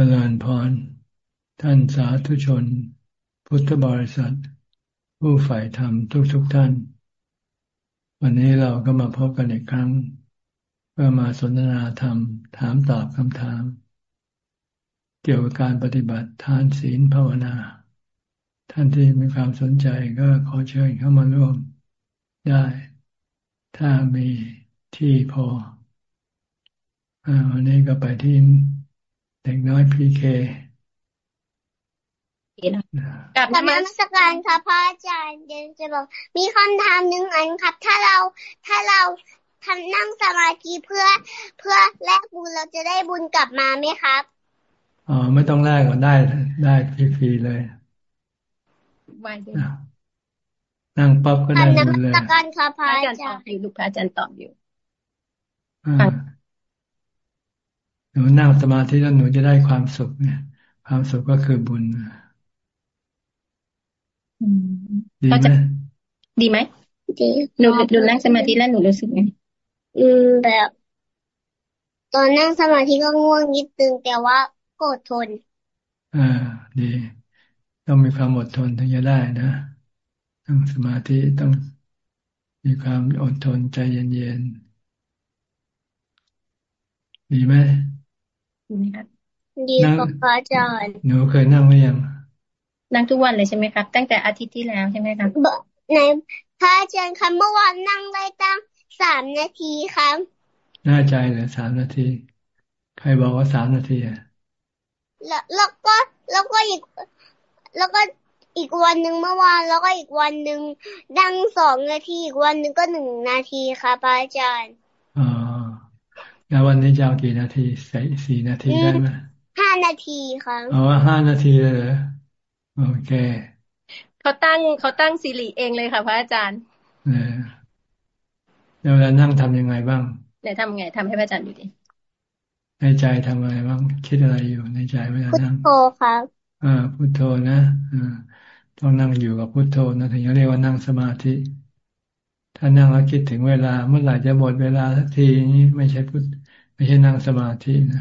จริญพร ท่านสาธุชน พุทธบริษัท ผู้ฝ่ายธรรมทุกๆทท่าน วันนี้เราก็มาพบกันอีกครั้ง เพื่อมาสนทนาธรรม ถามตอบคำถาม เกี่ยวกับการปฏิบัติทานศีลภาวนา ท่านที่มีความสนใจก็ขอเชิญเข้ามาร่วมได้ ถ้ามีที่พอวันนี้ก็ไปที่ ด็กน้อยพีเคกับนมัสการค่ะพระอาจารย์เดี๋ยวจะบอก มีคำถามหนึ่งอันครับ ถ้าเราถ้าเราทำนั่งสมาธิเพื่อเพื่อแลกบุญเราจะได้บุญกลับมาไหมครับอ๋อไม่ต้องแลกก็ได้ได้ฟรีๆเลยนั่งปั๊บก็ได้บุญเลยนมัสการค่ะพระอาจารย์ลูกพระอาจารย์ตอบอยู่ห นูนั่งสมาธิแล้วหนูจะได้ความสุขเนี่ย ความสุขก็คือบุญดีไหมดีไหมดีหนูดูนั่งสมาธิแล้วหนูรู้สึกไงอืมแบบ ตอนนั่งสมาธิก็ง่วงนิดนึงแต่ว่าก็อดทน อ่า ดี ต้องมีความอดทนถึงจะได้นะนั่งสมาธิต้องมีความอดทนใจเย็นๆดีไหม ดีไหมครับดีครับอาจารย์หนูเคยนั่งหรือยังนั่งทุกวันเลยใช่ไหมครับ ตั้งแต่อาทิตย์ที่แล้วใช่ไหมครับในพระอาจารย์คำเมื่อวานนั่งได้ตั้งสามนาทีครับน่าใจเลยสามนาที ใครบอกว่าสามนาทีอะแล้วแล้วก็แล้วก็อีก แล้วก็อีกวันหนึ่งเมื่อวานแล้วก็อีกวันหนึ่งดังสองนาทีอีกวันหนึ่งก็หนึ่งนาทีค่ะพระอาจารย์อ๋อ แล้ววันนี้จะเอากี่นาทีสี่สี่นาทีได้ไหมห้านาทีค่ะอ๋อห้านาทีเลยเหรอโอเคเขาตั้งเขาตั้งสิริเองเลยค่ะพระอาจารย์เออแล้วเวลานั่งทำยังไงบ้างไหนทำไงทำให้พระอาจารย์ดูดิในใจทำอะไรบ้างคิดอะไรอยู่ในใจเวลานั่งพุทโธครับอ่าพุทโธนะอ่าต้องนั่งอยู่กับพุทโธนะถึงจะเรียกว่านั่งสมาธิ ถ้านั่งแล้วคิดถึงเวลาเมื่อไหร่จะหมดเวลาสักทีนี้ไม่ใช่พุทไม่ใช่นั่งสมาธินะ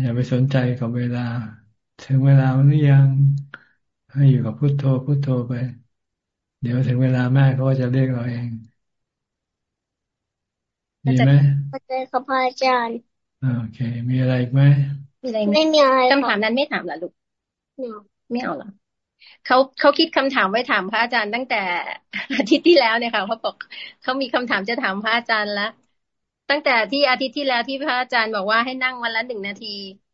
อย่าไปสนใจกับเวลา ถึงเวลาหรือยังให้อยู่กับพุทโธพุทโธไป เดี๋ยวถึงเวลาแม่เขาจะเรียกเราเองดีไหมเข้าใจครับอาจารย์โอเค มีอะไรอีกไหมมีอะไรไม่มีอะไรคำถามนั้นไม่ถามหรอลูกไม่เอาหรอ เขาเขาคิดคำถามไว้ถามพระอาจารย์ตั้งแต่อาทิตย์ที่แล้วเนี่ยค่ะเขาบอกเขามีคำถามจะถามพระอาจารย์แล้วตั้งแต่ที่อาทิตย์ที่แล้วที่พระอาจารย์บอกว่าให้นั่งวันละหนึ่งนาที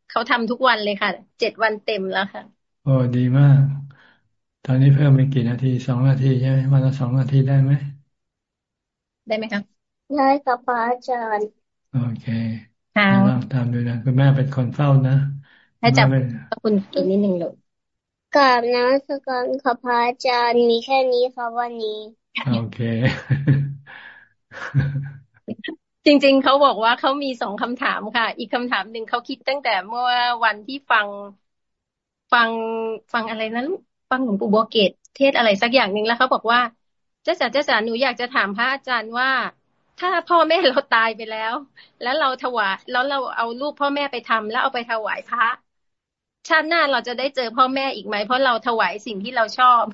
เขาทำทุกวันเลยค่ะเจ็ดวันเต็มแล้วค่ะโอ้ดีมาก ตอนนี้เพิ่มไปกี่นาทีสองนาทีใช่ไหมวันละสองนาทีได้ไหมได้ไหมครับได้ครับพระอาจารย์โอเคค่ะลองตามดูนะคุณแม่เป็นคนเฝ้านะให้จับคุณอีกนิดหนึ่งลูก กราบนะสการขอพระอาจารย์มีแค่นี้ครับวันนี้ โอเค จริง ๆเขาบอกว่าเขามีสองคำถามค่ะ อีกคำถามหนึ่งเขาคิดตั้งแต่เมื่อวันที่ฟังฟังฟังอะไรนะลูกฟังหลวงปู่บัวเกตเทศอะไรสักอย่างหนึ่งแล้วเขาบอกว่าเจ้าจ๋าเจ้าจ๋าหนูอยากจะถามพระอาจารย์ว่า ถ้าพ่อแม่เราตายไปแล้ว แล้วเราถวายแล้วเราเอารูปพ่อแม่ไปทำแล้วเอาไปถวายพระ ชาติหน้าเราจะได้เจอพ่อแม่อีกไหมเพราะเราถวายสิ่งที่เราชอบ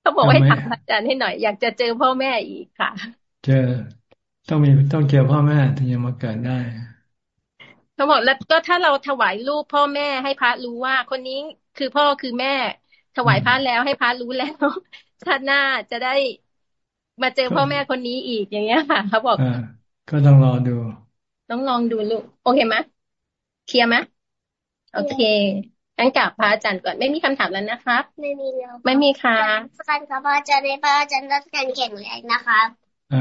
เขาบอกให้ถามอาจารย์ให้หน่อย อยากจะเจอพ่อแม่อีกค่ะ เจอต้องมีต้องเจอพ่อแม่ถึงจะมาเกิดได้เขาบอกแล้วก็ถ้าเราถวายรูปพ่อแม่ให้พระรู้ว่า คนนี้คือพ่อคือแม่ ถวายพระแล้วให้พระรู้แล้วชาติหน้าจะได้มาเจอพ่อแม่คนนี้อีกอย่างเงี้ยค่ะเขาบอกก็ต้องรอดู ต้องลองดูลูกโอเคไหมเคลียร์ไหม โอเคงั้นกลับพระอาจารย์ก่อน ไม่มีคำถามแล้วนะครับ ไม่มีแล้วไม่มีค่ะการกับพระอาจารย์ในพระอาจารย์รัชการแข็งแรงนะครับอ่า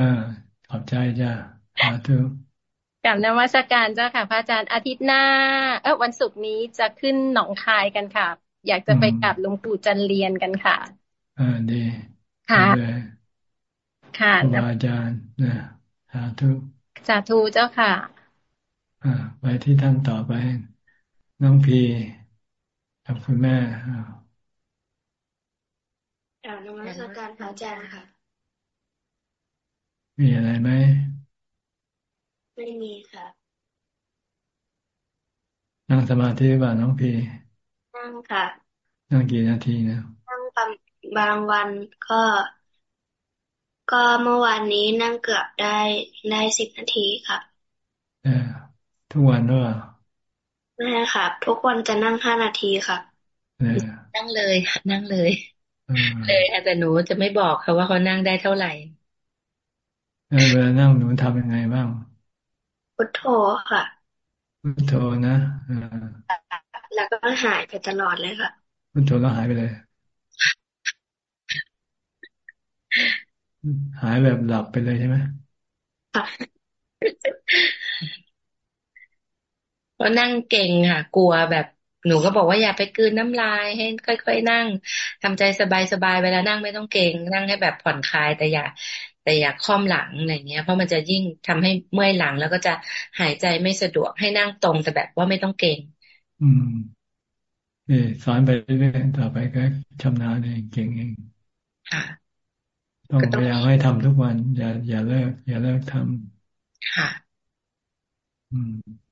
ขอบใจจ้าสาธุกับนวัตการเจ้าค่ะ พระอาจารย์อาทิตย์หน้า เออวันศุกร์นี้จะขึ้นหนองคายกันค่ะ อยากจะไปกับหลวงปู่จันเรียนกันค่ะ อ่าดีค่ะค่ะอาจารย์นะสาธุสาธุเจ้าค่ะ อ่าไปที่ท่านต่อไป น้องพีกับคุณแม่อ่านวัตการพระอาจารย์ค่ะ มีอะไรไหม ไม่มีค่ะ นั่งสมาธิบ้าน้องพีนั่งค่ะ นั่งกี่นาทีนะ นั่งบางวันก็ ก็เมื่อวานนี้นั่งเกือบได้ได้สิบนาทีค่ะเออทุกวันด้วย ไม่ค่ะ ทุกวันจะนั่งห้านาทีค่ะนั่งเลยนั่งเลย เลยแต่หนูจะไม่บอกเขาว่าเขานั่งได้เท่าไหร่เวลานั่งหนูทำยังไงบ้างพุทโธค่ะพุทโธนะแล้วก็หายไปตลอดเลยค่ะพุทโธแล้วหายไปเลย หายแบบหลับไปเลยใช่ไหมค่ะ ก็นั่งเก่งค่ะ กลัวแบบหนูก็บอกว่าอย่าไปกืนน้ำลายให้ค่อยๆนั่งทำใจสบายๆเวลานั่งไม่ต้องเก่งนั่งให้แบบผ่อนคลายแต่อย่า แต่อย่าค่อมหลังอะไรเงี้ย เพราะมันจะยิ่งทำให้เมื่อยหลังแล้วก็จะหายใจไม่สะดวกให้นั่งตรงแต่แบบว่าไม่ต้องเก่ง อืมนี่สอนไปเรื่อยๆต่อไปก็ชำนาญเองเก่งเองค่ะต้องพยายามให้ทำทุกวัน อย่าอย่าเลิก อย่าเลิกทำค่ะ อืม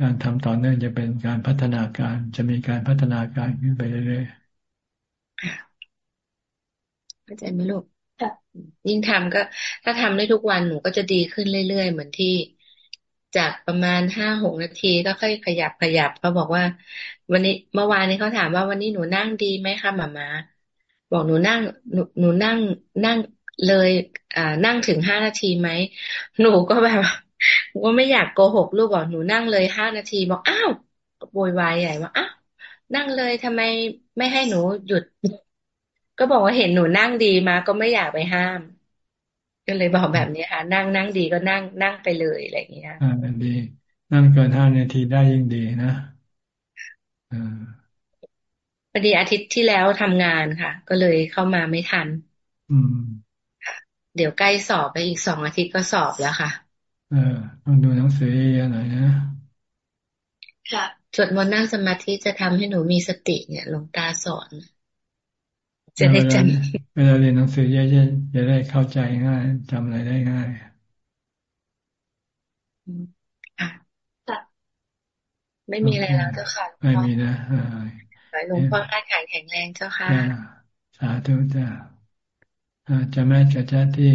การทำต่อเนื่องจะเป็นการพัฒนาการ จะมีการพัฒนาการขึ้นไปเรื่อยๆเข้าใจไหมลูกยิ่งทำก็ ถ้าทำได้ทุกวันหนูก็จะดีขึ้นเรื่อยๆ เหมือนที่จากประมาณห้าหกนาทีก็ค่อยขยับขยับเขาบอกว่า วันนี้เมื่อวานนี้เขาถามว่าวันนี้หนูนั่งดีไหมคะหมามาบอกหนูนั่งหนูหนูนั่งนั่งเลย อ่านั่งถึงห้านาทีไหมหนูก็แบบ ว่าไม่อยากโกหกลูกบอกหนูนั่งเลยห้านาทีบอกอ้าวโวยวายใหญ่ว่าอ้าวนั่งเลยทำไมไม่ให้หนูหยุด ก็บอกว่าเห็นหนูนั่งดีมา ก็ไม่อยากไปห้าม ก็เลยบอกแบบนี้ค่ะ นั่งนั่งดีก็นั่งนั่งไปเลยอะไรอย่างเงี้ยอ่าดี นั่งเกินห้านาทีได้ยิ่งดีนะอ่าพอดีอาทิตย์ที่แล้วทำงานค่ะ ก็เลยเข้ามาไม่ทัน อืม เดี๋ยวใกล้สอบไปอีกสองอาทิตย์ก็สอบแล้วค่ะ เออต้องดูหนังสือเยอะหน่อยนะค่ะสวดมนต์นั่งสมาธิจะทำให้หนูมีสติเนี่ยหลวงตาสอน จะได้จำเวลาเรียนหนังสือเยอะๆจะได้เข้าใจง่ายจำอะไรได้ง่ายค่ะไม่มีอะไรแล้วเจ้าค่ะไม่มีนะขอหลวงพ่อการขายแข็งแรงเจ้าค่ะสาธุจ้าจะแม่จะจ้าที่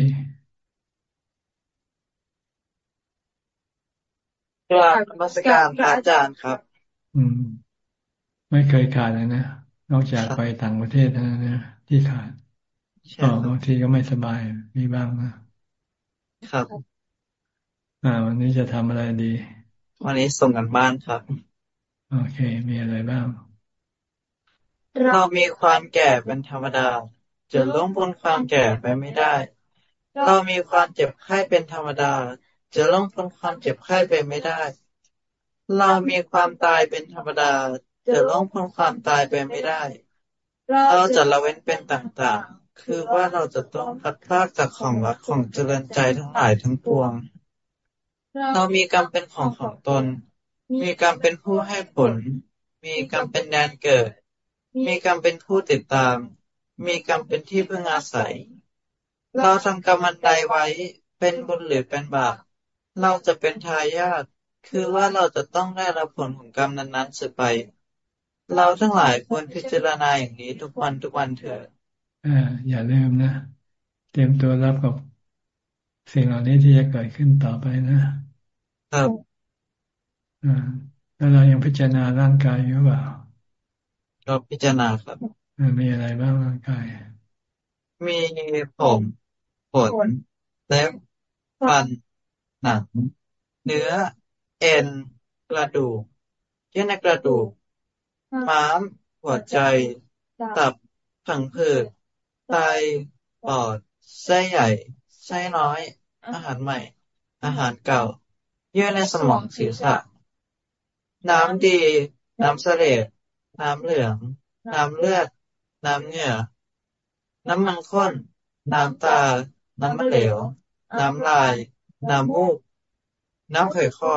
กราบมาสการพระอาจารย์ครับ อืม ไม่เคยขาดเลยนะนอกจากไปต่างประเทศนะนะที่ขาดก็บางทีก็ไม่สบายมีบ้างนะครับ อ่า วันนี้จะทำอะไรดี วันนี้ส่งกันบ้านครับ โอเค มีอะไรบ้าง เรามีความแก่เป็นธรรมดา จะล้มพ้นความแก่ไปไม่ได้ เรามีความเจ็บไข้เป็นธรรมดา จะล่องพ้นความเจ็บไข้ไปไม่ได้ เรามีความตายเป็นธรรมดา จะล่องพ้นความตายไปไม่ได้ เราจะละเว้นเป็นต่างๆ คือว่าเราจะต้องพัดพลากจากของรักของเจริญใจทั้งหลายทั้งปวง เรามีกรรมเป็นของของตน มีกรรมเป็นผู้ให้ผล มีกรรมเป็นแดนเกิด มีกรรมเป็นผู้ติดตาม มีกรรมเป็นที่พึ่งอาศัย เราทำกรรมอันใดไว้เป็นบุญหรือเป็นบาป เราจะเป็นทายาท คือว่าเราจะต้องได้รับผลของกรรมนั้นๆสืบไป เราทั้งหลายควรพิจารณาอย่างนี้ทุกวันทุกวันเถอะอ่าอย่าลืมนะ เตรียมตัวรับกับสิ่งเหล่านี้ที่จะเกิดขึ้นต่อไปนะครับอ่าแล้วเรายังพิจารณาร่างกายอยู่เปล่าเราพิจารณาครับมีอะไรบ้างร่างกาย มีผมขนเล็บฟัน หนัง เนื้อ เอ็น กระดูก เยื่อในกระดูก ม้าม หัวใจ ตับ ผังผืด ไต ปอด ไส้ใหญ่ ไส้น้อย อาหารใหม่ อาหารเก่า เยื่อในสมองศีรษะ น้ำดี น้ำเสลดน้ำเหลือง น้ำเลือด น้ำเหงื่อ น้ำมันข้น น้ำตา น้ำมะเหลว น้ำลาย น้ำมูกน้ำไข่ข้อ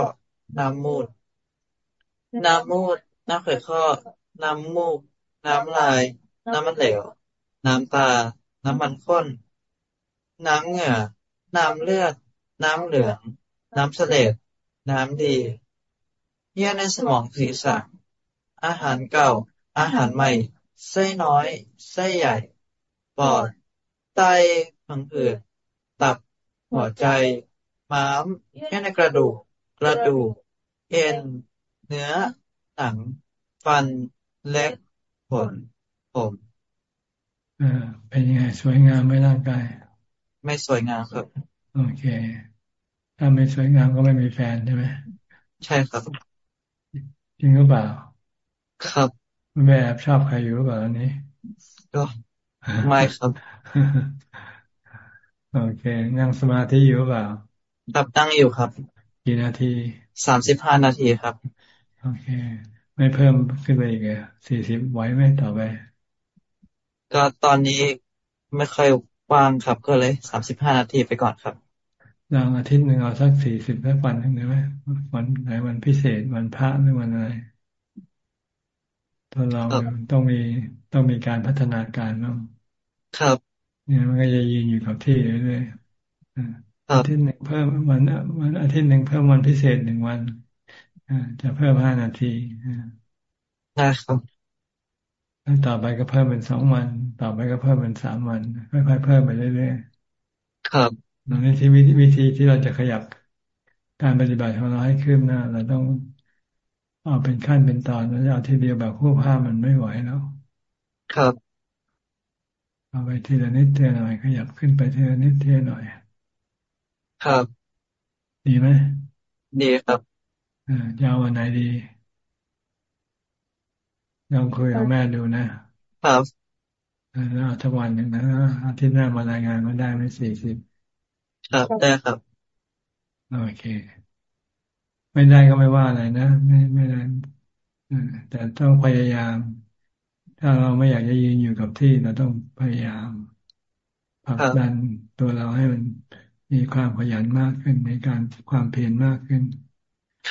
น้ำมูด น้ำมูด น้ำไข่ข้อ น้ำมูก น้ำลาย น้ำมันเหลว น้ำตา น้ำมันข้น น้ำเหงื่อ น้ำเลือด น้ำเหลือง น้ำเสลดน้ำดี เยื่อในสมองศีรษะ อาหารเก่า อาหารใหม่ ไส้น้อย ไส้ใหญ่ ปอด ไตพังผืดตับ หัวใจ ม้ามเยื่อในกระดูก กระดูก เอ็น เนื้อ หนัง ฟัน เล็บขนผมเออเป็นยังไง สวยงามไหมร่างกาย ไม่สวยงามครับ โอเค ถ้าไม่สวยงามก็ไม่มีแฟนใช่ไหมใช่ครับ จริงหรือเปล่า ครับไม่แอบชอบใครอยู่หรือเปล่าอันนี้ ก็ไม่ครับ โอเค นั่งสมาธิอยู่หรือเปล่า ครับนั่งอยู่ครับ กี่นาทีสามสิบห้านาทีครับ โอเค ไม่เพิ่มขึ้นไปอีกเลยสี่สิบไว้ไหมต่อไป ก็ตอนนี้ไม่ค่อยว่างครับ ก็เลยสามสิบห้านาทีไปก่อนครับลองอาทิตย์หนึ่งเอาสักสี่สิบแล้ววันหนึ่งได้ไหมวันไหนวันพิเศษวันพระหรือวันอะไรทดลองต้องมีต้องมีการพัฒนาการเนาะครับเนี่ยมันก็จะยืนอยู่กับที่เรื่อยๆ อาทิตย์หนึ่งเพิ่มวันวันอาทิตย์หนึ่งเพิ่มวันพิเศษหนึ่งวันจะเพิ่มห้านาทีนะครับแล้วต่อไปก็เพิ่มเป็นสองวัน ต่อไปก็เพิ่มเป็นสามวัน ค่อยๆเพิ่มไปเรื่อยๆครับตรงนี้ที่วิธีที่เราจะขยับการปฏิบัติของเราให้ขึ้นหน้าเราต้องเอาเป็นขั้นเป็นตอนแล้วเอาทีเดียวแบบคู่ภาพมันไม่ไหวแล้ว ครับ เอาไปทีละนิดทีละหน่อยขยับขึ้นไปทีละนิดทีละหน่อย ครับดีไหมดีครับอ่ายาววันไหนดีลองคุยกับแม่ดูนะครับแล้วทุกวันหนึ่งนะอาทิตย์หน้ามารายงานมาได้ไหมสี่สิบครับได้ครับโอเค ไม่ได้ก็ไม่ว่าอะไรนะไม่ไม่ได้แต่ต้องพยายาม ถ้าเราไม่อยากจะยืนอยู่กับที่เราต้องพยายามผลักดันตัวเราให้มัน มีความขยันมากขึ้นในการความเพียรมากขึ้น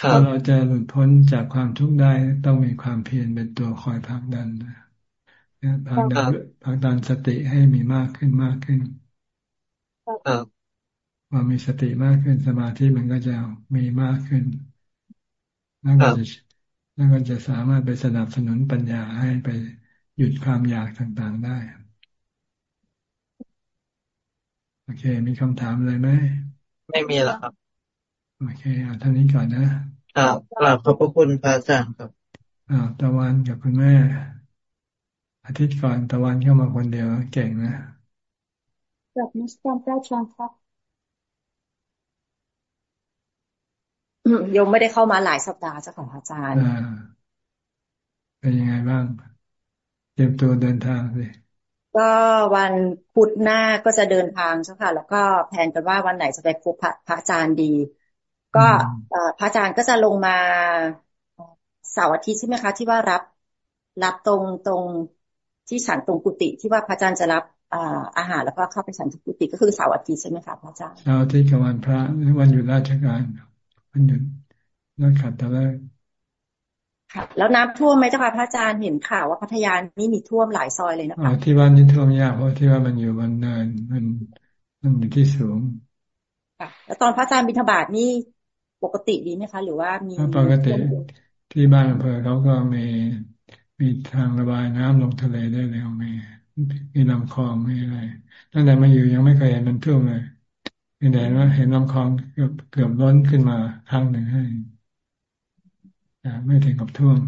ถ้าเราจะหลุดพ้นจากความทุกข์ได้ต้องมีความเพียรเป็นตัวคอยพักดันนะพักดันพักดันสติให้มีมากขึ้นมากขึ้นพอมีสติมากขึ้นสมาธิมันก็จะมีมากขึ้นแล้วก็จะแล้วก็จะสามารถไปสนับสนุนปัญญาให้ไปหยุดความอยากต่างๆได้ โอเค มีคำถามอะไรไหม ไม่มีแล้วครับ โอเคเอาท่านี้ก่อนนะครับกราบขอบพระคุณพระอาจารย์ครับอ่าตะวันกับคุณแม่ อาทิตย์ก่อนตะวันเข้ามาคนเดียวเก่งนะกลับมิสเตอร์พระอาจารย์ครับยมไม่ได้เข้ามาหลายสัปดาห์เจ้าของอาจารย์เป็นยังไงบ้าง เตรียมตัวเดินทางสิ ก็วันพุธหน้าก็จะเดินทางเจ้าค่ะ แล้วก็แผนกันว่าวันไหนจะไปพบพระอาจารย์ดี ก็พระอาจารย์ก็จะลงมาเสาร์อาทิตย์ใช่ไหมคะ ที่ว่ารับรับตรงตรงที่ฉันตรงกุฏิที่ว่าพระอาจารย์จะรับอาหารแล้วก็เข้าไปฉันกุฏิก็คือเสาร์อาทิตย์ใช่ไหมคะพระอาจารย์เสาร์อาทิตย์กับวันพระวันหยุดราชการวันหยุดนักขัดตะเลิก ค่ะ แล้วน้ำท่วมไหมเจ้าค่ะพระอาจารย์เห็นข่าวว่าพัทยานี่มีท่วมหลายซอยเลยนะคะที่บ้านนี่ท่วมยากเพราะที่ว่ามันอยู่บนเนินมันมันอยู่ที่สูงค่ะ แล้วตอนพระอาจารย์บิณฑบาตนี่ปกติดีไหมคะ หรือว่ามีปกติที่บ้านอำเภอเขาก็มีมีทางระบายน้ำลงทะเลได้เร็วมีมีลำคลองมีอะไรตั้งแต่มาอยู่ยังไม่เคยเห็นมันท่วมเลยเห็นว่าเห็นลำคลองเกือบเกือบล้นขึ้นมาครั้งหนึ่งให้ ไม่ถึงกับท่วม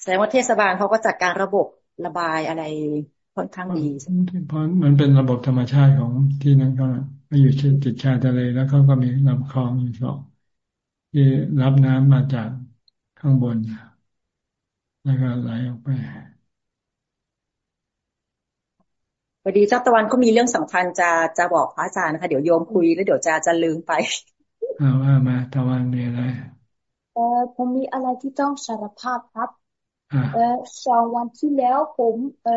แสดงว่าเทศบาลเขาก็จัดการระบบระบายอะไรค่อนข้างดีเพราะมันเป็นระบบธรรมชาติของที่นั้นก็มาอยู่ติดชายทะเลแล้วเขาก็มีลำคลองอยู่สองที่รับน้ำมาจากข้างบน แล้วก็ไหลออกไปพอดีเจ้าตะวันก็มีเรื่องสำคัญจะจะบอกพระอาจารย์นะคะเดี๋ยวโยมคุยแล้วเดี๋ยวจะจะลืมไปเอาว่ามาตะวันมีอะไร เออผมมีอะไรที่ต้องสารภาพครับ เออสองวันที่แล้วผม เออ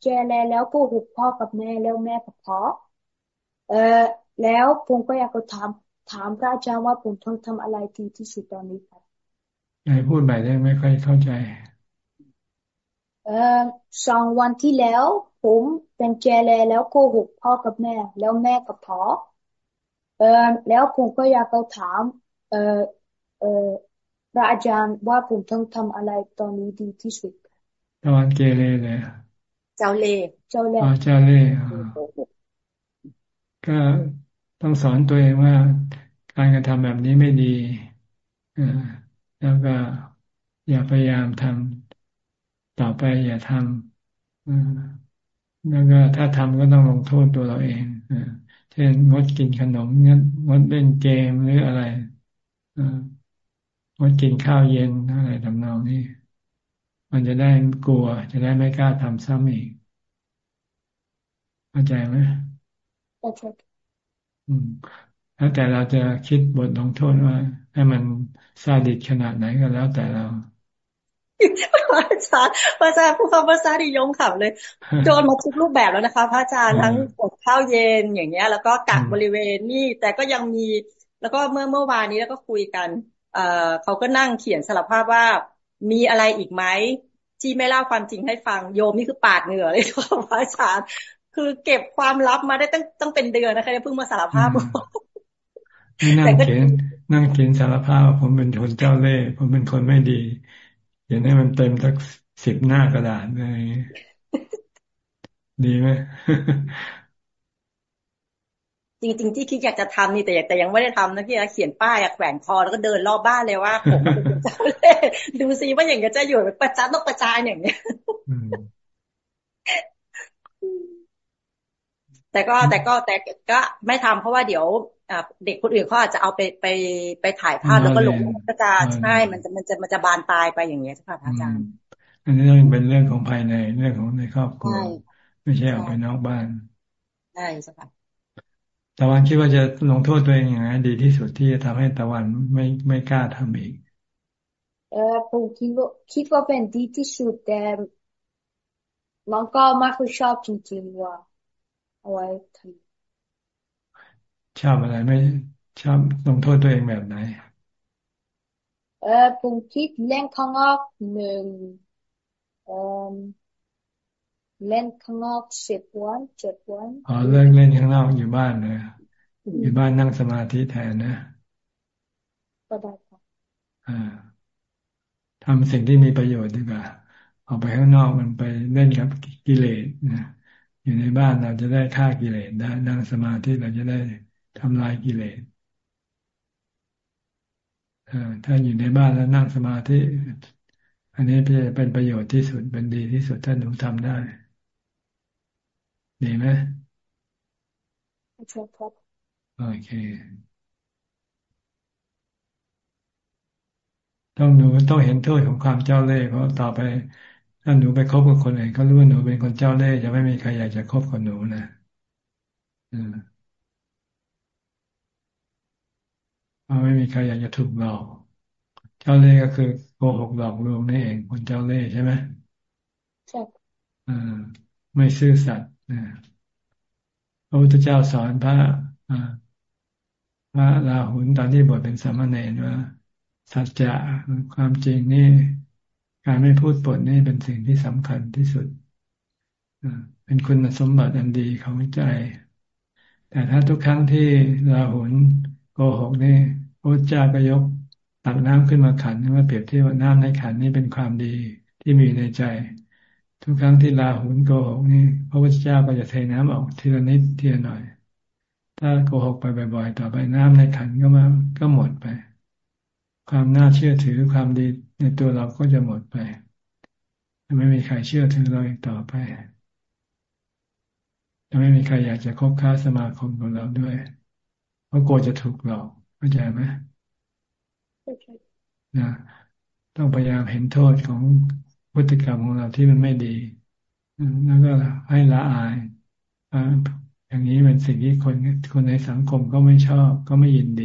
แกแลแล้วก็หุบพ่อกับแม่แล้วแม่กับพ่อเออแล้วผมก็อยากจะถามถามพระอาจารย์ว่าผมต้องทำอะไรดีที่สุดตอนนี้ครับไหนพูดใหม่ได้ไม่ค่อยเข้าใจ เออสองวันที่แล้ว ผมเป็นเจเลแล้วโกหกพ่อกับแม่ แล้วแม่กับพ่อเออแล้วผมก็อยากจะถาม เออเออ พระอาจารย์ว่าผมต้องทำอะไรตอนนี้ดีที่สุดตะวันเกเรเลยเจ้าเล่เจ้าเล่เจ้าเล่ก็ต้องสอนตัวเองว่า การกระทำแบบนี้ไม่ดีแล้วก็อย่าพยายามทำต่อไปอย่าทำแล้วก็ถ้าทำก็ต้องลงโทษตัวเราเองเช่นงดกินขนมงดงดเล่นเกมหรืออะไร งดกินข้าวเย็นอะไรทำนองนี้ มันจะได้กลัว จะได้ไม่กล้าทำซ้ำอีกเข้าใจไหมเข้าใจแล้วแต่เราจะคิดบทลงโทษว่า ให้มันซาดิสขนาดไหนก็แล้วแต่เราพระอาจารย์พระอาจารย์ผู้คำภาษาดิยงขับเลย โดนมาทุกรูปแบบแล้วนะคะ พระอาจารย์ทั้งอดข้าวเย็นอย่างเงี้ย แล้วก็กักบริเวณนี่ แต่ก็ยังมี แล้วก็เมื่อเมื่อวานนี้แล้วก็คุยกันเอ่อ เขาก็นั่งเขียนสารภาพว่ามีอะไรอีกไหมที่ไม่เล่าความจริงให้ฟังโยมนี่คือปาดเหงื่อเลยค่ะพระอาจารย์คือเก็บความลับมาได้ตั้งตั้งเป็นเดือนนะคะเพิ่งมาสารภาพนั่งเขียนนั่งเขียนสารภาพผมเป็นคนเจ้าเล่ห์ผมเป็นคนไม่ดีเขียนให้มันเต็มสักสิบหน้ากระดาษเลยดีไหม จริงๆที่คิดอยากจะทำนี่แต่แต่ยังไม่ได้ทำนะพี่นะเขียนป้ายแขวนคอแล้วก็เดินรอบบ้านเลยว่าผมเป็นเจ้าเล่ห์ดูซิว่าอย่างเงี้ยจะอยู่ประจันต้องประจานอย่างเงี้ยแต่ก็แต่ก็แต่ก็ไม่ทำเพราะว่าเดี๋ยวเด็กคนอื่นเขาอาจจะเอาไปไปไปถ่ายภาพแล้วก็ลงก็จะใช่มันจะมันจะมันจะบานปลายไปอย่างเงี้ยใช่ค่ะอาจารย์อันนี้ต้องเป็นเรื่องของภายในเรื่องของในครอบครัวไม่ใช่ออกไปนอกบ้านใช่ใช่ค่ะ ตะวันคิดว่าจะลงโทษตัวเองอย่างไรดีที่สุดที่จะทำให้ตะวันไม่ไม่กล้าทำอีก เออผมคิดว่าคิดว่าเป็นดีที่สุดแต่มันก็ไม่ค่อยชอบจริงๆว่าเอาไว้ทำชอบอะไรไม่ชอบลงโทษตัวเองแบบไหน เออผมคิดเล่นข้างนอกหนึ่งเออ เล่นข้างนอกสิบวันเจ็ดวันอ๋อเล่นเล่นข้างนอกอยู่บ้านเลยอยู่บ้านนั่งสมาธิแทนนะก็ได้ค่ะอ่าทำสิ่งที่มีประโยชน์ดีกว่าออกไปข้างนอกมันไปเล่นกับกิเลสนะอยู่ในบ้านเราจะได้ฆ่ากิเลสได้นั่งสมาธิเราจะได้ทำลายกิเลสถ้าอยู่ในบ้านแล้วนั่งสมาธิ อันนี้เป็นประโยชน์ที่สุดเป็นดีที่สุดถ้าหนูทำได้ ดีไหมโอเคครับโอเค ต้องหนูต้องเห็นโทษของความเจ้าเล่ห์เพราะต่อไป ถ้าหนูไปคบกับคนอื่นเขารู้ว่าหนูเป็นคนเจ้าเล่ห์จะไม่มีใครอยากจะคบกับหนูนะอืมเพราะไม่มีใครอยากจะถูกหลอกเจ้าเล่ห์ก็คือโกหกหลอกลวงนี่เองคนเจ้าเล่ห์ใช่ไหมใช่อ่าไม่ซื่อสัตย์ พระพุทธเจ้าสอนพระพระราหุลตอนที่บวชเป็นสามเณรว่าสัจจะความจริงนี่ การไม่พูดปดนี่เป็นสิ่งที่สำคัญที่สุดเป็นคุณสมบัติอันดีของใจ แต่ถ้าทุกครั้งที่ราหุลโกหกนี่พระเจ้าก็ยกตักน้ำขึ้นมาขันมาเปรียบเทียบว่าน้ำในขันนี่เป็นความดีที่มีในใจ ทุกครั้งที่ราหุลโกหกนี่พระพุทธเจ้าก็จะเทน้ำออกทีละนิดทีละหน่อย ถ้าโกหกไปบ่อย ๆ ต่อไปน้ำในขันก็มาก็หมดไป ความน่าเชื่อถือความดีในตัวเราก็จะหมดไป ไม่มีใครเชื่อถือเราอีกต่อไปจะไม่มีใครอยากจะคบค้าสมาคมกับเราด้วย เพราะกลัวจะถูกหลอกเข้าใจไหมนะต้องพยายามเห็นโทษของ พฤติกรรมของเราที่มันไม่ดี แล้วก็ให้ละอายอย่างนี้เป็นสิ่งที่คนคนในสังคมก็ไม่ชอบก็ไม่ยินดี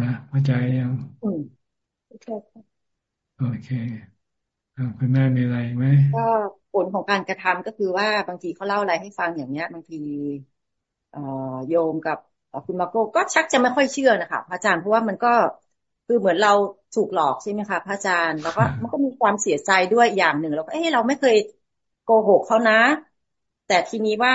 นะเข้าใจยังโอเคโอเคคุณแม่มีอะไรไหมก็ผลของการกระทำก็คือว่าบางทีเขาเล่าอะไรให้ฟังอย่างเนี้ย บางทีเอ่อโยมกับคุณมาโก้ก็ชักจะไม่ค่อยเชื่อนะคะพระอาจารย์เพราะว่ามันก็ คือเหมือนเราถูกหลอกใช่ไหมคะพระอาจารย์ แล้วก็มันก็มีความเสียใจด้วยอย่างหนึ่งเราก็เอ้เราไม่เคยโกหกเขานะ แต่ทีนี้ว่า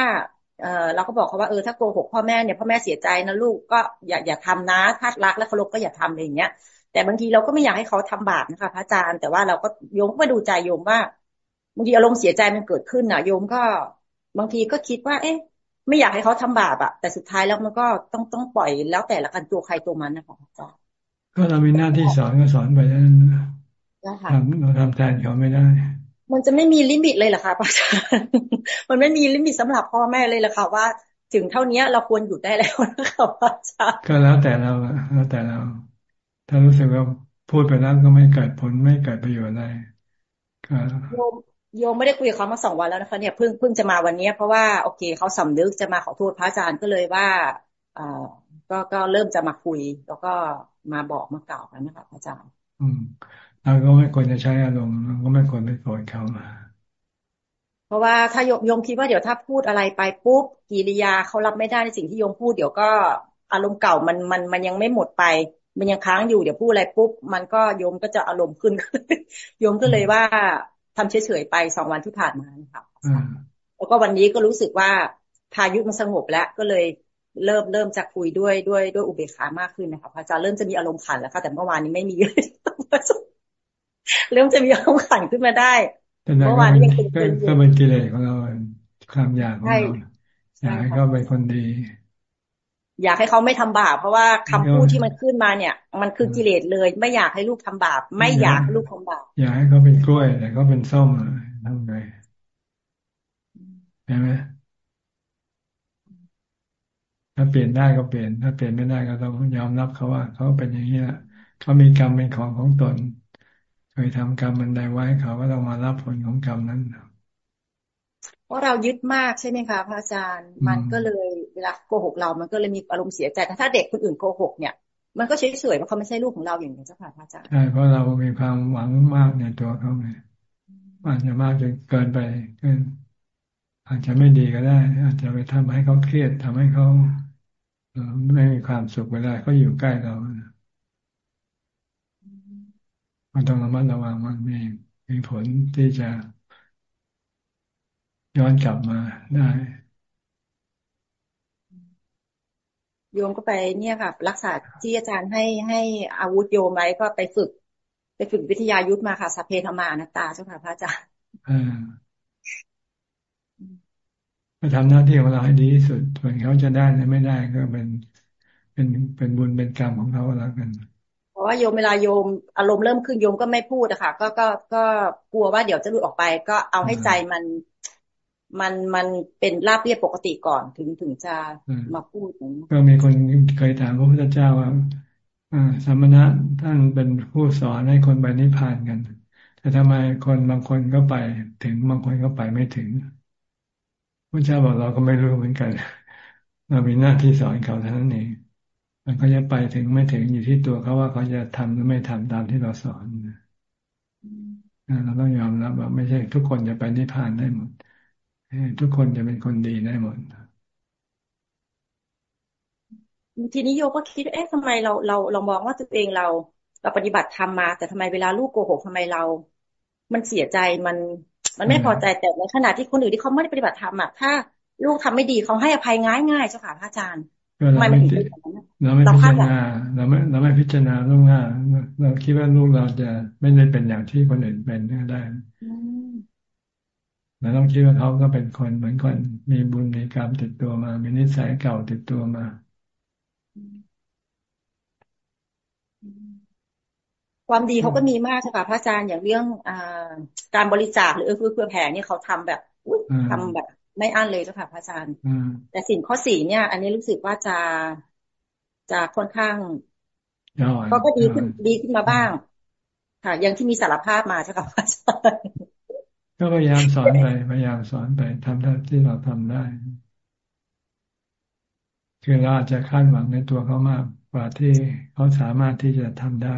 เออเราก็บอกเขาว่าเออถ้าโกหกพ่อแม่เนี่ยพ่อแม่เสียใจนะลูกก็อย่าอย่าทำนะถ้ารักและเคารพก็อย่าทำอะไรอย่างเงี้ย แต่บางทีเราก็ไม่อยากให้เขาทำบาปนะคะพระอาจารย์แต่ว่าเราก็โยมก็ไปดูใจโยมว่าบางทีอารมณ์เสียใจมันเกิดขึ้นน่ะโยมก็บางทีก็คิดว่า เอ๊ะ ไม่อยากให้เขาทำบาปอะแต่สุดท้ายแล้วมันก็ต้องต้องปล่อยแล้วแต่ละกันตัวใครตัวมันนะคะอาจารย์ ก็เรามีหน้าที่สอนก็สอนไปนั้นทำเราทำแทนเขาไม่ได้ มันจะไม่มี limit เลยเหรอคะอาจารย์มันไม่มี limit สำหรับพ่อแม่เลยเหรอคะว่า ถึงเท่านี้เราควรหยุดได้แล้วนะคะอาจารย์ก็แล้วแต่เราแล้วแต่เรา ถ้ารู้สึกว่าพูดไปแล้วก็ไม่เกิดผลไม่เกิดประโยชน์อะไรก็โยมโยมไม่ได้คุยกับเขามาสองวันแล้วนะคะเนี่ยเพิ่งเพิ่งจะมาวันนี้เพราะว่าโอเคเขาสำนึกจะมาขอโทษพระอาจารย์ก็เลยว่าอ่าก็ก็เริ่มจะมาคุย แล้วก็ มาบอกมากล่าวกันนะคะอาจารย์ อืมเราก็ไม่ควรจะใช้อารมณ์ก็ไม่ควรไปโกรธเขามาเพราะว่าถ้าโยมโยมคิดว่าเดี๋ยวถ้าพูดอะไรไปปุ๊บกิริยาเขารับไม่ได้ในสิ่งที่โยมพูดเดี๋ยวก็อารมณ์เก่ามันมันมันยังไม่หมดไป มันยังค้างอยู่เดี๋ยวพูดอะไรปุ๊บมันก็โยมก็จะอารมณ์ขึ้นโยมก็เลยว่าทำเฉยๆไปสองวันที่ผ่านมานะคะแล้วก็วันนี้ก็รู้สึกว่าพายุมันสงบแล้วก็เลย เริ่มเริ่มจะคุยด้วยด้วยด้วยอุเบกขามากขึ้นนะคะพระอาจารย์เริ่มจะมีอารมณ์ขันแล้วค่ะแต่เมื่อวานนี้ไม่มีเลยเริ่มจะมีอารมณ์ขันขึ้นมาได้เมื่อวานนี้ยังเป็นก็เป็นกิเลสของเราความอยากของเราอยากให้เขาเป็นคนดี อยากให้เขาไม่ทำบาปเพราะว่าคำพูดที่มันขึ้นมาเนี่ย มันคือกิเลสเลย ไม่อยากให้ลูกทำบาป ไม่อยากให้ลูกทำบาปอยากให้เขาเป็นกล้วยแต่เขาเป็นส้มทำไงใช่ไหม ถ้าเปลี่ยนได้ก็เปลี่ยน ถ้าเปลี่ยนไม่ได้ก็ต้องยอมรับเขาว่า เขาเป็นอย่างนี้เขามีกรรมเป็นของของตน เคยทำกรรมมันใดไว้เขาก็ต้องมารับผลของกรรมนั้นเพราะเรายึดมากใช่ไหมคะพระอาจารย์ มันก็เลยเวลาโกหกเรา มันก็เลยมีอารมณ์เสียใจแต่ถ้าเด็กคนอื่นโกหกเนี่ย มันก็เฉยๆเพราะเขาไม่ใช่ลูกของเราอย่างนี้เจ้าค่ะพระอาจารย์ใช่เพราะเรามีความหวังมากในตัวเขาไงอาจจะมากจนเกินไปเกินอาจจะไม่ดีก็ได้ อาจจะไปทำให้เขาเครียดทำให้เขา ไม่มีความสุขเวลาเขาอยู่ใกล้เรามันต้องระมัดระวังมันมีมีผลที่จะย้อนกลับมาได้ โยมก็ไปเนี่ยค่ะ รักษาที่อาจารย์ให้ให้อาวุธโยมไว้ก็ไปฝึก ไปฝึกวิทยายุทธมาค่ะสัพเพธรรมานัตตาเจ้าค่ะพระอาจารย์ ก็ทำหน้าที่ของเราให้ดีที่สุดส่วนเขาจะได้หรือไม่ได้ก็เป็นเป็นเป็นบุญเป็นกรรมของเขาแล้วกันเพราะว่าโยมเวลาโยมอารมณ์เริ่มขึ้นโยมก็ไม่พูดอะค่ะ ก็ก็ก็กลัวว่าเดี๋ยวจะหลุดออกไป ก็เอาให้ใจมันมันมันเป็นราบเรียบปกติก่อนถึงถึงจะมาพูดก็มีคนเคยถามพระพุทธเจ้าว่าสมณะท่านเป็นผู้สอนให้คนไปนิพพานกัน แต่ทำไมคนบางคนก็ไปถึงบางคนก็ไปไม่ถึงพ ระเจ้าบอกเราก็ไม่รู้เหมือนกัน เรามีหน้าที่สอนเขาเท่านั้นเองมันก็จะไปถึงไม่ถึงอยู่ที่ตัวเขาว่าเขาจะทำหรือไม่ทำตามที่เราสอนเราต้องยอมรับว่าไม่ใช่ทุกคนจะไปนิพพานได้หมดทุกคนจะเป็นคนดีได้หมดทีนี้โยก็คิดเอ๊ะทำไมเราเราเรามองว่าตัวเองเรา เราปฏิบัติทำมา แต่ทำไมเวลาลูกโกหกทำไมเรา มันเสียใจมัน มันไม่พอใจแต่ในขณะที่คนอื่นที่เขาไม่ได้ปฏิบัติธรรมอะถ้าลูกทำไม่ดีเขาให้อภัยง่ายง่ายเจ้าค่ะพระอาจารย์ทำไมมันถึงเราไม่พิจารณาเราไม่เราไม่พิจารณาล่วงหน้าเราคิดว่าลูกเราจะไม่ได้เป็นอย่างที่คนอื่นเป็นได้เราต้องคิดว่าเขาก็เป็นคนเหมือนคนมีบุญมีกรรมติดตัวมา มีนิสัยเก่าติดตัวมา ความดีเขาก็มีมากค่ะพระอาจารย์อย่างเรื่องอการบริจาคหรือเอื้อเพื่อแผ่นี่เขาทำแบบทำแบบไม่อั้นเลยเจ้าค่ะพระอาจารย์แต่สิ่งข้อสี่เนี่ย อันนี้รู้สึกว่าจะจะค่อนข้างก็ก็ดีขึ้นดีขึ้นมาบ้าง ค่ะ ยังที่มีสารภาพมาเจ้าค่ะพระอาจารย์ก็พยายามสอนไปพยายามสอนไปทำเท่าที่เราทำได้คือเราอาจจะคาดหวังในตัวเขามากกว่าที่เขาสามารถที่จะทำได้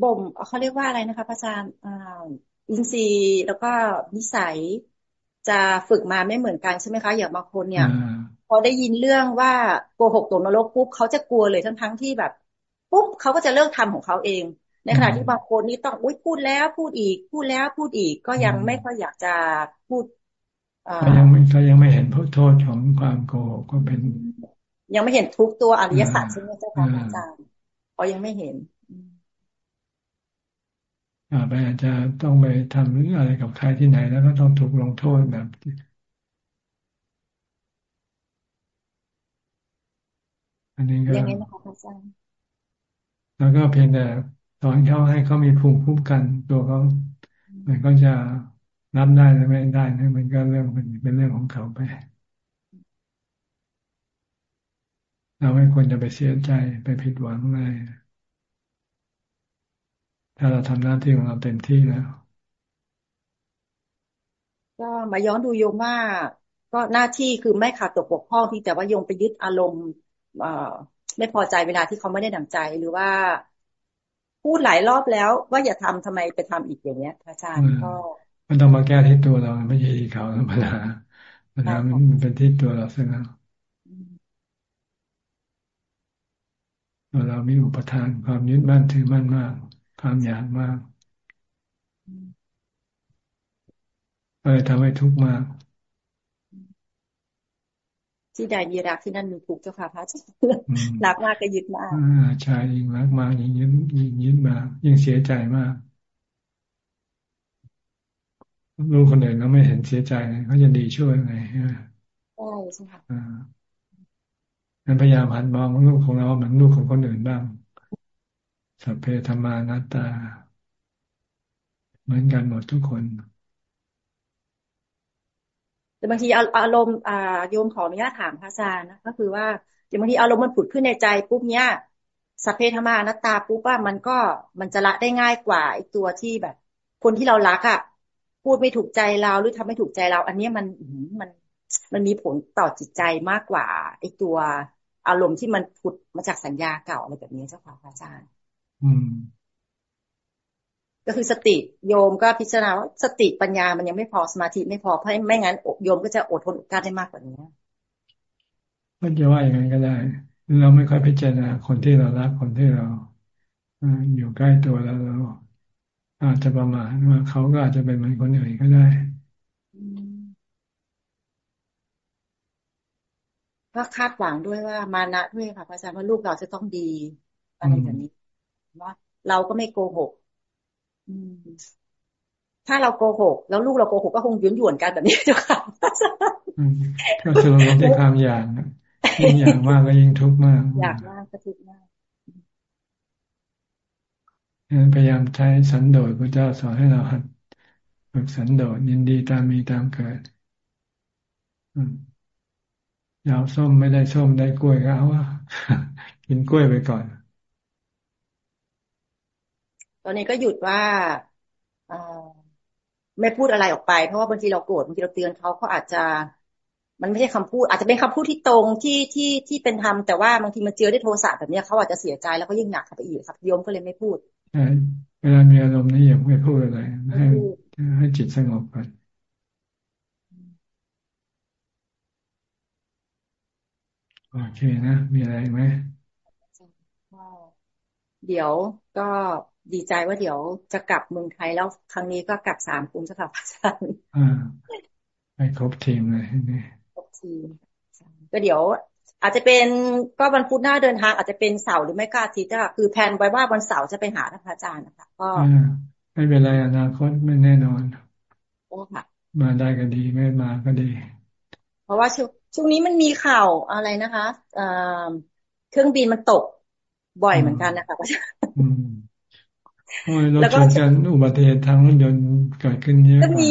บ่มเขาเรียกว่าอะไรนะคะพระอาจารย์อินทรีย์แล้วก็นิสัยจะฝึกมาไม่เหมือนกันใช่ไหมคะ อย่างบางคนเนี่ย พอได้ยินเรื่องว่าโกหกตกนรกปุ๊บเขาจะกลัวเลยทั้งทั้งที่แบบปุ๊บเขาก็จะเลิกทำของเขาเอง ในขณะที่บางคนนี่ต้องอุ้ยพูดแล้วพูดอีก พูดแล้วพูดอีกก็ยังไม่ค่อยอยากจะพูดเขายังไม่เขายังไม่เห็นโทษของความโกหกก็เป็น ยังไม่เห็นทุกตัวอริยสัจใช่ไหมเจ้าค่ะอาจารย์เขายังไม่เห็นอ่า ไปอาจจะต้องไปทำหรืออะไรกับใครที่ไหน แล้วก็ต้องถูกลงโทษแบบอันนี้ก็ยังไงนะคะอาจารย์แล้วก็เพียงแต่สอนเขาให้เขามีภูมิคุ้มกัน ตัวเขามันก็จะรับได้หรือไม่ได้นั่นมันก็เรื่องมันเป็นเรื่องของเขาไปเราไม่ควรจะไปเสียใจไปผิดหวังเลย ถ้าเราทำหน้าที่ของเราเต็มที่แล้ว ก็มาย้อนดูโยมว่าก็หน้าที่คือไม่ขาดตกบกพร่องที่แต่ว่าโยมไปยึดอารมณ์เอ่อไม่พอใจเวลาที่เขาไม่ได้ดังใจหรือว่า พูดหลายรอบแล้ว ว่าอย่าทำทำไมไปทำอีกอย่างเนี้ยอาจารย์ก็มันต้องมาแก้ที่ตัวเราไม่ใช่ที่เขาปัญหาปัญหามันเป็นที่ตัวเราซะแล้วตัวเรามีอุปทานความยึดมั่นถือมั่นมาก ความอยากมากก็เลยทำให้ทุกข์มาก ที่ใดมีรักที่นั่นมีทุกข์เจ้าค่ะพระอาจารย์รักมากก็ยึดมากใช่ยิ่งรักมากยิ่งยึดยิ่งยึดมากยิ่งเสียใจมากลูกคนอื่นเขาไม่เห็นเสียใจเขาจะดีช่วยไงใช่ไหมใช่ใช่ค่ะงั้นพยายามหันมองลูกของเราเหมือนลูกของคนอื่นบ้าง สัพเพธรรมานัตตา เหมือนกันหมดทุกคน แต่บางทีอารมณ์อ่าโยมขออนุญาตถามพระอาจารย์นะก็คือว่าอย่างบางทีอารมณ์มันผุดขึ้นในใจปุ๊บเนี้ยสัพเพธรรมานัตตาปุ๊บว่ามันก็มันจะละได้ง่ายกว่าไอ้ตัวที่แบบ คนที่เรารักอะพูดไม่ถูกใจเราหรือทำไม่ถูกใจเรา อันนี้มันมันมันมีผลต่อจิตใจมากกว่าไอ้ตัวอารมณ์ที่มันผุดมาจากสัญญาเก่าอะไรแบบนี้เจ้าค่ะอาจารย์ ก็คือสติโยมก็พิจารณาว่าสติปัญญามันยังไม่พอสมาธิไม่พอเพราะไม่งั้นโยมก็จะอดทนอดกลั้นได้มากกว่านี้ก็จะว่าอย่างนั้นก็ได้ เราไม่ค่อยพิจารณาคนที่เรารักคนที่เราอยู่ใกล้ตัวแล้วเราอาจจะประมาทว่าเขาก็อาจจะเป็นเหมือนคนอื่นก็ได้ก็คาดหวังด้วยว่ามานะด้วยค่ะพระอาจารย์ว่าลูกเราจะต้องดีอะไรแบบนี้ ว่าเราก็ไม่โกหกถ้าเราโกหก แล้วลูกเราโกหกก็คงยุ่นหยวนกันแบบนี้เจ้าค่ะก็คือเราเป็นความอยากยิ่งอยากมากก็ยิ่งทุกข์มาก อยากมากก็ทุกข์มากพยายามใช้สันโดษพระเจ้าสอนให้เราหัดฝึกสันโดษยินดีตามมีตามเกิดยาวส้มไม่ได้ส้มได้กล้วยก็เอาว่ากินกล้วยไปก่อน ตอนนี้ก็หยุดว่าไม่พูดอะไรออกไป เพราะว่าบางทีเราโกรธบางทีเราเตือนเขาเขาอาจจะ มันไม่ใช่คำพูด อาจจะเป็นคำพูดที่ตรงที่ที่ที่เป็นธรรมแต่ว่าบางทีมันเจอได้โทสะแบบนี้เขาอาจจะเสียใจแล้วก็ยิ่งหนักเข้าไปอีกครับโยมก็เลยไม่พูดเวลามีอารมณ์นี้อย่าไม่พูดอะไรให้ให้จิตสงบก่อนโอเคนะ มีอะไรไหมเดี๋ยวก็ ดีใจว่าเดี๋ยวจะกลับเมืองไทยแล้วครั้งนี้ก็กลับสามกุมจะกลับอาจารย์อ่าไปครบทีมเลยนี่ครบทีมก็เดี๋ยว อาจจะเป็นก็วันพุธหน้าเดินทางอาจจะเป็นเสาร์หรือไม่ก็อาทิตย์ก็คือแผนไว้ว่าวันเสาร์จะไปหาท่านอาจารย์นะคะก็ไม่เป็นไรอนาคตไม่แน่นอนโอ้ค่ะ มาได้ก็ดีไม่มาก็ดี เพราะว่าช่วงช่วงนี้มันมีข่าวอะไรนะคะเครื่องบินมันตกบ่อยเหมือนกันนะคะอาจารย์ แล้วก็กันอุบัติเหตุทางรถยนต์เกิดขึ้นเยอะก็มี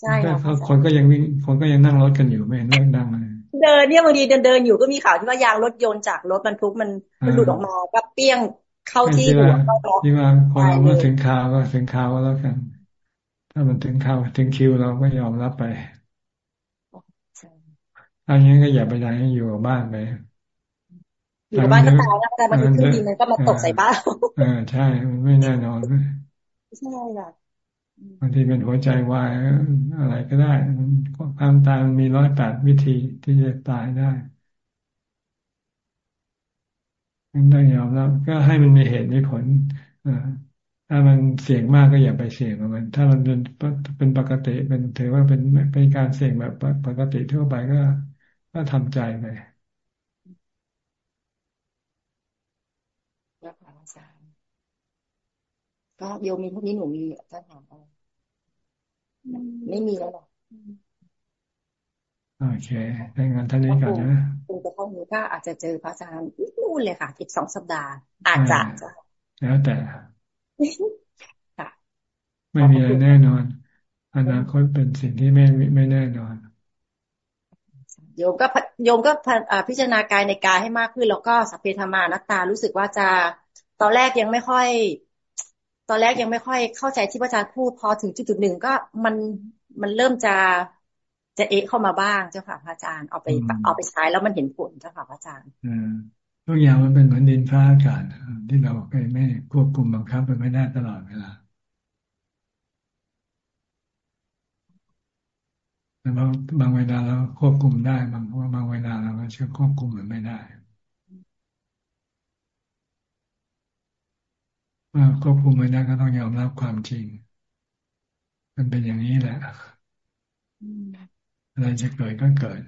ใช่ค่ะคนก็ยังวิ่งคนก็ยังนั่งรถกันอยู่ไม่เห็นเรื่องดังเลยเดินเนี่ยบางทีเดินเดินอยู่ก็มีข่าวที่ว่ายางรถยนต์จากรถบรรทุกมันมันหลุดออกมาก็เปี้ยงเข้าที่หัวเข้ารถที่ว่าพอเราเมื่อถึงข่าวก็ถึงข่าวแล้วกัน ถ้ามันถึงข่าวถึงคิวเราก็ยอมรับไปอันนี้ก็อย่าไปไหนอยู่กับบ้านไป อยู่บ้านก็ตายแล้วแต่บางทีเครื่องบินมันก็มาตกใส่บ้านเออใช่มันไม่แน่นอนใช่ค่ะบางทีเป็นหัวใจวายอะไรก็ได้ความตายมันมีร้อยแปดวิธีที่จะตายได้ต้องยอมรับก็ให้มันมีเหตุมีผลถ้ามันเสี่ยงมากก็อย่าไปเสี่ยงกับมัน ถ้ามันเป็นเป็นปกติเป็นถือว่าเป็นเป็นการเสี่ยงแบบปกติทั่วไปก็ก็ทำใจไปแล้วค่ะอาจารย์ ก็โยมมีพวกนี้หนูมีถ้าถามอะไรไม่มีแล้วหรอโอเคได้งานท่านนี้ก่อนนะคงจะเท่านี้ก็อาจจะเจอพระอาจารย์นู่นเลยค่ะ อีกสองสัปดาห์ อาจจะแล้วแต่ไม่มีอะไรแน่นอน อนาคตเป็นสิ่งที่ไม่ไม่แน่นอนโยมก็โยมก็พิจารณากายในกายให้มากขึ้น แล้วก็สัพเพธรรมานัตตารู้สึกว่าจะตอนแรกยังไม่ค่อย ตอนแรกยังไม่ค่อยเข้าใจที่พระอาจารย์พูดพอถึงจุดจุดหนึ่งก็มันมันเริ่มจะจะเอะเข้ามาบ้างเจ้าค่ะพระอาจารย์เอาไปเอาไปใช้แล้วมันเห็นผลเจ้าค่ะพระอาจารย์ทุกอย่างมันเป็นเหมือนดินฟ้าอากาศที่เราเคยไม่ควบคุมบังคับไปไม่ได้ตลอดเวลาแต่บางบางเวลาเราควบคุมได้บางบางเวลาเราก็เชื่อควบคุมมันไม่ได้เมื่อ ควบคุมไม่ได้ก็ต้องยอมรับความจริง มันเป็นอย่างนี้แหละอะไรจะเกิดก็เกิด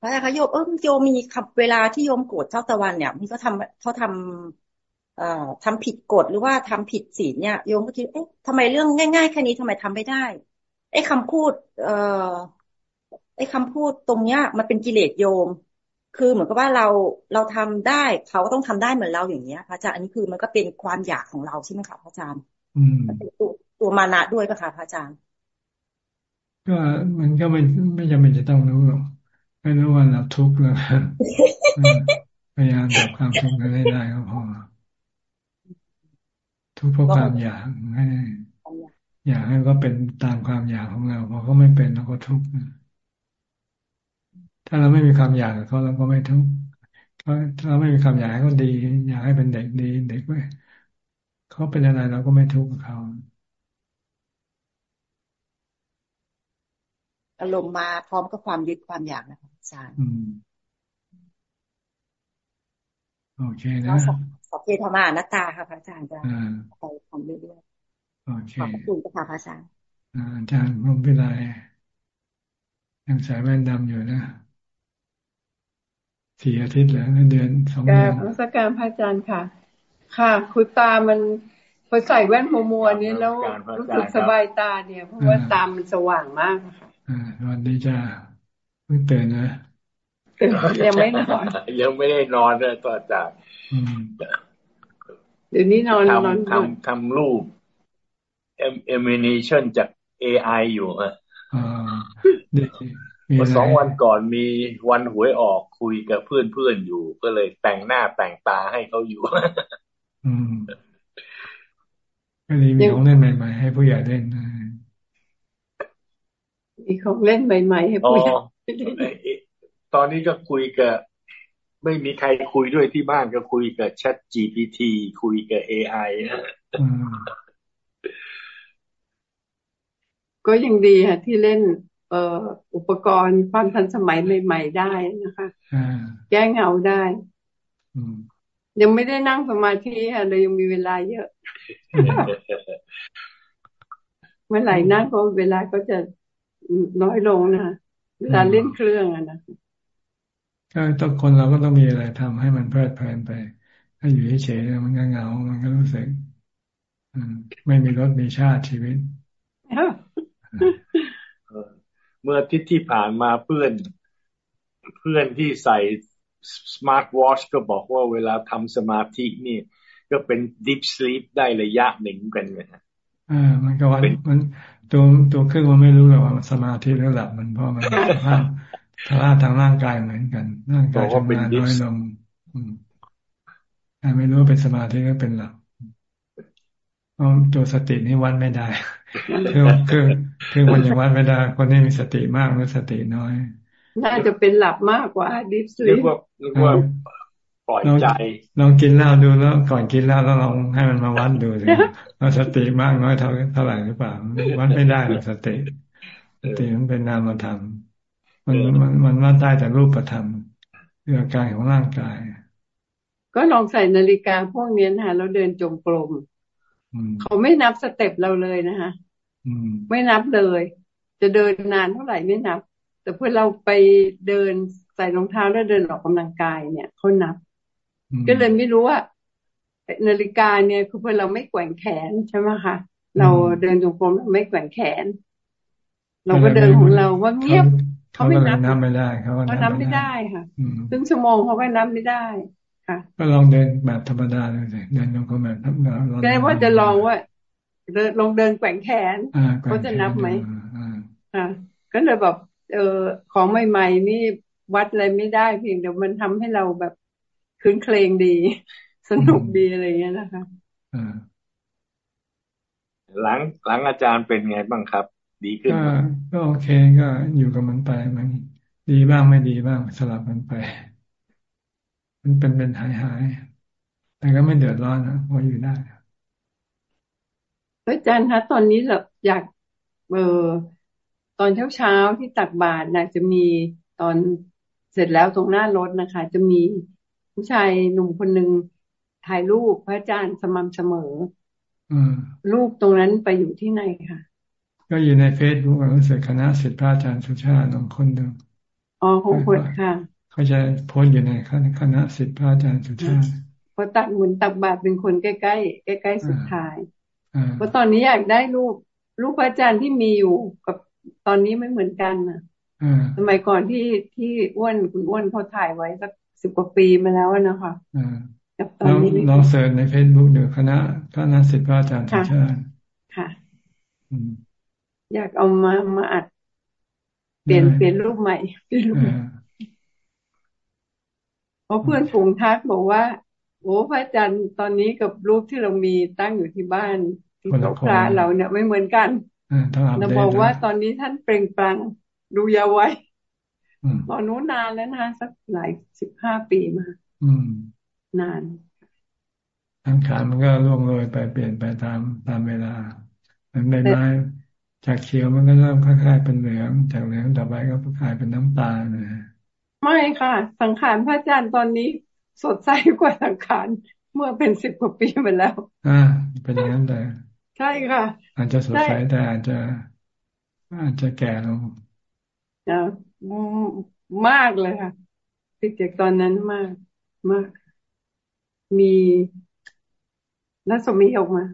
พระอาจารย์โยมเออโยมมีขับเวลาที่โยมโกรธเท่าตะวันเนี่ยมันก็ทำเขาทำเอ่อทำผิดกฎหรือว่าทำผิดศีลเนี่ยโยมก็คิดเอ๊ะทำไมเรื่องง่ายๆแค่นี้ทำไมทำไม่ได้ไอ้คำพูด เอ่อไอ้คำพูดตรงเนี้ย มันเป็นกิเลสโยม คือเหมือนกับว่าเราเราทำได้เขาก็ต้องทำได้เหมือนเราอย่างเงี้ยพระอาจารย์อันนี้คือมันก็เป็นความอยากของเราใช่ไหมคะพระอาจารย์มันเป็นตัวตัวมานะด้วยปะคะพระอาจารย์ ก็มันก็ไม่ไม่จำเป็นจะต้องรู้หรอกไม่รู้ว่าเราทุกข์แล้วพยายามดับความทุกข์นั้นได้ก็พอทุกข์เพราะความอยากให้อยากให้ก็เป็นตามความอยากของเราพอเขาไม่เป็นเราก็ทุกข์ ถ้าเราไม่มีความอยากกับเขาเราก็ไม่ทุกข์ถ้าเราไม่มีความอยากให้เขาดี อยากให้เป็นเด็กดีเด็กไว้เขาเป็นอะไรเราก็ไม่ทุกข์กับเขาอารมณ์มาพร้อมกับความยึดความอยากนะอาจารย์โอเคนะสัพเพธรรมานัตตาค่ะพระอาจารย์จะไปทำเรื่อยๆโอเคขอบคุณค่ะพระอาจารย์อาจารย์ร่มพิไลยังใส่แว่นดำอยู่นะ สี่อาทิตย์แล้วเดือนสองเดือนรัชการพระอาจารย์ค่ะ ค่ะ คุณตามันพอใส่แว่นมัวมัวนี้แล้วรู้สึกสบายตาเนี่ย เพราะว่าตามันสว่างมากค่ะอ่าวันนี้จะเพิ่งตื่นนะยังไม่นอนยังไม่ได้นอนเลยตัวจากเดี๋ยวนี้นอนนอนทำทำรูปเอมิเนชันจาก AI อยู่ฮะ เมื่อสองวันก่อนมีวันหวยออกคุยกับเพื่อนเพื่อนอยู่ ก็เลยแต่งหน้าแต่งตาให้เขาอยู่อืมก็เลยมีของเล่นใหม่ ๆ ให้ผู้ใหญ่เล่นมีของเล่นใหม่ ๆ ให้ผู้ใหญ่ตอนนี้ก็คุยกับ ไม่มีใครคุยด้วยที่บ้านก็คุยกับ Chat GPT คุยกับ AI ก็ยังดีค่ะที่เล่น เอ่ออุปกรณ์ความทันสมัยใหม่ ๆ ได้นะคะแก้เงาได้ยังไม่ได้นั่งสมาธิค่ะเลยยังมีเวลาเยอะ เมื่อไหร่นั่งก็เวลาก็จะน้อยลงนะเวลาเล่นเครื่องอะนะก็ต้องคนเราก็ต้องมีอะไรทำให้มันเพลิดเพลินไป ถ้าอยู่เฉยๆมันก็เหงา มันก็รู้สึกไม่มีรสมีชาติชีวิต เมื่ออาทิตย์ที่ผ่านมาเพื่อนเพื่อนที่ใส่ smart watch ก็บอกว่าเวลาทำสมาธินี่ ก็เป็น deep sleep ได้ระยะหนึ่งกันเลยอ่ามันก็วันมันตัวตัวเครื่องมันไม่รู้หรอกว่าสมาธิหรือหลับมันเพราะมันภาพท่าทางร่างกายเหมือนกันร่างกายทำงานน้อยลงแต่ไม่รู้เป็นสมาธิก็เป็นหลับตัวสตินี่วัดไม่ได้ คือคือคือมันยังวัดไม่ได้คนนี้มีสติมากหรือสติน้อย น่าจะเป็นหลับมากกว่า deep sleep กว่านึกว่าปล่อยใจลองกินเหล้าดูแล้วก่อนกินเหล้าแล้วลองให้มันมาวัดดูสิว่าสติมากน้อยเท่าเท่าไหร่หรือเปล่า วัดไม่ได้หรอกสติสติมันเป็นนามธรรมมันมันมันวัดได้แต่รูปธรรมคืออาการของร่างกาย ก็ลองใส่นาฬิกาพวกนี้นะคะแล้วเดินจงกรม เขาไม่นับสเต็ปเราเลยนะคะไม่นับเลย จะเดินนานเท่าไหร่ไม่นับ แต่เพื่อเราไปเดินใส่รองเท้าแล้วเดินออกกำลังกายเนี่ยเขานับ ก็เลยไม่รู้ว่านาฬิกาเนี่ยคือเพื่อเราไม่แกว่งแขนใช่ไหมคะเราเดินจงกรมไม่แกว่งแขน เราก็เดินของเราว่าเงียบเขาไม่นับนับไม่ได้เขาก็นับไม่ได้ค่ะซึ่งชั่วโมงเขาก็นับไม่ได้ค่ะ ก็ลองเดินแบบธรรมดาเลยเดินจงกรมแบบธรรมดาแค่ว่าจะลองว่าเดินลองเดินแกว่งแขนเขาจะนับไหมอ่าก็เลยแบบเออของใหม่ๆนี่วัดอะไรไม่ได้เพียงเดี๋ยวมันทำให้เราแบบคืนเคลงดี สนุกดีอะไรเงี้ยนะคะหลังหลังอาจารย์เป็นไงบ้างครับ ดีขึ้นก็โอเคก็อยู่กับมันไปมันดีบ้างไม่ดีบ้างสลับมันไป มันเป็นเป็นหายหายแต่ก็ไม่เดือดร้อนนะพออยู่ได้อาจารย์คะตอนนี้เราอยากเออตอนเช้าเช้าที่ตักบาตรนะจะมีตอนเสร็จแล้วตรงหน้ารถนะคะ จะมีผู้ชายหนุ่มคนหนึ่งถ่ายรูปพระอาจารย์สม่ำเสมอรูปตรงนั้นไปอยู่ที่ไหนคะก็อยู่ในเฟซบุ๊กรู้สึกคณะสิทธิพระอาจารย์สุชาติน้องคนหนึ่งอ๋อคงเปิดค่ะ เขาจะโพสอยู่ในคณะสิทธิพระอาจารย์สุชาติพอตักหมุนตักบาตรเป็นคนใกล้ใกล้ใกล้ใกล้สุดท้ายเพราะตอนนี้อยากได้รูปรูปพระอาจารย์ที่มีอยู่กับตอนนี้ไม่เหมือนกันนะสมัยก่อนที่ที่อ้วนคุณอ้วนเขาถ่ายไว้สักสิบกว่าปีมาแล้วนะคะกับตอนนี้ลองเสิร์ชในเฟซบุ๊กเดี๋ยวคณะคณะสิทธิพระอาจารย์ทุกชาติค่ะอยากเอามามาอัดเปลี่ยนเปลี่ยนรูปใหม่เพราะเพื่อนฝูงทักบอกว่าโอ้พระอาจารย์ตอนนี้กับรูปที่เรามีตั้งอยู่ที่บ้านที่โต๊ะพระเราเนี่ยไม่เหมือนกันเราบอกว่าตอนนี้ท่านเปล่งปลั่งดูยาวไว้ตอนนู้นนานแล้วนะสักหลายสิบห้าปีมานานทังขานมันก็ล่วงโรยไปเปลี่ยนไปตามตามเวลา มันใบไม้จากเขียวมันก็เริ่มคล้ายๆเป็นเหลือง จากเหลืองต่อไปก็กลายเป็นน้ำตาลนะ ไม่ค่ะ สังขารพระอาจารย์ตอนนี้สดใสกว่าสังขารเมื่อเป็นสิบกว่าปีมาแล้ว อ่า เป็นอย่างนั้นแต่ใช่ค่ะ อาจจะสดใสแต่อาจจะอาจจะแก่ลงนะมากเลยค่ะติดจากตอนนั้นมากมาก มีรัศมีออกมา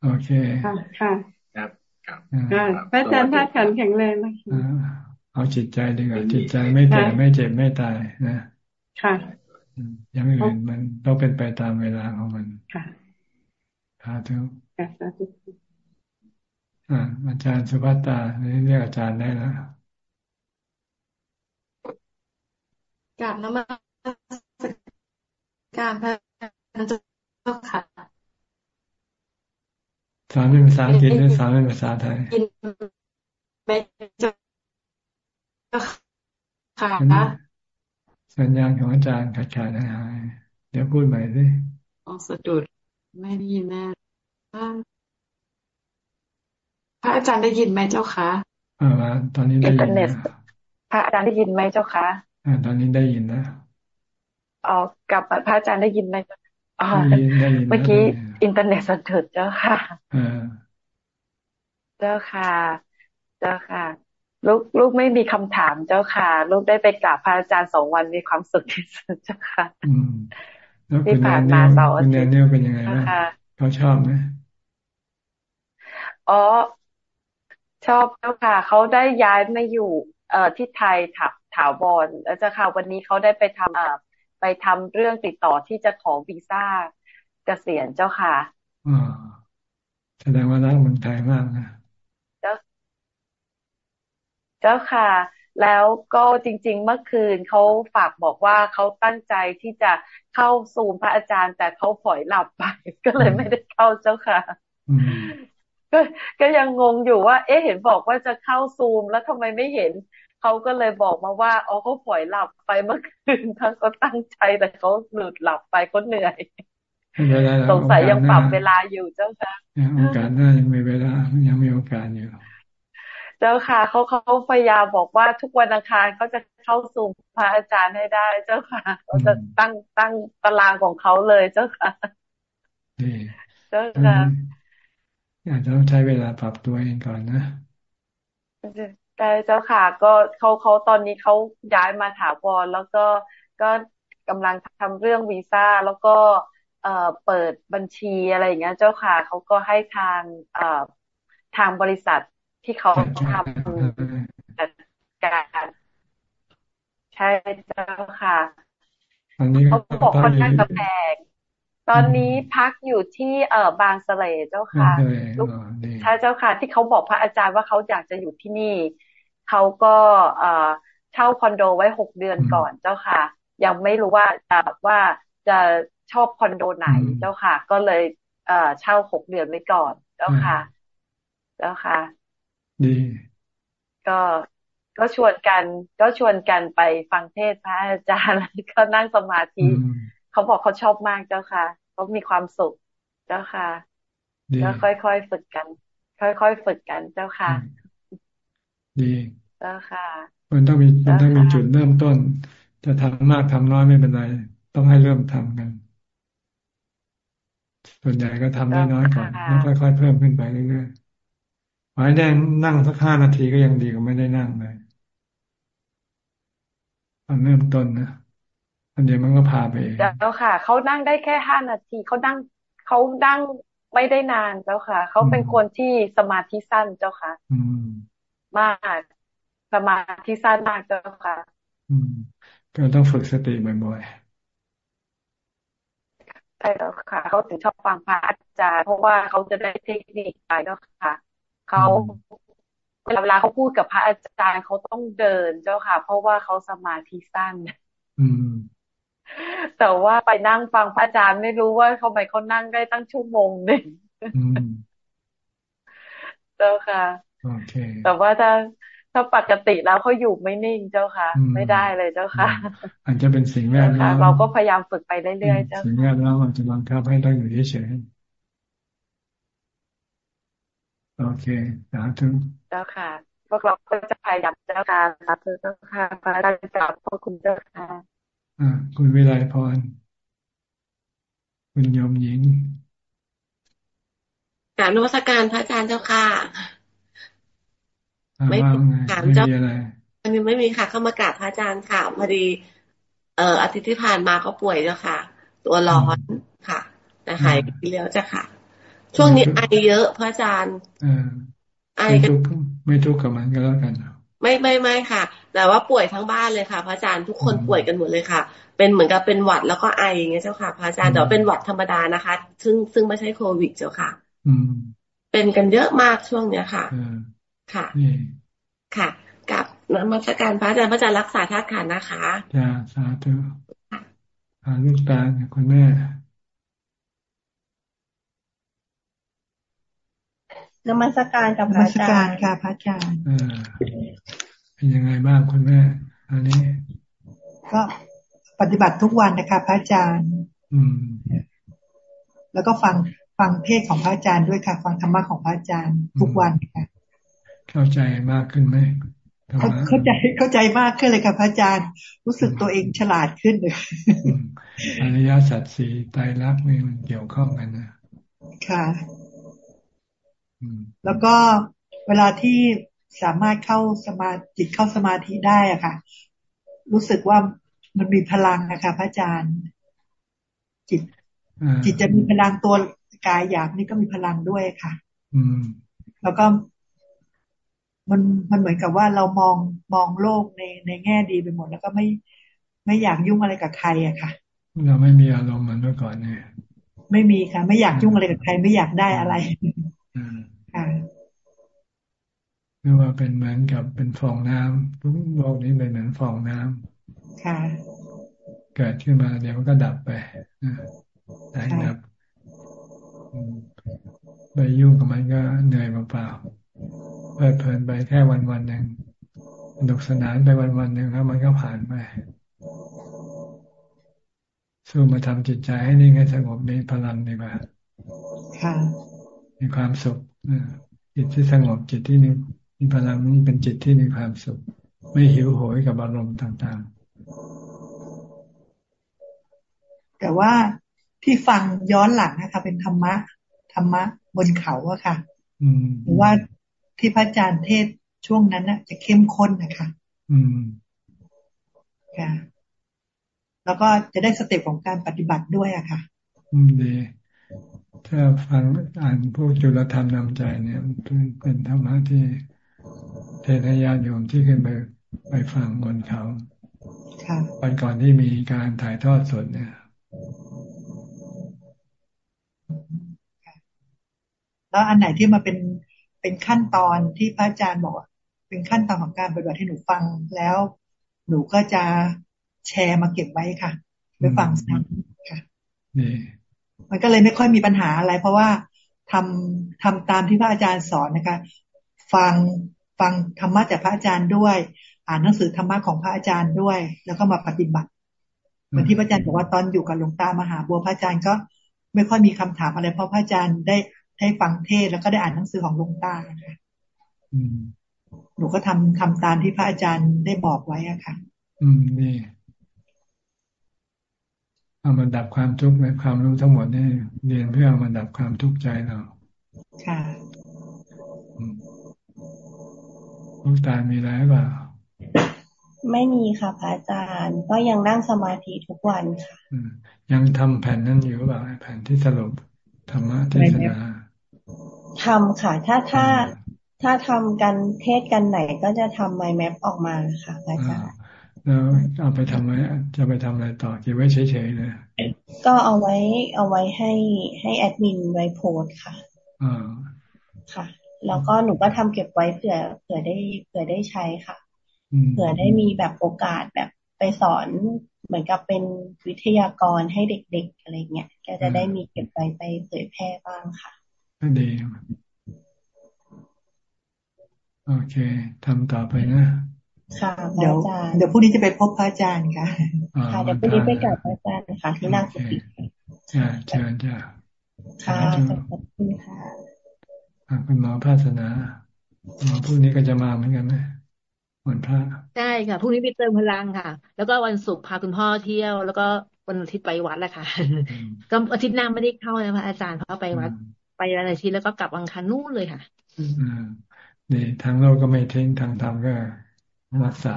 โอเค ค่ะ ค่ะ ครับ ครับพระอาจารย์ท่าขันแข็งแรงนะ เอาจิตใจดีกว่าจิตใจไม่แก่ไม่เจ็บไม่ตายนะค่ะยังอื่นมันต้องเป็นไปตามเวลาของมันค่ะสาธุสาธุอ่าอาจารย์สุภัตตาเรียกอาจารย์ได้แล้วกราบนมัสการพระอาจารย์ค่ะสอนเป็นภาษาอังกฤษหรือสอนเป็นภาษาไทยไม่จ้ ค่ะสัญญาณของอาจารย์ขาดขาดหายเดี๋ยวพูดใหม่สิออสะดุดไม่ได้ยินแน่พระอาจารย์ได้ยินไหมเจ้าคะอ่าตอนนี้ได้ยินพระอาจารย์ได้ยินไหมเจ้าคะอ่าตอนนี้ได้ยินนะอ๋อกลับพระอาจารย์ได้ยินไหมอ๋อเมื่อกี้อินเทอร์เน็ตสะดุดเจ้าค่ะเจ้าค่ะ เจ้าค่ะ ลูกลูกไม่มีคำถามเจ้าค่ะ ลูกได้ไปกราบพระอาจารย์สองวันมีความสุขที่สุดเจ้าค่ะที่ผ่านมาเสาร์อาทิตย์เป็นยังไงบ้างเขาชอบไหมอ๋อ ชอบเจ้าค่ะเขาได้ย้ายมาอยู่ เอ่อที่ไทยถาถาวรแล้วเจ้าค่ะ วันนี้เขาได้ไปทำอ่าไปทำเรื่องติดต่อที่จะขอวีซ่าเกษียณเจ้าค่ะอ่าแสดงว่ารักเมืองไทยมากนะ เจ้าค่ะ แล้วก็จริง ๆ เมื่อคืนเขาฝากบอกว่าเขาตั้งใจที่จะเข้าซูมพระอาจารย์ แต่เขาผอยหลับไป ก็เลยไม่ได้เข้าเจ้าค่ะก็ก็ยังงงอยู่ว่า เอ๊ะเห็นบอกว่าจะเข้าซูมแล้วทำไมไม่เห็นเขาก็เลยบอกมาว่าอ๋อเขาผอยหลับไปเมื่อคืนทั้งก็ตั้งใจแต่เขาหลุดหลับไปก็เหนื่อยสงสัยยังปรับเวลาอยู่เจ้าค่ะโอกาสหน้ายังมีเวลายังมีโอกาสอยู่ เจ้าค่ะเขาเขาพยายามบอกว่าทุกวันอังคารเขาจะเข้าสู่พระอาจารย์ให้ได้ เจ้าค่ะเขาจะตั้งตั้งตารางของเขาเลยเจ้าค่ะเจ้าค่ะอาจจะต้องใช้เวลาปรับตัวเองก่อนนะใช่เจ้าค่ะ ก็เขาเขาตอนนี้เขาย้ายมาถาวรแล้วก็ก็กำลังทำเรื่องวีซ่าแล้วก็เอ่อเปิดบัญชีอะไรอย่างเงี้ย เจ้าค่ะเขาก็ให้ทางเอ่อทางบริษัท ที่เขาทำจัดการใช่เจ้าค่ะเขาบอกค่อนข้างจะแพงตอนนี้พักอยู่ที่เอ่อบางสะเลเจ้าค่ะลูกใช่เจ้าค่ะ ที่เขาบอกพระอาจารย์ว่าเขาอยากจะอยู่ที่นี่เขาก็เอ่อเช่าคอนโดไว้หกเดือนก่อนเจ้าค่ะ ยังไม่รู้ว่าจะว่าจะชอบคอนโดไหนเจ้าค่ะ ก็เลย เอ่อเช่าหกเดือนไว้ก่อนเจ้าค่ะ เจ้าค่ะ ดี ก็ก็ชวนกัน ก็ชวนกันไปฟังเทศพระอาจารย์แล้วก็นั่งสมาธิเขาบอกเขาชอบมากเจ้าค่ะเขามีความสุขเจ้าค่ะแล้วค่อยๆฝึกกัน ค่อยๆฝึกกันเจ้าค่ะ ดีเจ้าค่ะ มันต้องมีมันต้องมีจุดเริ่มต้น จะทำมากทำน้อยไม่เป็นไร ต้องให้เริ่มทำกัน ส่วนใหญ่ก็ทำได้น้อยก่อนแล้วค่อยๆเพิ่มขึ้นไปเรื่อยๆ หมายแดงนั่งสักห้านาทีก็ยังดีกว่าไม่ได้นั่งเลยตอนเริ่มต้นนะอันเดียวมันก็พาไปเจ้าค่ะเขานั่งได้แค่ห้านาทีเขานั่งเขานั่งไม่ได้นานเจ้าค่ะเขาเป็นคนที่สมาธิสั้นเจ้าค่ะ อืมมากสมาธิสั้นมากเจ้าค่ะ อืม ก็ต้องฝึกสติบ่อยๆใช่แล้วค่ะเขาถึงชอบฟังพระอาจารย์เพราะว่าเขาจะได้เทคนิคไปเจ้าค่ะ เขาเวลาเขาพูดกับพระอาจารย์เขาต้องเดินเจ้าค่ะ เพราะว่าเขาสมาธิสั้นอืมแต่ว่าไปนั่งฟังพระอาจารย์ไม่รู้ว่าเขาไปเขานั่งได้ตั้งชั่วโมงหนึ่งเจ้าค่ะแต่ว่าถ้าถ้าปกติแล้วเขาอยู่ไม่นิ่งเจ้าค่ะ ไม่ได้เลยเจ้าค่ะอาจจะเป็นสิ่งแวดล้อมเราก็พยายามฝึกไปเรื่อยๆเจ้าสิ่งแวดล้อมอาจจะบังคับให้ต้องอยู่เฉย โอเคสาธุเจ้าค่ะ พวกเราก็จะพยายามเจ้าค่ะสาธุเจ้าค่ะพระอาจารย์กราบพระคุณเจ้าค่ะอ่าคุณวิไลพร คุณยมหญิงกราบนวัตการพระอาจารย์เจ้าค่ะไม่ถามเจ้าอันนี้ไม่มีค่ะ เข้ามากราบพระอาจารย์ค่ะพอดี เอ่ออาทิตย์ที่ผ่านมาก็ป่วยเจ้าค่ะ ตัวร้อนค่ะแต่หายดีแล้วจ้ะค่ะ ช่วงนี้ไอเยอะพระอาจารย์ไอกันไม่ทุกข์กับมันก็แล้วกันไม่ไม่ไม่ค่ะ แต่ว่าป่วยทั้งบ้านเลยค่ะ พระอาจารย์ทุกคนป่วยกันหมดเลยค่ะ เป็นเหมือนกับเป็นหวัดแล้วก็ไออย่างเงี้ยเจ้าค่ะ พระอาจารย์แต่เป็นหวัดธรรมดานะคะ ซึ่งซึ่งไม่ใช่โควิดเจ้าค่ะ อืม เป็นกันเยอะมากช่วงเนี้ยค่ะค่ะค่ะ กับนมัสการพระอาจารย์พระอาจารย์รักษาธาตุขันนะคะจ้าสาธุหาลูกตาคุณแม่ นมัสการกับพระอาจารย์ค่ะพระอาจารย์เป็นยังไงบ้างคุณแม่อันนี้ ก็ปฏิบัติทุกวันนะคะพระอาจารย์ อืม แล้วก็ฟังฟังเทศของพระอาจารย์ด้วยค่ะ ฟังธรรมะของพระอาจารย์ทุกวันค่ะ เข้าใจมากขึ้นไหมเข้าใจเข้าใจมากขึ้นเลยค่ะพระอาจารย์ รู้สึกตัวเองฉลาดขึ้นเลยอริยสัจสี่ไตรลักษณ์นี่มันเกี่ยวข้องกันนะค่ะ แล้วก็เวลาที่สามารถเข้าสมาจิตเข้าสมาธิได้อะค่ะ รู้สึกว่ามันมีพลังนะคะพระอาจารย์ จิต จิตจะมีพลังตัวกายอยากนี่ก็มีพลังด้วยค่ะ อืม แล้วก็มันมันเหมือนกับว่าเรามองมองโลกในในแง่ดีไปหมด แล้วก็ไม่ไม่อยากยุ่งอะไรกับใครอะค่ะ เราไม่มีอารมณ์เหมือนเมื่อก่อนเนี่ย ไม่มีค่ะ ไม่อยากยุ่งอะไรกับใคร ไม่อยากได้อะไรค่ะ หรือว่าเป็นเหมือนกับเป็นฟองน้ำทุกโลกนี้เป็นเหมือนฟองน้ำค่ะ เกิดขึ้นมาเดี๋ยวมันก็ดับไปแตกดับไปยุ่งกับมันก็เหนื่อยเปล่าๆเพลิดเพลินไปแค่วันวันหนึ่งสนุกสนานไปวันวันหนึ่งแล้วมันก็ผ่านไปสู้มาทำจิตใจให้นิ่งให้สงบมีพลังดีกว่าค่ะมีความสุข จิตที่สงบจิตที่มีมีมีพลังนี่เป็นจิตที่มีความสุข ไม่หิวโหยกับอารมณ์ต่างๆ แต่ว่าที่ฟังย้อนหลังนะคะ เป็นธรรมะ ธรรมะบนเขาอะค่ะหรือว่าที่พระอาจารย์เทศช่วงนั้นน่ะ จะเข้มข้นนะคะอืมค่ะแล้วก็จะได้สเต็ปของการปฏิบัติด้วยอะค่ะ อืมดี ถ้าฟังอ่านพวกจุลธรรมนำใจเนี่ยเป็นธรรมะที่เทศญาติโยมที่ขึ้นไปไปฟังบนเขาวันก่อนที่มีการถ่ายทอดสดเนี่ยแล้วอันไหนที่มาเป็นเป็นขั้นตอนที่พระอาจารย์บอกเป็นขั้นตอนของการปฏิบัติที่หนูฟังแล้ว หนูก็จะแชร์มาเก็บไว้ค่ะ ไปฟังซ้ำค่ะ มันก็เลยไม่ค่อยมีปัญหาอะไร เพราะว่าทำทำตามที่พระอาจารย์สอนนะคะ ฟังฟังธรรมะจากพระอาจารย์ด้วย อ่านหนังสือธรรมะของพระอาจารย์ด้วย แล้วก็มาปฏิบัติเหมือนที่พระอาจารย์บอกว่าตอนอยู่กับหลวงตามหาบัวพระอาจารย์ก็ไม่ค่อยมีคำถามอะไร เพราะพระอาจารย์ได้ให้ฟังเทศแล้วก็ได้อ่านหนังสือของหลวงตาค่ะหนูก็ทำทำตามที่พระอาจารย์ได้บอกไว้อะค่ะ อืมนี่ เอามาดับความทุกข์ในความรู้ทั้งหมดนี่เรียนเพื่อเอามาดับความทุกข์ใจเราค่ะลูกตามีอะไรบ้างไม่มีค่ะพระอาจารย์ ก็ยังนั่งสมาธิทุกวันค่ะยังทำแผ่นนั้นอยู่หรือเปล่าแผ่นที่สรุปธรรมะเทศนาทำค่ะ ถ้าถ้าถ้าทำกันเทศกันไหนก็จะทำไมแมปออกมาค่ะอาจารย์ แล้วเอาไปทำไว้จะไปทำอะไรต่อเก็บไว้เฉยๆเลยก็เอาไว้เอาไว้ให้ให้แอดมินไว้โพสค่ะอ่าค่ะ แล้วก็หนูก็ทำเก็บไว้เผื่อเผื่อได้เผื่อได้ใช้ค่ะเผื่อได้มีแบบโอกาสแบบไปสอนเหมือนกับเป็นวิทยากรให้เด็กๆอะไรเงี้ยก็จะได้มีเก็บไว้ไปเผยแพร่บ้างค่ะก็ดีโอเคทำต่อไปนะ ค่ะเดี๋ยวเดี๋ยวพรุ่งนี้จะไปพบพระอาจารย์ค่ะค่ะเดี๋ยวพรุ่งนี้ไปกับพระอาจารย์ค่ะที่นั่งสติจ้าเชิญจ้าค่ะขอบคุณค่ะคุณหมอภาสนาหมอพรุ่งนี้ก็จะมาเหมือนกันไหมวันพระใช่ค่ะพรุ่งนี้ไปเติมพลังค่ะ แล้วก็วันศุกร์พาคุณพ่อเที่ยว แล้วก็วันอาทิตย์ไปวัดแหละค่ะก็อาทิตย์หน้าไม่ได้เข้านะพระอาจารย์เพราะไปวัดไปวันอาทิตย์แล้วก็กลับวังคันนู่นเลยค่ะอ่านี่ทางโลกก็ไม่ทิ้งทางธรรมก็ รักษา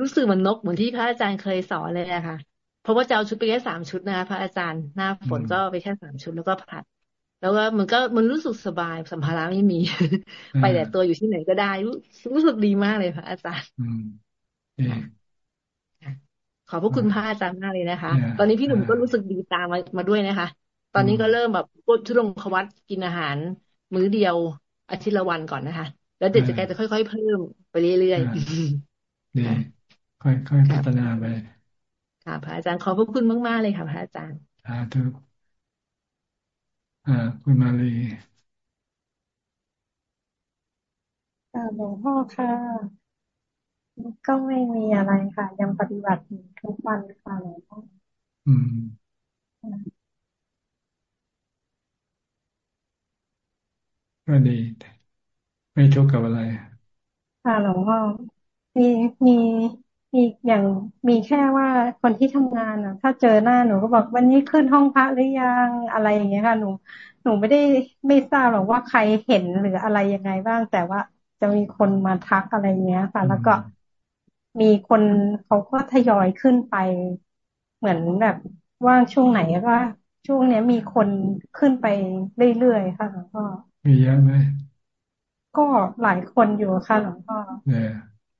รู้สึกเหมือนนกเหมือนที่พระอาจารย์เคยสอนเลยอะค่ะ เพราะว่าจะเอาชุดไปแค่สามชุดนะคะพระอาจารย์หน้าฝนก็ไปแค่สามชุดแล้วก็ผัด แล้วก็มันก็มันรู้สึกสบายสัมภาระไม่มี ไปแต่ตัวอยู่ที่ไหนก็ได้รู้รู้สึกดีมากเลยพระอาจารย์ขอบพระคุณพระอาจารย์มากเลยนะคะ ตอนนี้พี่หนุ่มก็รู้สึกดีตามมามาด้วยนะคะ ตอนนี้ก็เริ่มแบบกดทุลงควัตกินอาหาร มื้อเดียวอาทิตย์ละวันก่อนนะคะ แล้วเด็กจะแกจะค่อยๆเพิ่มไปเรื่อยๆดีค่อยๆพัฒนาไปค่ะพระอาจารย์ขอบพระคุณมากๆเลยค่ะพระอาจารย์สาธุอ่าคุณมาลีหลวงพ่อค่ะก็ไม่มีอะไรค่ะ ยังปฏิบัติทุกวันค่ะหลวงพ่ออืมก็ดี ไม่ทุกข์กับอะไร ค่ะหลวงพ่อมีมีมีอย่างมีแค่ว่าคนที่ทำงานอะ ถ้าเจอหน้าหนูก็บอกวันนี้ขึ้นห้องพระหรือยังอะไรอย่างเงี้ยค่ะหนูหนูไม่ได้ไม่ทราบหรอกว่าใครเห็นหรืออะไรยังไงบ้าง แต่ว่าจะมีคนมาทักอะไรเงี้ยค่ะ แล้วก็มีคนเขาก็ทยอยขึ้นไป เหมือนแบบว่างช่วงไหนก็ช่วงเนี้ยมีคนขึ้นไปเรื่อยๆค่ะหลวงพ่อมีเยอะไหม ก็หลายคนอยู่ค่ะหลวงพ่อเนี่ย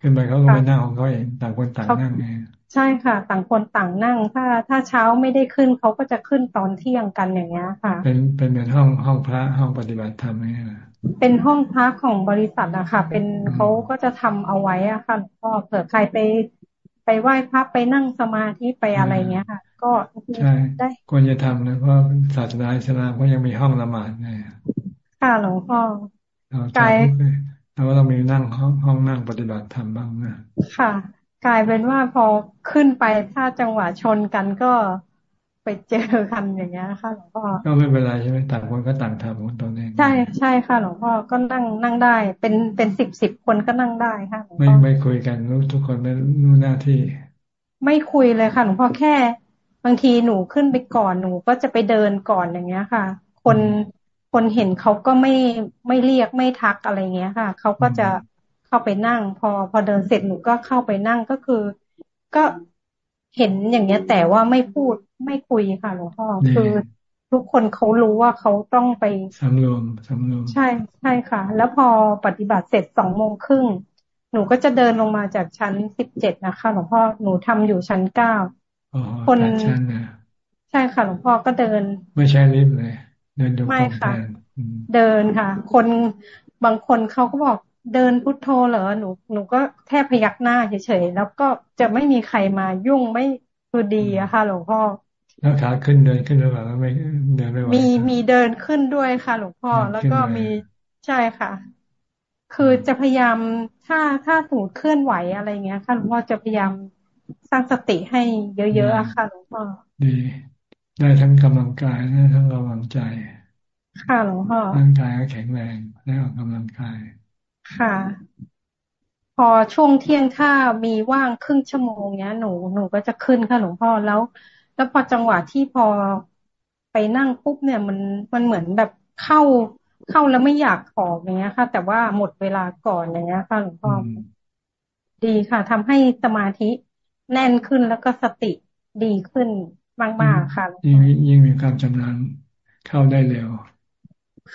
ขึ้นไปเขาก็ไปนั่งของเขาเองต่างคนต่างนั่งเองใช่ค่ะ ต่างคนต่างนั่ง ถ้าถ้าเช้าไม่ได้ขึ้นเขาก็จะขึ้นตอนเที่ยงกันอย่างเงี้ยค่ะ เป็นเป็นเหมือนห้องห้องพระห้องปฏิบัติธรรมนี่แหละเป็นห้องพักของบริษัทอะค่ะ เป็นเขาก็จะทำเอาไว้อะค่ะก็เผื่อใครไป ไปไหว้พระไปนั่งสมาธิไปอะไรเงี้ยค่ะ ก็ใช่ได้ควรจะทำนะเพราะศาสนาอิสลามก็ยังมีห้องละหมาดไงค่ะหลวงพ่อ กายแล้วก็ต้องมีนั่งห้องห้องนั่งปฏิบัติธรรมบ้างนะค่ะ กลายเป็นว่าพอขึ้นไปถ้าจังหวะชนกันก็ไปไปเจอกันอย่างเงี้ยค่ะหลวงพ่อก็ไม่เป็นไรใช่ไหมต่างคนก็ต่างทำของตนเองใช่ใช่ค่ะหลวงพ่อก็นั่งนั่งได้ เป็นเป็นสิบสิบคนก็นั่งได้ค่ะหลวงพ่อไม่ไม่คุยกันรู้ทุกคนไม่รู้หน้าที่ ไม่คุยเลยค่ะหลวงพ่อแค่ บางทีหนูขึ้นไปก่อนหนูก็จะไปเดินก่อนอย่างเงี้ยค่ะ คน คนเห็นเขาก็ไม่ไม่เรียกไม่ทักอะไรเงี้ยค่ะ เขาก็จะเข้าไปนั่ง พอพอเดินเสร็จหนูก็เข้าไปนั่งก็คือ ก็เห็นอย่างเงี้ย แต่ว่าไม่พูดไม่คุยค่ะหลวงพ่อคือทุกคนเขารู้ว่าเขาต้องไปสำรวมสำรวม ใช่ใช่ค่ะ แล้วพอปฏิบัติเสร็จสองโมงครึ่งหนูก็จะเดินลงมาจากชั้นสิบเจ็ดนะคะหลวงพ่อหนูทำอยู่ชั้นเก้าคนใช่ค่ะหลวงพ่อก็เดิน ไม่ใช่ลิฟต์เลย เดินดูไม่ค่ะ เดินค่ะ คนบางคนเขาก็บอกเดินพุทโธเหรอหนูหนูก็แทบพยักหน้าเฉยๆแล้วก็จะไม่มีใครมายุ่งไม่คือดีอะค่ะ หลวงพ่อแล้วขาขึ้นเดินขึ้นหรือเปล่าไม่เดินไม่ไหวมีมีเดินขึ้นด้วยค่ะ หลวงพ่อแล้วก็มีใช่ค่ะ คือจะพยายามถ้าถ้าสูดเคลื่อนไหวอะไรเงี้ย ค่ะหลวงพ่อจะพยายามสร้างสติให้เยอะๆอะค่ะ หลวงพ่อดี ได้ทั้งกำลังกายได้ทั้งกำลังใจ ค่ะหลวงพ่อร่างกายก็แข็งแรงได้ออกกำลังกาย ค่ะ พอช่วงเที่ยงถ้ามีว่างครึ่งชั่วโมงเนี้ยหนูหนูก็จะขึ้นค่ะหลวงพ่อแล้ว แล้วพอจังหวะที่พอไปนั่งปุ๊บเนี่ยมันมันเหมือนแบบเข้าเข้าแล้วไม่อยากออกอย่างเงี้ยค่ะ แต่ว่าหมดเวลาก่อนอย่างเงี้ยค่ะหลวงพ่อดีค่ะทำให้สมาธิแน่นขึ้นแล้วก็สติดีขึ้น มากๆค่ะยิ่งยิ่งมีความจำนาญเข้าได้เร็ว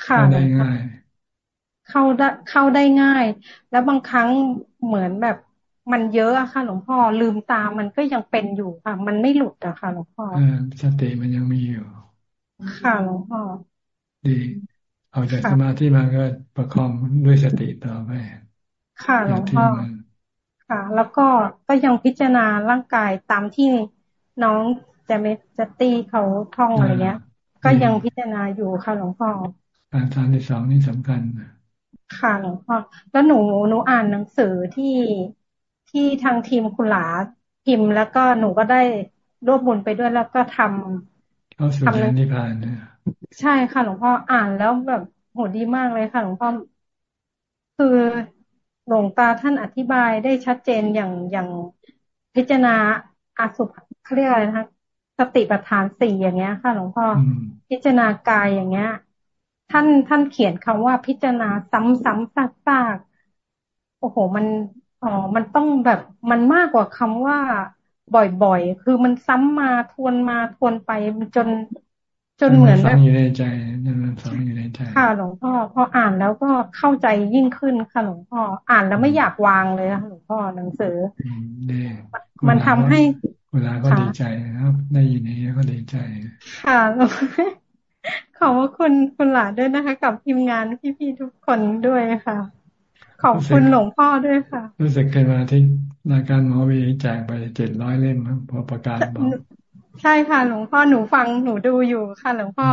เข้าได้ง่าย เข้าได้เข้าได้ง่าย แล้วบางครั้งเหมือนแบบมันเยอะอะค่ะ หลวงพ่อลืมตามันก็ยังเป็นอยู่ค่ะ มันไม่หลุดอะค่ะ หลวงพ่อสติมันยังมีอยู่ ค่ะหลวงพ่อดีออกจากสมาธิมาก็ประคองด้วยสติต่อไปค่ะหลวงพ่อค่ะ แล้วก็ก็ยังพิจารณาร่างกายตามที่น้อง จะเมจะตีเขาท่องอะไรเงี้ย ก็ยังพิจารณาอยู่ค่ะหลวงพ่อการทานที่สองนี่สำคัญค่ะหลวงพ่อแล้วหนูหนูอ่านหนังสือที่ที่ทางทีมคุณหลาพิมพ์ แล้วก็หนูก็ได้รวบบุญไปด้วยแล้วก็ทำเข้าสู่แนิพพานเนี่ยใช่ค่ะหลวงพ่ออ่านแล้วแบบโหดีมากเลยค่ะหลวงพ่อคือหลวงตาท่านอธิบายได้ชัดเจนอย่างอย่างพิจารณาอาสุภเขาเรียกอะไรนะคะ สติปัฏฐานสี่อย่างเงี้ย ค่ะ หลวงพ่อพิจารณากายอย่างเงี้ย ท่านท่านเขียนคำว่าพิจารณาซ้ำซ้ำซากซากโอ้โห มันอ๋อมันต้องแบบมันมากกว่าคำว่าบ่อยๆ คือมันซ้ำมาทวนมาทวนไปจนจนเหมือนแบบอยู่ในใจมันฝังอยู่ในใจค่ะหลวงพ่อพออ่านแล้วก็เข้าใจยิ่งขึ้นค่ะหลวงพ่ออ่านแล้วไม่อยากวางเลยค่ะหลวงพ่อหนังสือ มันทำให้ เวลาก็ดีใจนะครับ ได้ยินอย่างนี้ก็ดีใจ ค่ะ ขอบคุณคุณหลานด้วยนะคะ กับทีมงานพี่ๆทุกคนด้วยค่ะ ขอบคุณหลวงพ่อด้วยค่ะ รู้สึกเคยมาที่รายการหมอวีแจกไปเจ็ดร้อยเล่มพอประกาศบอกใช่ค่ะ หลวงพ่อหนูฟังหนูดูอยู่ค่ะ หลวงพ่อ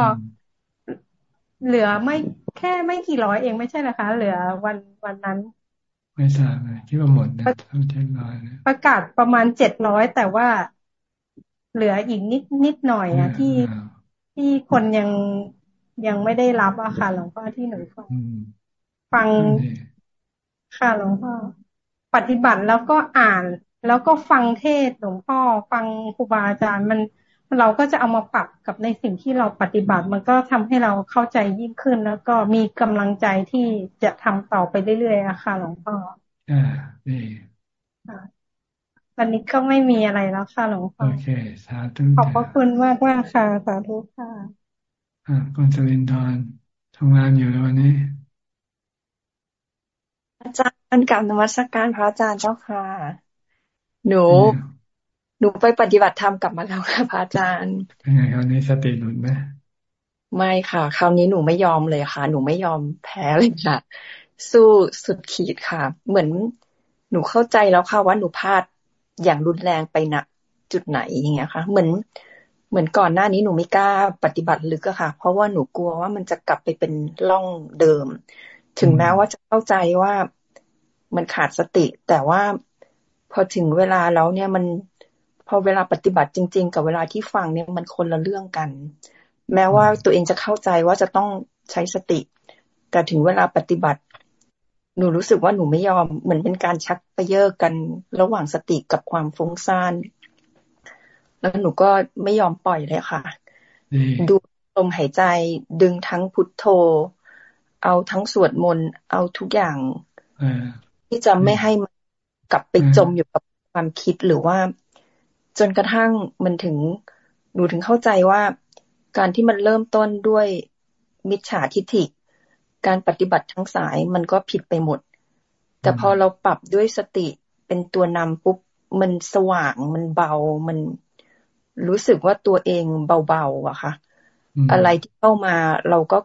เหลือไม่แค่ไม่กี่ร้อยเองไม่ใช่นะคะ เหลือวันวันนั้น ไม่ทราบเลยคิดว่าหมดนะทั้งเจ็ดร้อยประกาศประมาณเจ็ดร้อยแต่ว่าเหลืออีกนิดนิดหน่อยอะที่ที่คนยังยังไม่ได้รับอะค่ะหลวงพ่อที่หนูฟังฟังค่ะหลวงพ่อปฏิบัติแล้วก็อ่าน แล้วก็ฟังเทศหลวงพ่อ ฟังครูบาอาจารย์มัน เราก็จะเอามาปรับกับในสิ่งที่เราปฏิบัติ มันก็ทำให้เราเข้าใจยิ่งขึ้น แล้วก็มีกำลังใจที่จะทำต่อไปเรื่อยๆอะค่ะหลวงพ่ออ่าดีวันนี้ก็ไม่มีอะไรแล้วค่ะหลวงพ่อโอเคสาธุขอบพระคุณมากว่าค่ะสาธุค่ะอ่าคุณสลินทร์ทำงานอยู่วันนี้ อาจารย์กับนวัตการพระอาจารย์เจ้าค่ะหนู หนูไปปฏิบัติธรรมกลับมาแล้วค่ะพระอาจารย์เป็นไงคราวนี้สติหลุดไหมไม่ค่ะ คราวนี้หนูไม่ยอมเลยค่ะ หนูไม่ยอมแพ้เลยค่ะ สู้สุดขีดค่ะ เหมือนหนูเข้าใจแล้วค่ะว่าหนูพลาดอย่างรุนแรงไปณจุดไหนอย่างเงี้ยค่ะ เหมือนเหมือนก่อนหน้านี้หนูไม่กล้าปฏิบัติลึกอะค่ะ เพราะว่าหนูกลัวว่ามันจะกลับไปเป็นร่องเดิม ถึงแม้ว่าจะเข้าใจว่ามันขาดสติ แต่ว่าพอถึงเวลาแล้วเนี่ยมัน พพอเวลาปฏิบัติจริง ๆ กับเวลาที่ฟังเนี่ยมันคนละเรื่องกัน แม้ว่าตัวเองจะเข้าใจว่าจะต้องใช้สติ แต่ถึงเวลาปฏิบัติ หนูรู้สึกว่าหนูไม่ยอมเหมือนเป็นการชักไปเยอะกันระหว่างสติกับความฟุ้งซ่านแล้วหนูก็ไม่ยอมปล่อยเลยค่ะ ดูลมหายใจดึงทั้งพุทโธ เอาทั้งสวดมนต์เอาทุกอย่างที่จะไม่ให้มันกลับไปจมอยู่กับความคิดหรือว่า จนกระทั่งมันถึงหนูถึงเข้าใจว่าการที่มันเริ่มต้นด้วยมิจฉาทิฏฐิ การปฏิบัติทั้งสายมันก็ผิดไปหมด แต่พอเราปรับด้วยสติเป็นตัวนำปุ๊บมันสว่างมันเบา มันรู้สึกว่าตัวเองเบาๆอะค่ะ อะไรที่เข้ามาเราก็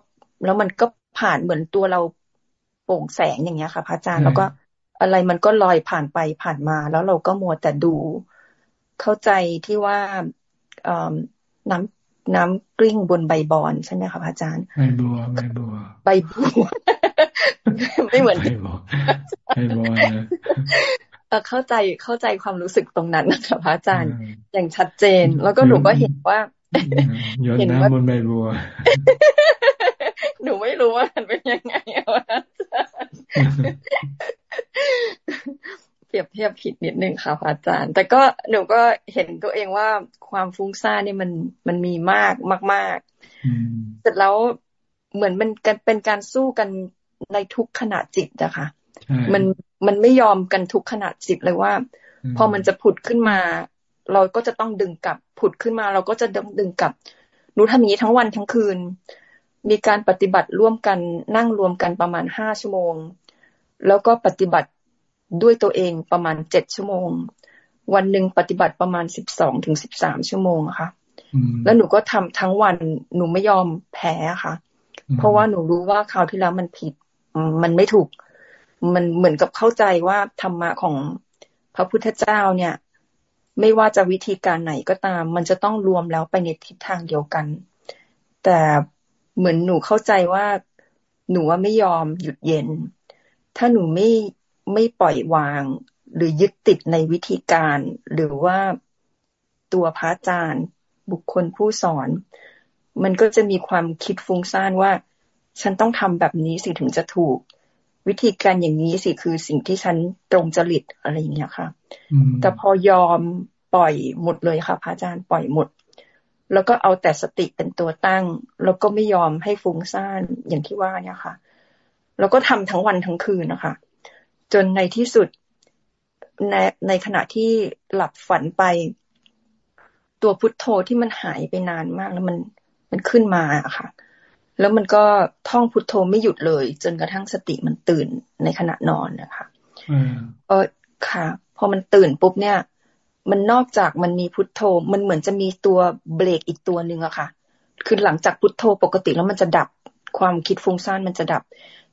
แล้วมันก็ผ่านเหมือนตัวเราโปร่งแสงอย่างเงี้ยค่ะพระอาจารย์แล้วก็อะไรมันก็ลอยผ่านไปผ่านมา แล้วเราก็มัวแต่ดู เข้าใจที่ว่าน้ำน้ำกลิ้งบนใบบอนใช่ไหมคะพระอาจารย์ ใบบัวใบบัวใบบัวไม่เหมือนใบบัวใบบัวเข้าใจเข้าใจความรู้สึกตรงนั้นนะคะพระอาจารย์ อย่างชัดเจน แล้วก็หนูก็เห็นว่าเห็นว่าบนใบบัว หนูไม่รู้ว่ามันเป็นยังไงวะเปรีย บเทียบผิดนิดนึงค่ะพระอาจารย์ แต่ก็หนูก็เห็นตัวเองว่าความฟุ้งซ่านนี่มันมันมีมากมากๆเสร็จแล้วเหมือนมันกันเป็นการสู้กันในทุกขณะจิตนะคะมันมันไม่ยอมกันทุกขณะจิตเลยว่า พอมันจะผุดขึ้นมา เราก็จะต้องดึงกลับผุดขึ้นมา เราก็จะดึงดึงกลับหนูทำอย่างนี้ทั้งวันทั้งคืน มีการปฏิบัติร่วมกันนั่งรวมกันประมาณห้าชั่วโมง แล้วก็ปฏิบัติ ด้วยตัวเองประมาณเจ็ดชั่วโมง วันหนึ่งปฏิบัติประมาณสิบสองถึงสิบสามชั่วโมงค่ะแล้วหนูก็ทำทั้งวันหนูไม่ยอมแพ้ค่ะ เพราะว่าหนูรู้ว่าคราวที่แล้วมันผิด มันไม่ถูก มันเหมือนกับเข้าใจว่าธรรมะของพระพุทธเจ้าเนี่ย ไม่ว่าจะวิธีการไหนก็ตาม มันจะต้องรวมแล้วไปในทิศทางเดียวกัน แต่เหมือนหนูเข้าใจว่าหนูว่าไม่ยอมหยุดเย็น ถ้าหนูไม่ ไม่ปล่อยวาง หรือยึดติดในวิธีการ หรือว่าตัวพระอาจารย์ บุคคลผู้สอน มันก็จะมีความคิดฟุ้งซ่านว่า ฉันต้องทำแบบนี้สิถึงจะถูก วิธีการอย่างนี้สิคือสิ่งที่ฉันตรงจริตอะไรอย่างเงี้ยค่ะ แต่พอยอมปล่อยหมดเลยค่ะพระอาจารย์ปล่อยหมดแล้วก็เอาแต่สติเป็นตัวตั้ง แล้วก็ไม่ยอมให้ฟุ้งซ่านอย่างที่ว่าเนี่ยค่ะ แล้วก็ทำทั้งวันทั้งคืนนะคะ จนในที่สุดในในขณะที่หลับฝันไป ตัวพุทโธที่มันหายไปนานมากแล้วมันมันขึ้นมาค่ะ แล้วมันก็ท่องพุทโธไม่หยุดเลย จนกระทั่งสติมันตื่นในขณะนอนนะคะเออค่ะ พอมันตื่นปุ๊บเนี่ย มันนอกจากมันมีพุทโธ มันเหมือนจะมีตัวเบรกอีกตัวหนึ่งอะค่ะ คือหลังจากพุทโธปกติแล้วมันจะดับความคิดฟุ้งซ่านมันจะดับ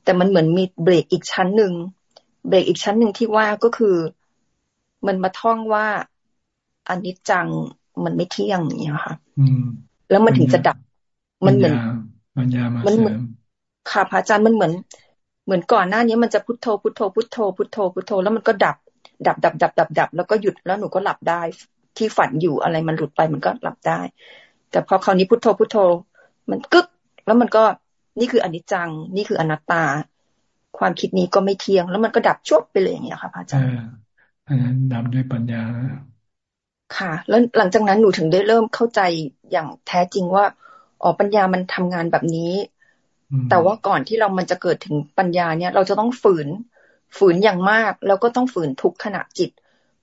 แต่มันเหมือนมีเบรกอีกชั้นหนึ่ง เบรกอีกชั้นหนึ่งที่ว่าก็คือมันมาท่องว่าอันนี้จังมันไม่เที่ยงอย่างเงี้ยค่ะแล้วมันถึงจะดับ มันเหมือนปัญญามาเสริมค่ะพระอาจารย์มันเหมือน เหมือนก่อนหน้านี้มันจะพุทโธพุทโธพุทโธพุทโธพุทโธแล้วมันก็ดับ ดับดับดับดับดับแล้วก็หยุดแล้วหนูก็หลับได้ ที่ฝันอยู่อะไรมันหลุดไปมันก็หลับได้ แต่พอคราวนี้พุทโธพุทโธ มันกึก แล้วมันก็นี่คืออนิจจัง นี่คืออนัตตา ความคิดนี้ก็ไม่เที่ยง แล้วมันก็ดับชั่วไปเลยอย่างเงี้ยค่ะพระอาจารย์อันนั้นดับด้วยปัญญา ค่ะ แล้วหลังจากนั้นหนูถึงได้เริ่มเข้าใจอย่างแท้จริงว่าอ๋อปัญญามันทำงานแบบนี้ แต่ว่าก่อนที่เรามันจะเกิดถึงปัญญาเนี่ย เราจะต้องฝืน ฝืนอย่างมาก แล้วก็ต้องฝืนทุกขณะจิต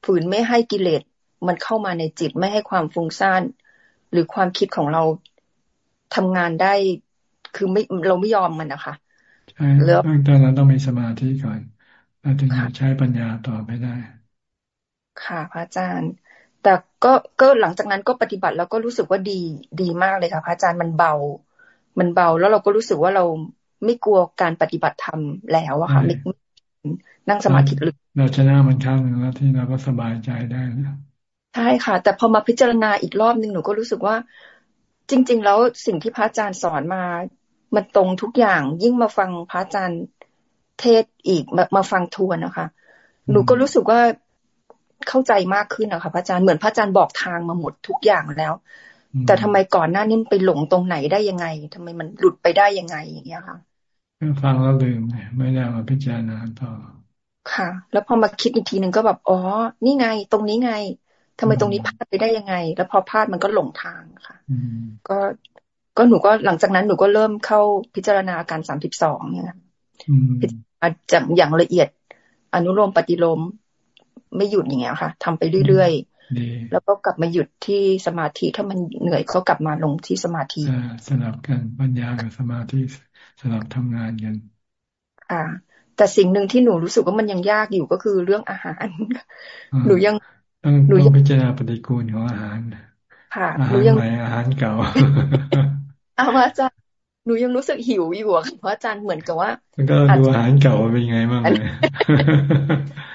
ฝืนไม่ให้กิเลสมันเข้ามาในจิตไม่ให้ความฟุ้งซ่าน หรือความคิดของเราทำงานได้ คือไม่เราไม่ยอมมันนะคะใช่ เบื้องต้นเราต้องมีสมาธิก่อนเราถึงจะใช้ปัญญาต่อไปได้ ค่ะพระอาจารย์ แต่ก็ก็หลังจากนั้นก็ปฏิบัติแล้วก็รู้สึกว่าดีดีมากเลยค่ะพระอาจารย์มันเบา มันเบาแล้วเราก็รู้สึกว่าเราไม่กลัวการปฏิบัติธรรมแล้วอะค่ะไม่นั่งสมาธิลึกเราชนะมันครั้งหนึ่งแล้วที่เราก็สบายใจได้นะใช่ค่ะ แต่พอมาพิจารณาอีกรอบหนึ่งหนูก็รู้สึกว่า จริง ๆ แล้วสิ่งที่พระอาจารย์สอนมา มันตรงทุกอย่าง ยิ่งมาฟังพระอาจารย์เทศอีกมามาฟังทวนนะคะ หนูก็รู้สึกว่าเข้าใจมากขึ้นนะคะพระอาจารย์เหมือนพระอาจารย์บอกทางมาหมดทุกอย่างแล้ว แต่ทำไมก่อนหน้านี้ไปหลงตรงไหนได้ยังไงทำไมมันหลุดไปได้ยังไงอย่างเงี้ยค่ะฟังแล้วลืมไม่ได้มาพิจารณาต่อค่ะ แล้วพอมาคิดอีกทีหนึ่งก็แบบอ๋อ นี่ไง ตรงนี้ไงทำไมตรงนี้พลาดไปได้ยังไง แล้วพอพลาดมันก็หลงทางค่ะก็ ก็หนูก็หลังจากนั้นหนูก็เริ่มเข้าพิจารณาการสามสิบสองเนี่ยพิจารณาจากอย่างละเอียด อนุโลมปฏิโลมไม่หยุดอย่างเงี้ยค่ะทำไปเรื่อยๆ แล้วก็กลับมาหยุดที่สมาธิถ้ามันเหนื่อยก็กลับมาลงที่สมาธิสลับกันปัญญากับสมาธิสลับทำงานกันค่ะแต่สิ่งหนึ่งที่หนูรู้สึกว่ามันยังยากอยู่ก็คือเรื่องอาหารหนูยังหนูยังพิจารณาปฏิกูลของอาหารค่ะอาหารใหม่อาหารเก่า อาจารย์หนูยังรู้สึกหิวอยู่ค่ะเพราะอาจารย์เหมือนกับว่า มันก็ดูอาหารเก่าเป็นไงบ้างเลย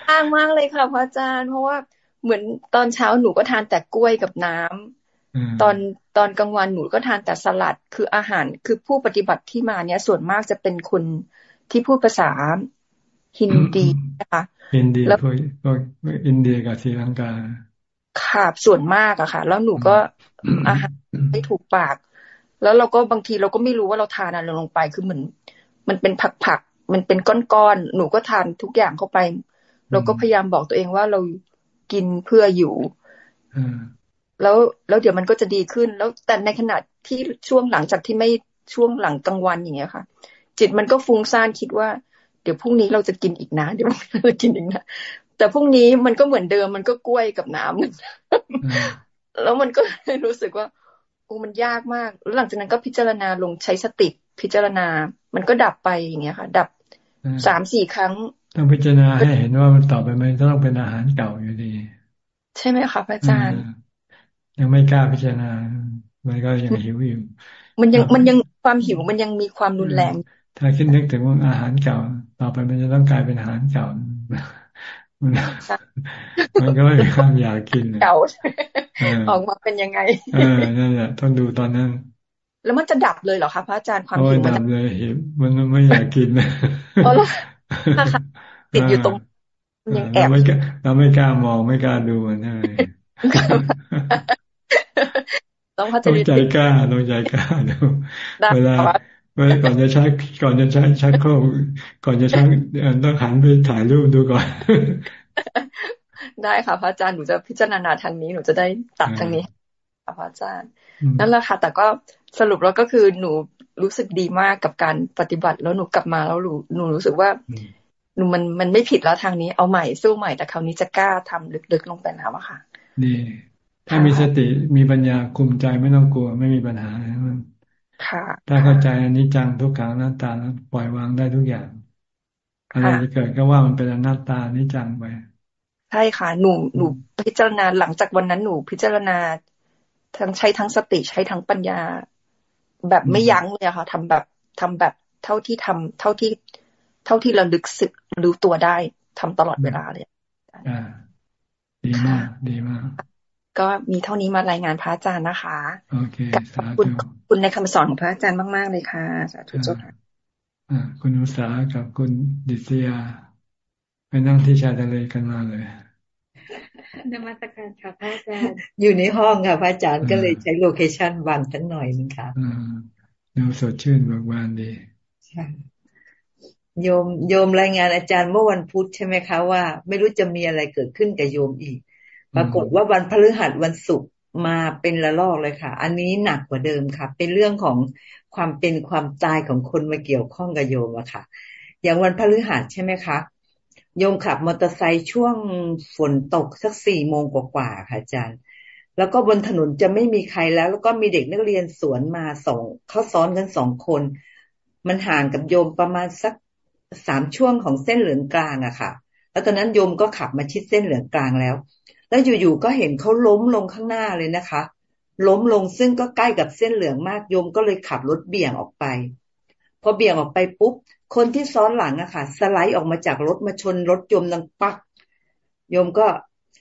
อ้างมากเลยค่ะพระอาจารย์เพราะว่าเหมือนตอนเช้าหนูก็ทานแต่กล้วยกับน้ำตอนตอนกลางวันหนูก็ทานแต่สลัดคืออาหารคือผู้ปฏิบัติที่มาเนี้ยส่วนมากจะเป็นคนที่พูดภาษาฮินดีนะคะฮินดีแล้วพวกอินเดียกับศรีลังกาค่ะส่วนมากอะค่ะ แล้วหนูก็อาหารไม่ถูกปาก แล้วเราก็บางทีเราก็ไม่รู้ว่าเราทานอะไรลงไป คือเหมือนมันเป็นผักๆมันเป็นก้อนๆ หนูก็ทานทุกอย่างเข้าไป เราก็พยายามบอกตัวเองว่าเรากินเพื่ออยู่แล้วแล้วเดี๋ยวมันก็จะดีขึ้น แล้วแต่ในขณะที่ช่วงหลังจากที่ไม่ช่วงหลังกลางวันอย่างเงี้ยค่ะ จิตมันก็ฟุ้งซ่านคิดว่า เดี๋ยวพรุ่งนี้เราจะกินอีกนะเดี๋ยวเราจะกินอีกนะแต่พรุ่งนี้มันก็เหมือนเดิมมันก็กล้วยกับน้ำแล้วมันก็รู้สึกว่า โอ้มันยากมาก แล้วหลังจากนั้นก็พิจารณาลงใช้สติพิจารณา มันก็ดับไปอย่างเงี้ยค่ะ ดับสามสี่ครั้ง ต้องพิจารณาให้เห็นว่ามันต่อไปมันต้องเป็นอาหารเก่าอยู่ดี ใช่ไหมคะพระอาจารย์ ยังไม่กล้าพิจารณา มันก็ยังหิวอยู่ มันยังมันยังความหิวมันยังมีความรุนแรง ถ้าคิดนึกถึงว่าอาหารเก่า ต่อไปมันจะต้องกลายเป็นอาหารเก่า มันก็ไม่มีความอยากกินเก่าออกมาเป็นยังไง เออนั่นแหละต้องดูตอนนั้น แล้วมันจะดับเลยเหรอคะพระอาจารย์ความหิวมันดับเลยหิวมันไม่อยากกินนะติดอยู่ตรงยังแอบเราไม่กล้ามองไม่กล้าดูมันใช่ไหมต้องใจกล้าต้องใจกล้าดูเวลา เมื่อก่อนจะใช้ก่อนจะใช้ชักโครกก่อนจะชักต้องหันไปถ่ายรูปดูก่อน ได้ค่ะพระอาจารย์หนูจะพิจารณาทางนี้หนูจะได้ตัดทางนี้ค่ะพระอาจารย์นั่นแหละค่ะ แต่ก็สรุปแล้วก็คือหนูรู้สึกดีมากกับการปฏิบัติแล้วหนูกลับมาแล้วหนูหนูรู้สึกว่าหนูมันมันไม่ผิดแล้วทางนี้เอาใหม่สู้ใหม่แต่คราวนี้จะกล้าทำลึกๆลงไปแล้วอะค่ะดีถ้ามีสติมีปัญญาคุมใจไม่ต้องกลัวไม่มีปัญหา ถ้าเข้าใจอันนี้จังทุกขังหน้าตาแล้วปล่อยวางได้ทุกอย่างอะไรที่เกิดก็ว่ามันเป็นอนัตตานิจังไปใช่ค่ะ หนูหนูพิจารณาหลังจากวันนั้นหนูพิจารณาทั้งใช้ทั้งสติใช้ทั้งปัญญา แบบไม่ยั้งเลยค่ะทำแบบทำแบบเท่าที่ทำเท่าที่ เท่าที่เราลึกสึกรู้ตัวได้ทำตลอดเวลาเลยอ่าดีมาก ดีมาก ก็มีเท่านี้มารายงานพระอาจารย์นะคะโอเคสาธุคุณในคำสอนของพระอาจารย์มากๆเลยค่ะสาธุเจ้าค่ะคุณอุษากับคุณดิเซียไปนั่งที่ชายทะเลกันมาเลยนมัสการค่ะพระอาจารย์อยู่ในห้องค่ะพระอาจารย์ก็เลยใช้โลเคชั่นวันสักหน่อยนึงค่ะดูสดชื่นเบิกบานดีโยมโยมรายงานอาจารย์เมื่อวันพุธใช่ไหมคะว่า ไม่รู้จะมีอะไรเกิดขึ้นกับโยมอีก ปรากฏว่าวันพฤหัสวันศุกร์มาเป็นระลอกเลยค่ะ อันนี้หนักกว่าเดิมค่ะ เป็นเรื่องของความเป็นความตายของคนมาเกี่ยวข้องกับโยมอะค่ะ อย่างวันพฤหัสใช่ไหมคะโยมขับมอเตอร์ไซค์ช่วงฝนตกสักสี่โมงกว่าๆค่ะอาจารย์ แล้วก็บนถนนจะไม่มีใครแล้ว แล้วก็มีเด็กนักเรียนสวนมาสองเขาซ้อนกันสองคน มันห่างกับโยมประมาณสักสามช่วงของเส้นเหลืองกลางอะค่ะ แล้วตอนนั้นโยมก็ขับมาชิดเส้นเหลืองกลางแล้ว แล้วอยู่ๆก็เห็นเขาล้มลงข้างหน้าเลยนะคะ ล้มลงซึ่งก็ใกล้กับเส้นเหลืองมากโยมก็เลยขับรถเบี่ยงออกไป พอเบี่ยงออกไปปุ๊บ คนที่ซ้อนหลังอะค่ะ สไลด์ออกมาจากรถมาชนรถโยมดังปักโยมก็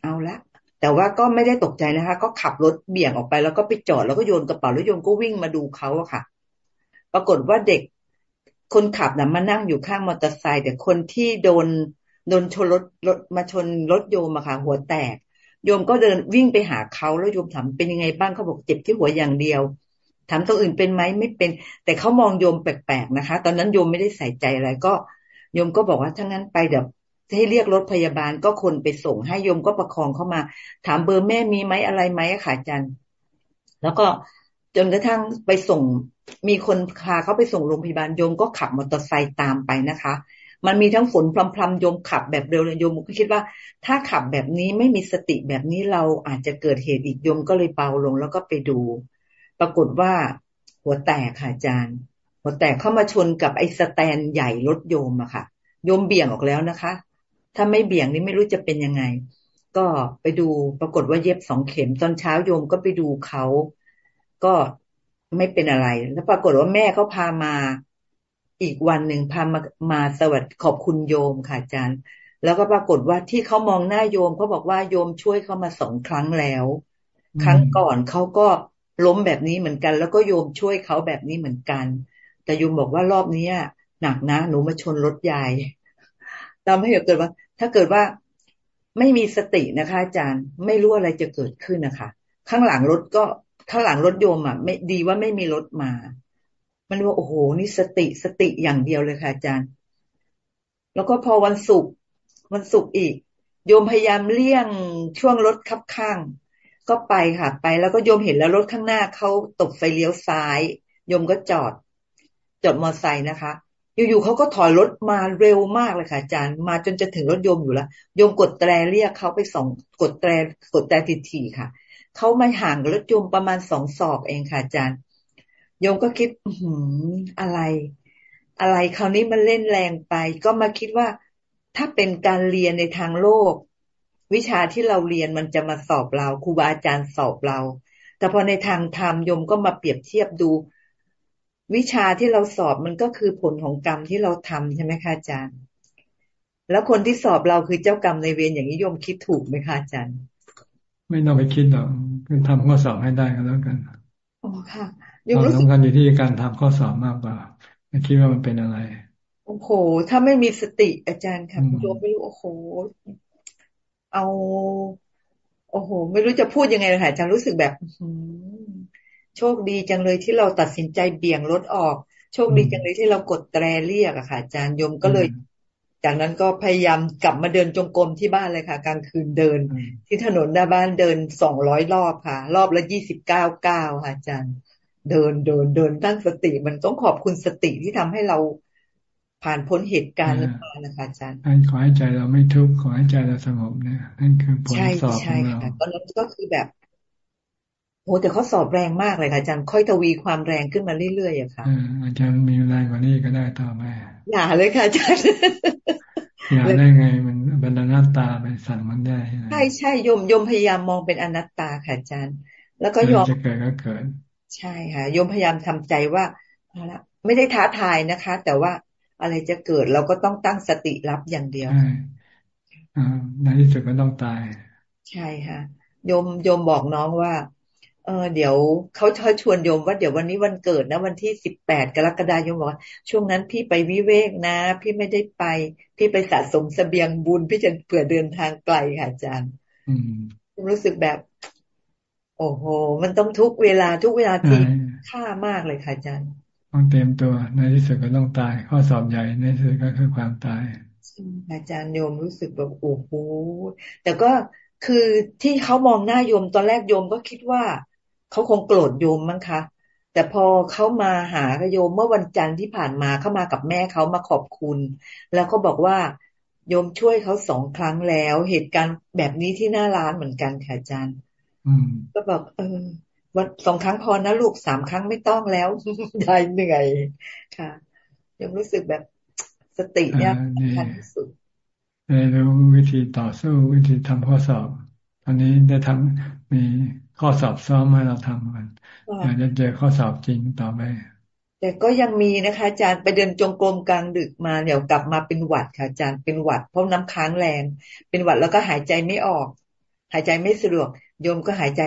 เอาละแต่ว่าก็ไม่ได้ตกใจนะคะ ก็ขับรถเบี่ยงออกไปแล้วก็ไปจอดแล้วก็โยนกระเป๋าแล้วโยมก็วิ่งมาดูเขาอะค่ะ ปรากฏว่าเด็กคนขับนะ่ะมานั่งอยู่ข้างมอเตอร์ไซค์แต่คนที่โดนโดนชนรถรถมาชนรถโยมอะค่ะ หัวแตก โยมก็เดินวิ่งไปหาเขาแล้วโยมถามเป็นยังไงบ้างเขาบอกเจ็บที่หัวอย่างเดียวถามตรงอื่นเป็นไหมไม่เป็น แต่เขามองโยมแปลกๆนะคะ ตอนนั้นโยมไม่ได้ใส่ใจอะไรก็โยมก็บอกว่าถ้างั้นไปเดี๋ยวให้เรียกรถพยาบาลก็คนไปส่งให้โยมก็ประคองเข้ามา ถามเบอร์แม่มีไหมอะไรไหมค่ะอาจารย์แล้วก็จนกระทั่งไปส่งมีคนพาเขาไปส่งโรงพยาบาลโยมก็ขับมอเตอร์ไซค์ตามไปนะคะ มันมีทั้งฝนพรำๆโยมขับแบบเร็วเลยโยมก็คิดว่า ถ้าขับแบบนี้ไม่มีสติแบบนี้เราอาจจะเกิดเหตุอีกโยมก็เลยเบาลงแล้วก็ไปดู ปรากฏว่าหัวแตกค่ะอาจารย์ หัวแตกเข้ามาชนกับไอ้สแตนใหญ่รถโยมอะค่ะ โยมเบี่ยงออกแล้วนะคะ ถ้าไม่เบี่ยงนี่ไม่รู้จะเป็นยังไง ก็ไปดูปรากฏว่าเย็บสองเข็มตอนเช้าโยมก็ไปดูเขาก็ไม่เป็นอะไร แล้วปรากฏว่าแม่เขาพามา อีกวันหนึ่งพามามาสวัสดีขอบคุณโยมค่ะอาจารย์ แล้วก็ปรากฏว่าที่เขามองหน้าโยมเขาบอกว่าโยมช่วยเขามาสองครั้งแล้ว ครั้งก่อนเขาก็ล้มแบบนี้เหมือนกัน แล้วก็โยมช่วยเขาแบบนี้เหมือนกัน แต่โยมบอกว่ารอบนี้หนักนะหนูมาชนรถยายทำให้เกิดว่า ถ้าเกิดว่าไม่มีสตินะคะอาจารย์ ไม่รู้อะไรจะเกิดขึ้นนะคะ ข้างหลังรถก็ข้างหลังรถโยมอะ ไม่ดีว่าไม่มีรถมา มันว่าโอ้โหนี่สติสติอย่างเดียวเลยค่ะอาจารย์ แล้วก็พอวันศุกร์วันศุกร์อีก โยมพยายามเลี่ยงช่วงรถคับข้าง ก็ไปค่ะ ไปแล้วก็โยมเห็นแล้วรถข้างหน้าเขาตบไฟเลี้ยวซ้าย โยมก็จอด จอดมอเตอร์ไซค์นะคะ อยู่ๆเขาก็ถอยรถมาเร็วมากเลยค่ะอาจารย์ มาจนจะถึงรถโยมอยู่แล้วโยมกดแตรเรียกเขาไปสองกดแตรกดแตรทีๆค่ะเขามาห่างกับรถยมประมาณสองศอกเองค่ะอาจารย์ โยมก็คิดหืมอะไร อะไรคราวนี้มันเล่นแรงไป ก็มาคิดว่าถ้าเป็นการเรียนในทางโลก วิชาที่เราเรียนมันจะมาสอบเราครูบาอาจารย์สอบเรา แต่พอในทางธรรมโยมก็มาเปรียบเทียบดู วิชาที่เราสอบมันก็คือผลของกรรมที่เราทำใช่ไหมคะอาจารย์ แล้วคนที่สอบเราคือเจ้ากรรมในเวรอย่างนี้โยมคิดถูกไหมคะอาจารย์ ไม่ต้องไปคิดหรอกคือทำข้อสอบให้ได้ก็แล้วกันอ๋อค่ะ ความสำคัญอยู่ที่การทำข้อสอบมากกว่าไม่คิดว่ามันเป็นอะไร โอ้โห ถ้าไม่มีสติอาจารย์ค่ะโยมไม่รู้โอ้โห เอา โอ้โห ไม่รู้จะพูดยังไงเลยค่ะอาจารย์รู้สึกแบบโชคดีจังเลยที่เราตัดสินใจเบี่ยงรถออก โชคดีจังเลยที่เรากดแตรเรียกอะค่ะอาจารย์โยมก็เลย จากนั้นก็พยายามกลับมาเดินจงกรมที่บ้านเลยค่ะ กลางคืนเดิน ที่ถนนหน้าบ้านเดินสองร้อยรอบค่ะ รอบละยี่สิบเก้าเก้าค่ะอาจารย์ เดินเดินเดินตั้งสติ มันต้องขอบคุณสติที่ทำให้เราผ่านพ้นเหตุการณ์นั้นมานะคะอาจารย์ขอให้ใจเราไม่ทุกข์ขอให้ใจเราสงบเนี่ยนั่นคือผลสอบของเราตอนนั้นก็คือแบบโอ้แต่เขาสอบแรงมากเลยค่ะอาจารย์ค่อยทวีความแรงขึ้นมาเรื่อยๆอะค่ะอาจารย์มีแรงกว่านี้ก็ได้ต่อไปอย่าเลยค่ะอาจารย์อย่าได้ไง มันเป็นอนัตตาไปสั่งมันได้ใช่ใช่ยมยมพยายามมองเป็นอนัตตาค่ะอาจารย์ แล้วก็ยอมจะเกิดก็เกิด ใช่ค่ะยมพยายามทำใจว่าเอาละไม่ได้ท้าทายนะคะ แต่ว่าอะไรจะเกิดเราก็ต้องตั้งสติรับอย่างเดียวในที่สุดก็ต้องตาย ใช่ค่ะโยมโยมบอกน้องว่า เออเดี๋ยวเขาเชิญชวนโยมว่าเดี๋ยววันนี้วันเกิดนะวันที่สิบแปดกรกฎาคมบอกว่าช่วงนั้นพี่ไปวิเวกนะ พี่ไม่ได้ไป พี่ไปสะสมสเสบียงบุญพี่จะเผื่อเดินทางไกลค่ะอาจารย์อืมรู้สึกแบบ โอ้โห มันต้องทุกเวลาทุกเวลาที่ค่ามากเลยค่ะอาจารย์ ต้องเตรียมตัว ในที่สุดก็ต้องตาย ข้อสอบใหญ่ในที่สุดก็คือความตาย อาจารย์โยมรู้สึกแบบโอ้โห แต่ก็คือที่เขามองหน้าโยมตอนแรกโยมก็คิดว่าเขาคงโกรธโยมมั้งคะ แต่พอเขามาหาโยมเมื่อวันจันทร์ที่ผ่านมาเข้ามากับแม่เขามาขอบคุณ แล้วก็บอกว่าโยมช่วยเขาสองครั้งแล้ว เหตุการณ์แบบนี้ที่หน้าร้านเหมือนกันค่ะอาจารย์ ก็บอก เออวันสองครั้งพอนะลูกสามครั้งไม่ต้องแล้วได้เหนื่อยค่ะโยมรู้สึกแบบสติเนี่ยสำคัญที่สุดได้รู้วิธีต่อสู้วิธีทำข้อสอบตอนนี้ได้ทำมีข้อสอบซ้อมให้เราทำกันอยากจะเจอข้อสอบจริงต่อไปแต่ก็ยังมีนะคะอาจารย์ไปเดินจงกรมกลางดึกมาเดี๋ยวกลับมาเป็นหวัดค่ะอาจารย์เป็นหวัดเพราะน้ำค้างแรง เป็นหวัดแล้วก็หายใจไม่ออก หายใจไม่สะดวก โยมก็หายใจ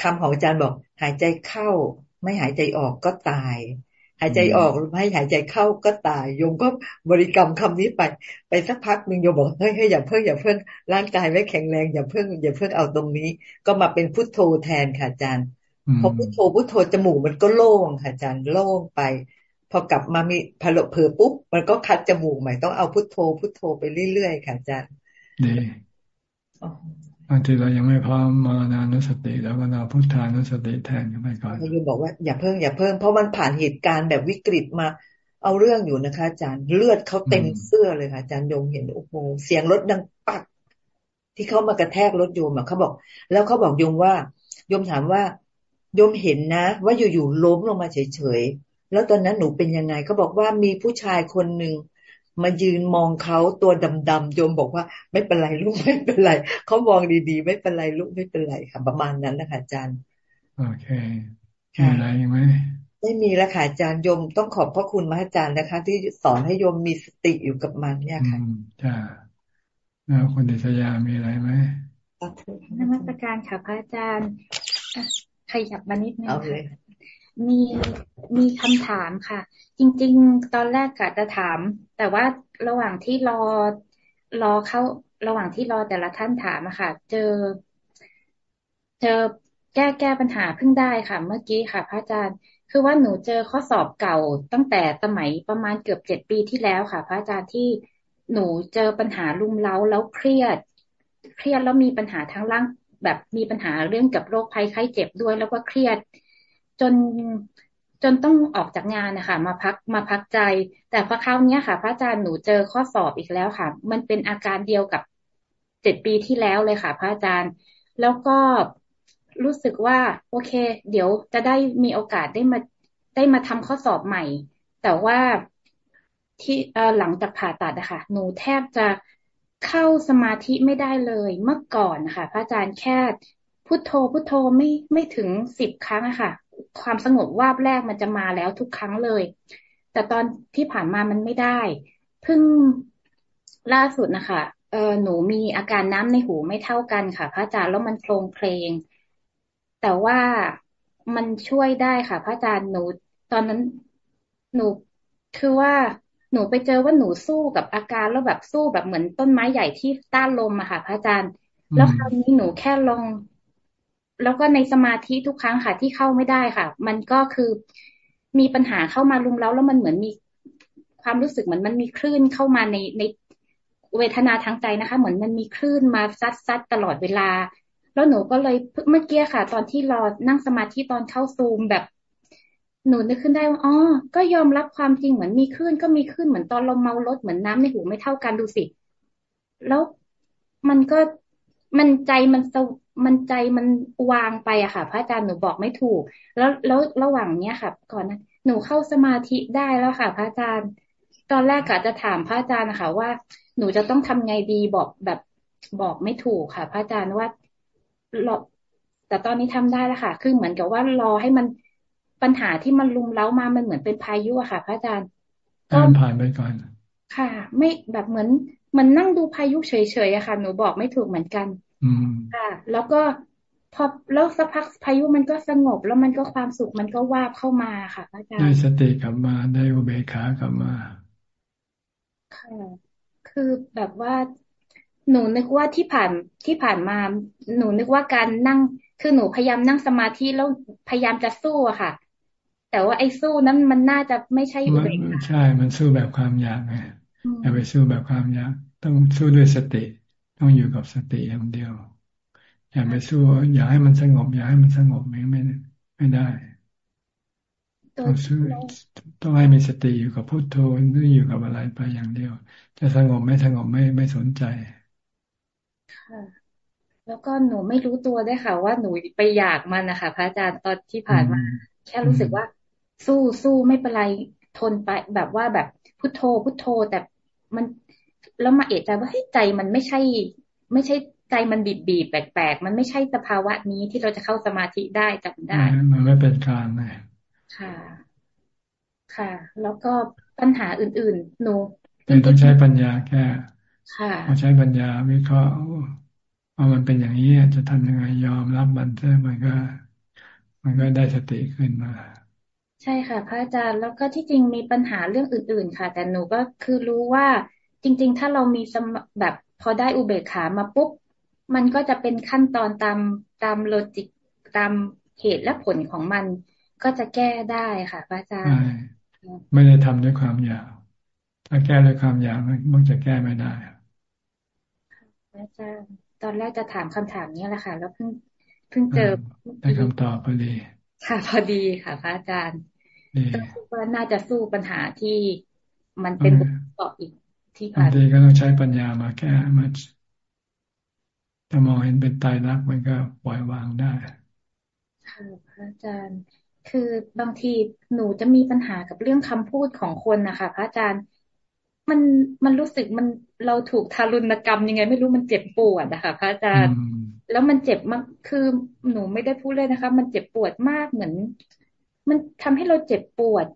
คำของอาจารย์บอก หายใจเข้า ไม่หายใจออกก็ตาย หายใจออกให้หายใจเข้าก็ตายโยมก็บริกรรมคำนี้ไป ไปสักพักหนึ่งโยมบอกเฮ้ยอย่าเพิ่งอย่าเพิ่งร่างกายไม่แข็งแรงอย่าเพิ่งอย่าเพิ่งเอาตรงนี้ ก็มาเป็นพุทโธแทนค่ะอาจารย์พอพุทโธพุทโธจมูกมันก็โล่งค่ะอาจารย์โล่งไป พอกลับมามีพลเผลอปุ๊บมันก็คัดจมูกใหม่ต้องเอาพุทโธพุทโธไปเรื่อยๆค่ะอาจารย์ดีบางทีเรายังไม่พร้อมมรณานุสติแล้วก็เราพุทธานุสติแทนกันไปก่อนโยมบอกว่าอย่าเพิ่งอย่าเพิ่งเพราะมันผ่านเหตุการณ์แบบวิกฤตมาเอาเรื่องอยู่นะคะอาจารย์เลือดเขาเต็มเสื้อเลยค่ะอาจารย์โยมเห็นโอ้โหเสียงรถดังปัก ที่เขามากระแทกรถโยมอะเขาบอก แล้วเขาบอกโยมว่าโยมถามว่าโยมเห็นนะ ว่าอยู่ๆล้มลงมาเฉยๆแล้วตอนนั้นหนูเป็นยังไงเขาบอกว่ามีผู้ชายคนหนึ่ง มายืนมองเขาตัวดำๆโยมบอกว่า ไม่เป็นไรลูกไม่เป็นไรเขามองดีๆ ไม่เป็นไรลูกไม่เป็นไรค่ะ ประมาณนั้นนะคะอาจารย์โอเคมีอะไรไหมไม่มีแล้วค่ะอาจารย์โยมต้องขอบพระคุณมาอาจารย์นะคะ ที่สอนให้โยมมีสติอยู่กับมันเนี่ยค่ะจ้าแล้วคุณดิษยามีอะไรไหมนมัสการค่ะพระอาจารย์ขยับมานิดนึงค่ะ มีมีคำถามค่ะ จริง ๆ ตอนแรกกะจะถาม แต่ว่าระหว่างที่รอรอเข้าระหว่างที่รอแต่ละท่านถามอะค่ะ เจอ เจอแก้แก้ปัญหาเพิ่งได้ค่ะ เมื่อกี้ค่ะ พระอาจารย์ คือว่าหนูเจอข้อสอบเก่าตั้งแต่สมัยประมาณเกือบเจ็ดปีที่แล้วค่ะ พระอาจารย์ที่หนูเจอปัญหาลุมเล้าแล้วเครียด เครียดแล้วมีปัญหาทั้งร่างแบบมีปัญหาเรื่องกับโรคภัยไข้เจ็บด้วย แล้วก็เครียด จนจนต้องออกจากงานนะคะมาพักมาพักใจ แต่พอคราวนี้ค่ะ พระอาจารย์หนูเจอข้อสอบอีกแล้วค่ะ มันเป็นอาการเดียวกับเจ็ดปีที่แล้วเลยค่ะ พระอาจารย์ แล้วก็รู้สึกว่า โอเค เดี๋ยวจะได้มีโอกาสได้มาได้มาทำข้อสอบใหม่ แต่ว่าที่หลังจากผ่าตัดนะคะหนูแทบจะเข้าสมาธิไม่ได้เลยเมื่อก่อนค่ะพระอาจารย์แค่พุทโธพุทโธไม่ไม่ถึงสิบครั้งอะค่ะ ความสงบวาบแรกมันจะมาแล้วทุกครั้งเลย แต่ตอนที่ผ่านมามันไม่ได้เพิ่งล่าสุดนะคะเออหนูมีอาการน้ำในหูไม่เท่ากันค่ะ พระอาจารย์แล้วมันโครงเพลง แต่ว่ามันช่วยได้ค่ะ พระอาจารย์หนู ตอนนั้นหนูคือว่าหนูไปเจอว่าหนูสู้กับอาการแล้วแบบสู้แบบเหมือนต้นไม้ใหญ่ที่ต้านลมอะค่ะ พระอาจารย์ แล้วคราวนี้หนูแค่ลอง แล้วก็ในสมาธิทุกครั้งค่ะที่เข้าไม่ได้ค่ะ มันก็คือมีปัญหาเข้ามารุมแล้วแล้วมันเหมือนมีความรู้สึกเหมือนมันมีคลื่นเข้ามาในในเวทนาทางใจนะคะ เหมือนมันมีคลื่นมาซัดซัดตลอดเวลา แล้วหนูก็เลยเมื่อกี้ค่ะ ตอนที่รอนั่งสมาธิตอนเข้าซูมแบบหนูนึกขึ้นได้ว่าอ๋อ ก็ยอมรับความจริงเหมือนมีคลื่นก็มีคลื่นเหมือนตอนเราเมารถเหมือนน้ำในหูไม่เท่ากันดูสิ แล้วมันก็มันใจมัน มันใจมันวางไปอะค่ะ พระอาจารย์หนูบอกไม่ถูก แล้วแล้วระหว่างเนี้ยค่ะ ก่อนนะหนูเข้าสมาธิได้แล้วค่ะ พระอาจารย์ ตอนแรกกะจะถามพระอาจารย์นะคะว่าหนูจะต้องทำไงดีบอกแบบบอกไม่ถูกค่ะ พระอาจารย์ว่ารอแต่ตอนนี้ทำได้แล้วค่ะ คือเหมือนกับว่ารอให้มันปัญหาที่มันลุมเล้ามามันเหมือนเป็นพายุอะค่ะ พระอาจารย์ก็ผ่านไปก่อนค่ะ ไม่แบบเหมือนมันนั่งดูพายุเฉยๆอะค่ะ หนูบอกไม่ถูกเหมือนกัน ค่ะ แล้วก็พอแล้วสักพักพายุมันก็สงบ แล้วมันก็ความสุขมันก็วาบเข้ามาค่ะอาจารย์ได้สติกลับมาได้อุเบกขากลับมาค่ะคือแบบว่าหนูนึกว่าที่ผ่านที่ผ่านมา หนูนึกว่าการนั่ง คือหนูพยายามนั่งสมาธิแล้วพยายามจะสู้อะค่ะ แต่ว่าไอ้สู้นั้นมันน่าจะไม่ใช่อุเบกขาใช่ มันสู้แบบความอยากไงอย่าไปสู้แบบความอยาก ต้องสู้ด้วยสติ ต้องอยู่กับสติอย่างเดียว อย่าไปสู้ อย่าให้มันสงบ อย่าให้มันสงบไม่ไม่ไม่ได้ต้องสู้ต้องให้มีสติอยู่กับพุทโธหรืออยู่กับอะไรไปอย่างเดียว จะสงบไม่สงบไม่ไม่สนใจค่ะแล้วก็หนูไม่รู้ตัวได้ค่ะ ว่าหนูไปอยากมันนะคะพระอาจารย์ตอนที่ผ่านมา แค่รู้สึกว่า สู้สู้ไม่เป็นไรทนไปแบบว่าแบบพุทโธพุทโธแต่มัน แล้วมาเอะใจว่าเฮ้ยใจมันไม่ใช่ ไม่ใช่ใจมันบีบบีบแปลกๆ มันไม่ใช่สภาวะนี้ที่เราจะเข้าสมาธิได้จำได้ มันไม่เป็นกลางเลยค่ะ ค่ะ แล้วก็ปัญหาอื่น ๆ หนูต้องใช้ปัญญาแก้ค่ะพอใช้ปัญญาวิเคราะห์ว่ามันเป็นอย่างนี้จะทำยังไงยอมรับมันเถอะมันก็ มันก็ได้สติขึ้นมา ใช่ค่ะ พระอาจารย์แล้วก็ที่จริงมีปัญหาเรื่องอื่น ๆ ค่ะ แต่หนูก็คือรู้ว่า จริง ๆ ถ้าเรามีสมแบบพอได้อุเบกขามาปุ๊บมันก็จะเป็นขั้นตอนตามตามโลจิกตามเหตุและผลของมัน ก็จะแก้ได้ค่ะพระอาจารย์ไม่ได้ทำด้วยความอยากถ้าแก้ด้วยความอยากมันจะแก้ไม่ได้อาจารย์ตอนแรกจะถามคำถามนี้แหละค่ะ แล้วเพิ่งเพิ่งเจอได้คำตอบพอดีค่ะ พอดีค่ะพระอาจารย์ก็น่าจะสู้ปัญหาที่มันเป็นต่ออีก ที่ผ่านดีก็ต้องใช้ปัญญามาแก้มาถ้ามองเห็นเป็นตายรักมันก็ปล่อยวางได้ค่ะพระอาจารย์ คือบางทีหนูจะมีปัญหากับเรื่องคำพูดของคนนะคะพระอาจารย์มันมันรู้สึกมันเราถูกทารุณกรรมยังไง ไม่รู้มันเจ็บปวดนะคะพระอาจารย์ แล้วมันเจ็บมากคือหนูไม่ได้พูดเลยนะคะ มันเจ็บปวดมากเหมือน มันทำให้เราเจ็บปวด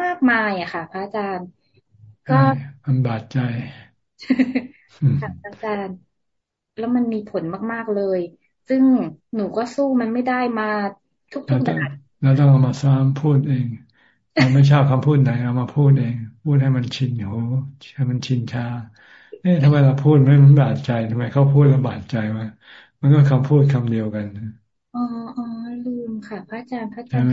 มากมายอะค่ะ พระอาจารย์ ก็มันบาดใจค่ะอาจารย์ แล้วมันมีผลมากๆเลย ซึ่งหนูก็สู้มันไม่ได้มาทุกๆด่านแล้วต้องเอามาซ้ำพูดเองเราไม่ชอบคำพูดไหนเอามาพูดเอง พูดให้มันชินหูให้มันชินชาเอ๊ะทำไมเราพูดไม่มันบาดใจทำไมเขาพูดแล้วบาดใจมามันก็คำพูดคำเดียวกันอ๋ออ๋อลืมค่ะ พระอาจารย์พระอาจารย์ใช่ไหม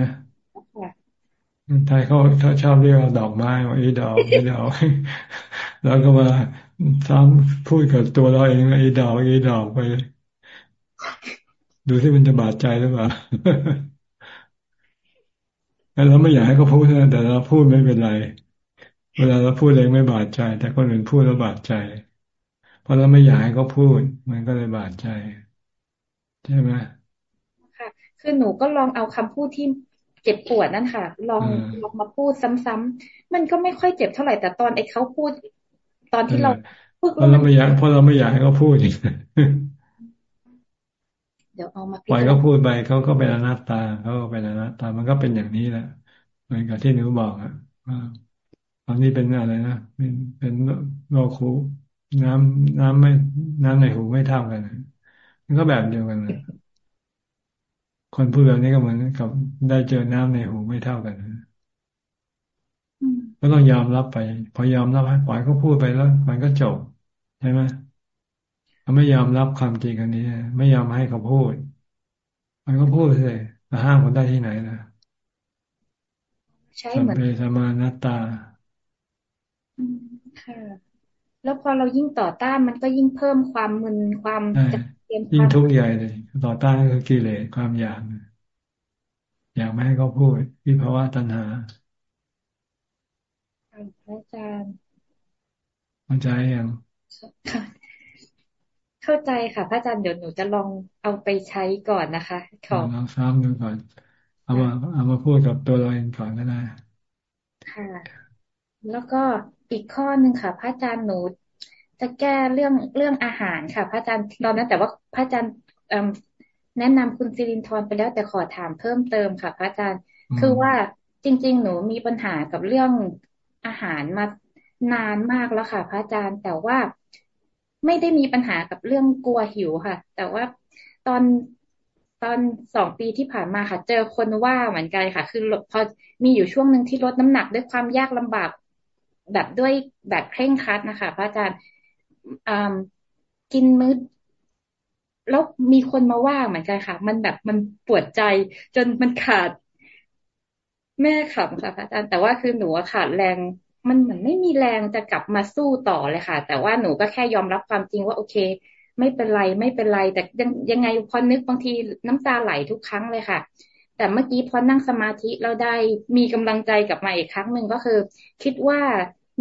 ไทยเขาเขาชอบเรียกดอกไม้ว่าอีดอกอีดอกแล้วก็มาซ้ำพูดกับตัวเราเองอีดอกอีดอกไป ดูที่มันจะบาดใจหรือเปล่าแล้วเราไม่อยากให้เขาพูดนะแต่เราพูดไม่เป็นไร เวลาเราพูดเองไม่บาดใจ แต่คนอื่นพูดแล้วบาดใจเพราะเราไม่อยากให้เขาพูด มันก็เลยบาดใจ ใช่ไหมค่ะคือหนูก็ลองเอาคำพูดที่ เจ็บปวดนั่นค่ะ ลองลองมาพูดซ้ำๆมันก็ไม่ค่อยเจ็บเท่าไหร่แต่ตอนไอ้เขาพูด ตอนที่เราพูดเพราะเราไม่อยากเพราะเราไม่อยากให้เขาพูดอีกเดี๋ยวเอามาปล่อยเขาพูดไปเขาก็เป็นอนัตตาเขาก็เป็นอนัตตามันก็เป็นอย่างนี้แหละเหมือนกับที่นิ้วบอกอะตอนนี้เป็นอะไรนะเป็นเป็นโรคหูน้ำน้ำไม่น้ำในหูไม่เท่ากันมันก็แบบเดียวกันเลย คนพูดแบบนี้ก็เหมือนกับได้เจอน้ำในหูไม่เท่ากันก็ต้องยอมรับไป พอยอมรับให้ปล่อยเขาพูดไปแล้ว มันก็จบใช่ไหมเขาไม่ยอมรับความจริงอันนี้ไม่ยอมให้เขาพูด มันก็พูดเลยแต่ห้ามคนได้ที่ไหนนะใช่เหมือนเปสมานัตตาค่ะแล้วพอเรายิ่งต่อต้านมันก็ยิ่งเพิ่มความมึนความ ยิ่งทุกข์ใหญ่เลยต่อต้านคือกิเลสความอยากอยากไม่ให้เขาพูดวิภาวะตัณหาอาจารย์เข้าใจยังเข้าใจค่ะพระอาจารย์เดี๋ยวหนูจะลองเอาไปใช้ก่อนนะคะขอลองซ้ำดูก่อน เอามาเอามาพูดกับตัวเราเองก่อนก็ได้ค่ะ แล้วก็อีกข้อหนึ่งค่ะ พระอาจารย์หนู จะแก้เรื่องเรื่องอาหารค่ะ พระอาจารย์ตอนนั้นแต่ว่าพระอาจารย์แนะนำคุณซิรินทร์ไปแล้วแต่ขอถามเพิ่มเติมค่ะ พระอาจารย์ คือว่าจริง ๆ หนูมีปัญหากับเรื่องอาหารมานานมากแล้วค่ะ พระอาจารย์แต่ว่าไม่ได้มีปัญหากับเรื่องกลัวหิวค่ะ แต่ว่าตอนตอนสองปีที่ผ่านมาค่ะ เจอคนว่าเหมือนกันค่ะ คือพอมีอยู่ช่วงหนึ่งที่ลดน้ำหนักด้วยความยากลำบากแบบด้วยแบบเคร่งครัดนะคะ พระอาจารย์ กินมื้อแล้วมีคนมาว่าเหมือนกันค่ะ มันแบบมันปวดใจจนมันขาด แม่ขำค่ะพระอาจารย์แต่ว่าคือหนูขาดแรง มันเหมือนไม่มีแรงจะกลับมาสู้ต่อเลยค่ะ แต่ว่าหนูก็แค่ยอมรับความจริงว่าโอเค ไม่เป็นไรไม่เป็นไร แต่ยังยังไงพอนึกบางทีน้ำตาไหลทุกครั้งเลยค่ะ แต่เมื่อกี้พอนั่งสมาธิเราได้มีกำลังใจกลับมาอีกครั้งหนึ่งก็คือ คิดว่า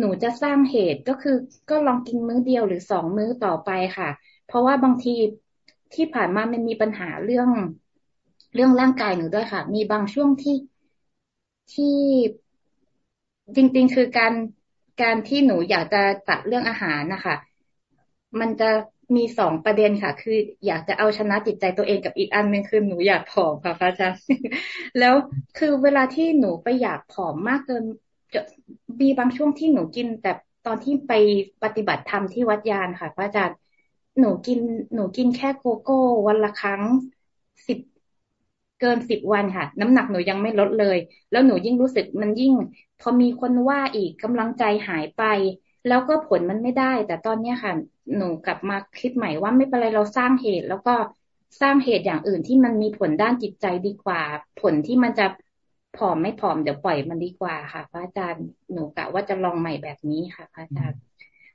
หนูจะสร้างเหตุก็คือก็ลองกินมื้อเดียวหรือสองมื้อต่อไปค่ะ เพราะว่าบางทีที่ผ่านมามันมีปัญหาเรื่องเรื่องร่างกายหนูด้วยค่ะ มีบางช่วงที่ที่จริง ๆ คือการการที่หนูอยากจะตัดเรื่องอาหารนะคะ มันจะมีสองประเด็นค่ะ คืออยากจะเอาชนะจิตใจตัวเองกับอีกอันหนึ่งคือหนูอยากผอมค่ะพระอาจารย์แล้วคือเวลาที่หนูไปอยากผอมมากเกิน จะมีบางช่วงที่หนูกิน แต่ตอนที่ไปปฏิบัติธรรมที่วัดยานค่ะพระอาจารย์หนูกินหนูกินแค่โกโก้ วันละครั้งสิบเกินสิบวันค่ะ น้ำหนักหนูยังไม่ลดเลย แล้วหนูยิ่งรู้สึกมันยิ่ง พอมีคนว่าอีกกำลังใจหายไป แล้วก็ผลมันไม่ได้ แต่ตอนเนี้ยค่ะ หนูกลับมาคิดใหม่ว่าไม่เป็นไรเราสร้างเหตุ แล้วก็สร้างเหตุอย่างอื่นที่มันมีผลด้านจิตใจดีกว่า ผลที่มันจะ ผอมไม่ผอมเดี๋ยวปล่อยมันดีกว่าค่ะ พระอาจารย์หนูกะว่าจะลองใหม่แบบนี้ค่ะ พระอาจารย์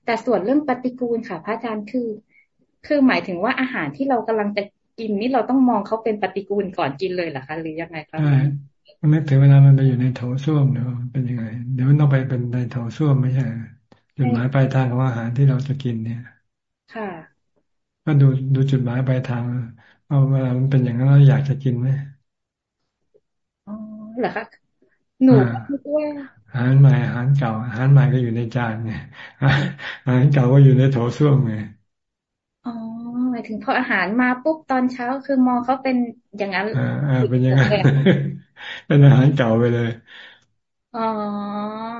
แต่ส่วนเรื่องปฏิกูลค่ะ พระอาจารย์คือ คือหมายถึงว่าอาหารที่เรากำลังจะกินนี่เราต้องมองเขาเป็นปฏิกูลก่อนกินเลยเหรอคะหรือยังไงคะใช่นึกถึงเวลามันไปอยู่ในโถส้วมเดี๋ยวเป็นยังไง เดี๋ยวมันต้องไปเป็นในโถส้วมไม่ใช่จุดหมายปลายทางของอาหารที่เราจะกินเนี่ย ค่ะ ก็ดูดูจุดหมายปลายทางว่าเวลามันเป็นอย่างนั้นเราอยากจะกินไหมอ๋อ เหรอคะหนูคิดว่าอาหารใหม่อาหารเก่าอาหารใหม่ก็อยู่ในจานไงอาหารเก่าก็อยู่ในโถส้วมไงอ๋อหมายถึงพออาหารมาปุ๊บตอนเช้าคือมองเขาเป็นอย่างนั้นอ่าเป็นอย่างนั้นเป็นอาหารเก่าไปเลยอ๋อ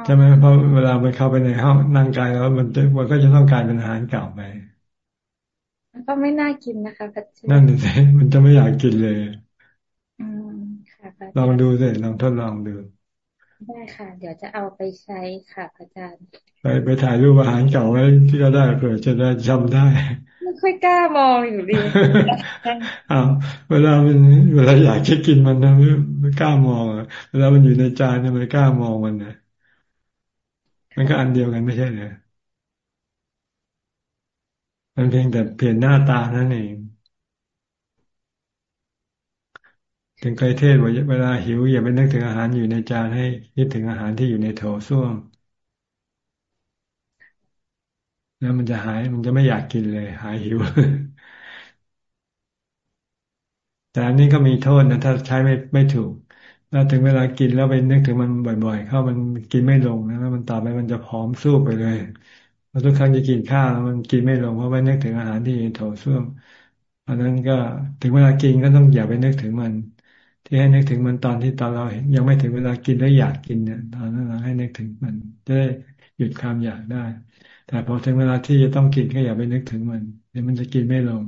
ใช่ไหมเพราะเวลามันเข้าไปในห้องนั่งกายแล้ว มันมันก็จะต้องกลายเป็นอาหารเก่าไปก็ไม่น่ากินนะคะพัชนั่นสิมันจะไม่อยากกินเลยอืม ค่ะลองดูสิลองทดลองดูได้ค่ะ เดี๋ยวจะเอาไปใช้ค่ะอาจารย์ ไปไปถ่ายรูปอาหารเก่าไว้ที่ก็ได้เผื่อจะได้จำได้ไม่ค่อยกล้ามองอยู่ดีอ้าวเวลามันเวลาอยากจะกินมันนะไม่กล้ามองอะเวลามันอยู่ในจานเนี่ยมันกล้ามองมันนะมันก็อันเดียวกันไม่ใช่เหรอมันเพียงแต่เปลี่ยนหน้าตานั่นเอง ถึงเคยเทศว่าเวลาหิว อย่าไปนึกถึงอาหารอยู่ในจานให้คิดถึงอาหารที่อยู่ในโถส้วมแล้วมันจะหายมันจะไม่อยากกินเลย หายหิว แต่อันนี้ก็มีโทษนะ ถ้าใช้ไม่ไม่ถูกแล้วถึงเวลากินแล้วไปนึกถึงมันบ่อยๆ เข้ามันกินไม่ลงนะแล้วมันต่อไปมันจะผอมสู้ไปเลยพอทุกครั้งจะกินข้าวมันกินไม่ลงเพราะไปนึกถึงอาหารที่โถส้วมอันนั้นก็ถึงเวลากินก็ต้องอย่าไปนึกถึงมัน ที่ให้นึกถึงมันตอนที่ตอนเรายังไม่ถึงเวลากินแล้วอยากกินเนี่ยตอนนั้นเราให้นึกถึงมัน จะได้หยุดความอยากได้ แต่พอถึงเวลาที่จะต้องกินก็อย่าไปนึกถึงมันเดี๋ยวมันจะกินไม่ลง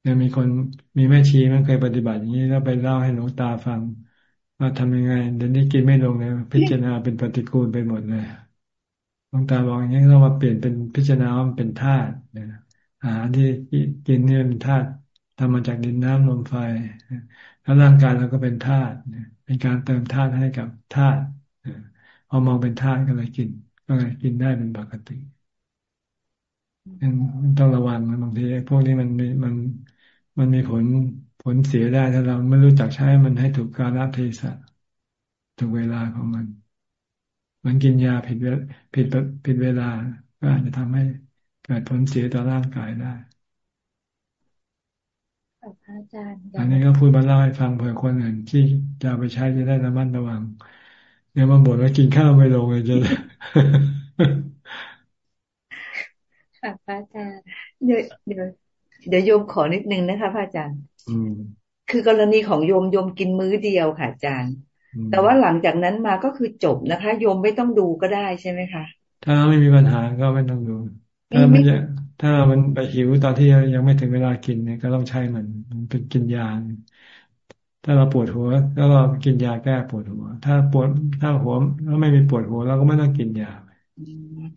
เนี่ยมีคนมีแม่ชีมันเคยปฏิบัติอย่างนี้แล้วไปเล่าให้หลวงตาฟังว่าทำยังไงเดี๋ยวนี้กินไม่ลงเลยพิจารณาเป็นปฏิกูลไปหมดเลยหลวงตาบอกอย่างนี้เรามาเปลี่ยนเป็นพิจารณาว่าเป็นธาตุอาหารที่กินเนี่ยเป็นธาตุ ทำมาจากดินน้ำลมไฟ แล้วร่างกายเราก็เป็นธาตุเป็นการเติมธาตุให้กับธาตุพอมองเป็นธาตุก็เลยกิน ก็เลยกินได้เป็นปกติมันต้องระวังนะบางทีพวกนี้มันมีมันมันมีผลผลเสียได้ถ้าเราไม่รู้จักใช้มันให้ถูกกาลเทศะถูกเวลาของมัน มันกินยาผิดเวลผิดผิดเวลา ก็อาจจะทำให้เกิดผลเสียต่อร่างกายได้ อาจารย์อันนี้ก็พูดมาเล่าให้ฟังเผื่อคนอื่นที่จะไปใช้จะได้ระมัดระวังเนี่ยมาบ่นว่ากินข้าวไม่ลงเลยจะค่ะพระอาจารย์เดี๋ยวเดี๋ยวเดี๋ยวโยมขอนิดนึงนะคะพระอาจารย์อืมคือกรณีของโยมโยมกินมื้อเดียวค่ะอาจารย์ แต่ว่าหลังจากนั้นมาก็คือจบนะคะ โยมไม่ต้องดูก็ได้ใช่ไหมคะ ถ้าไม่มีปัญหาก็ไม่ต้องดูถ้าไม่ ถ้ามันไปหิวตอนที่ยังไม่ถึงเวลากินเนี่ยก็ต้องใช้มันมันเป็นกินยา ถ้าเราปวดหัวแล้วเรากินยาแก้ปวดหัว ถ้าปวดถ้าหัวแล้วไม่มีปวดหัวเราก็ไม่ต้องกินยา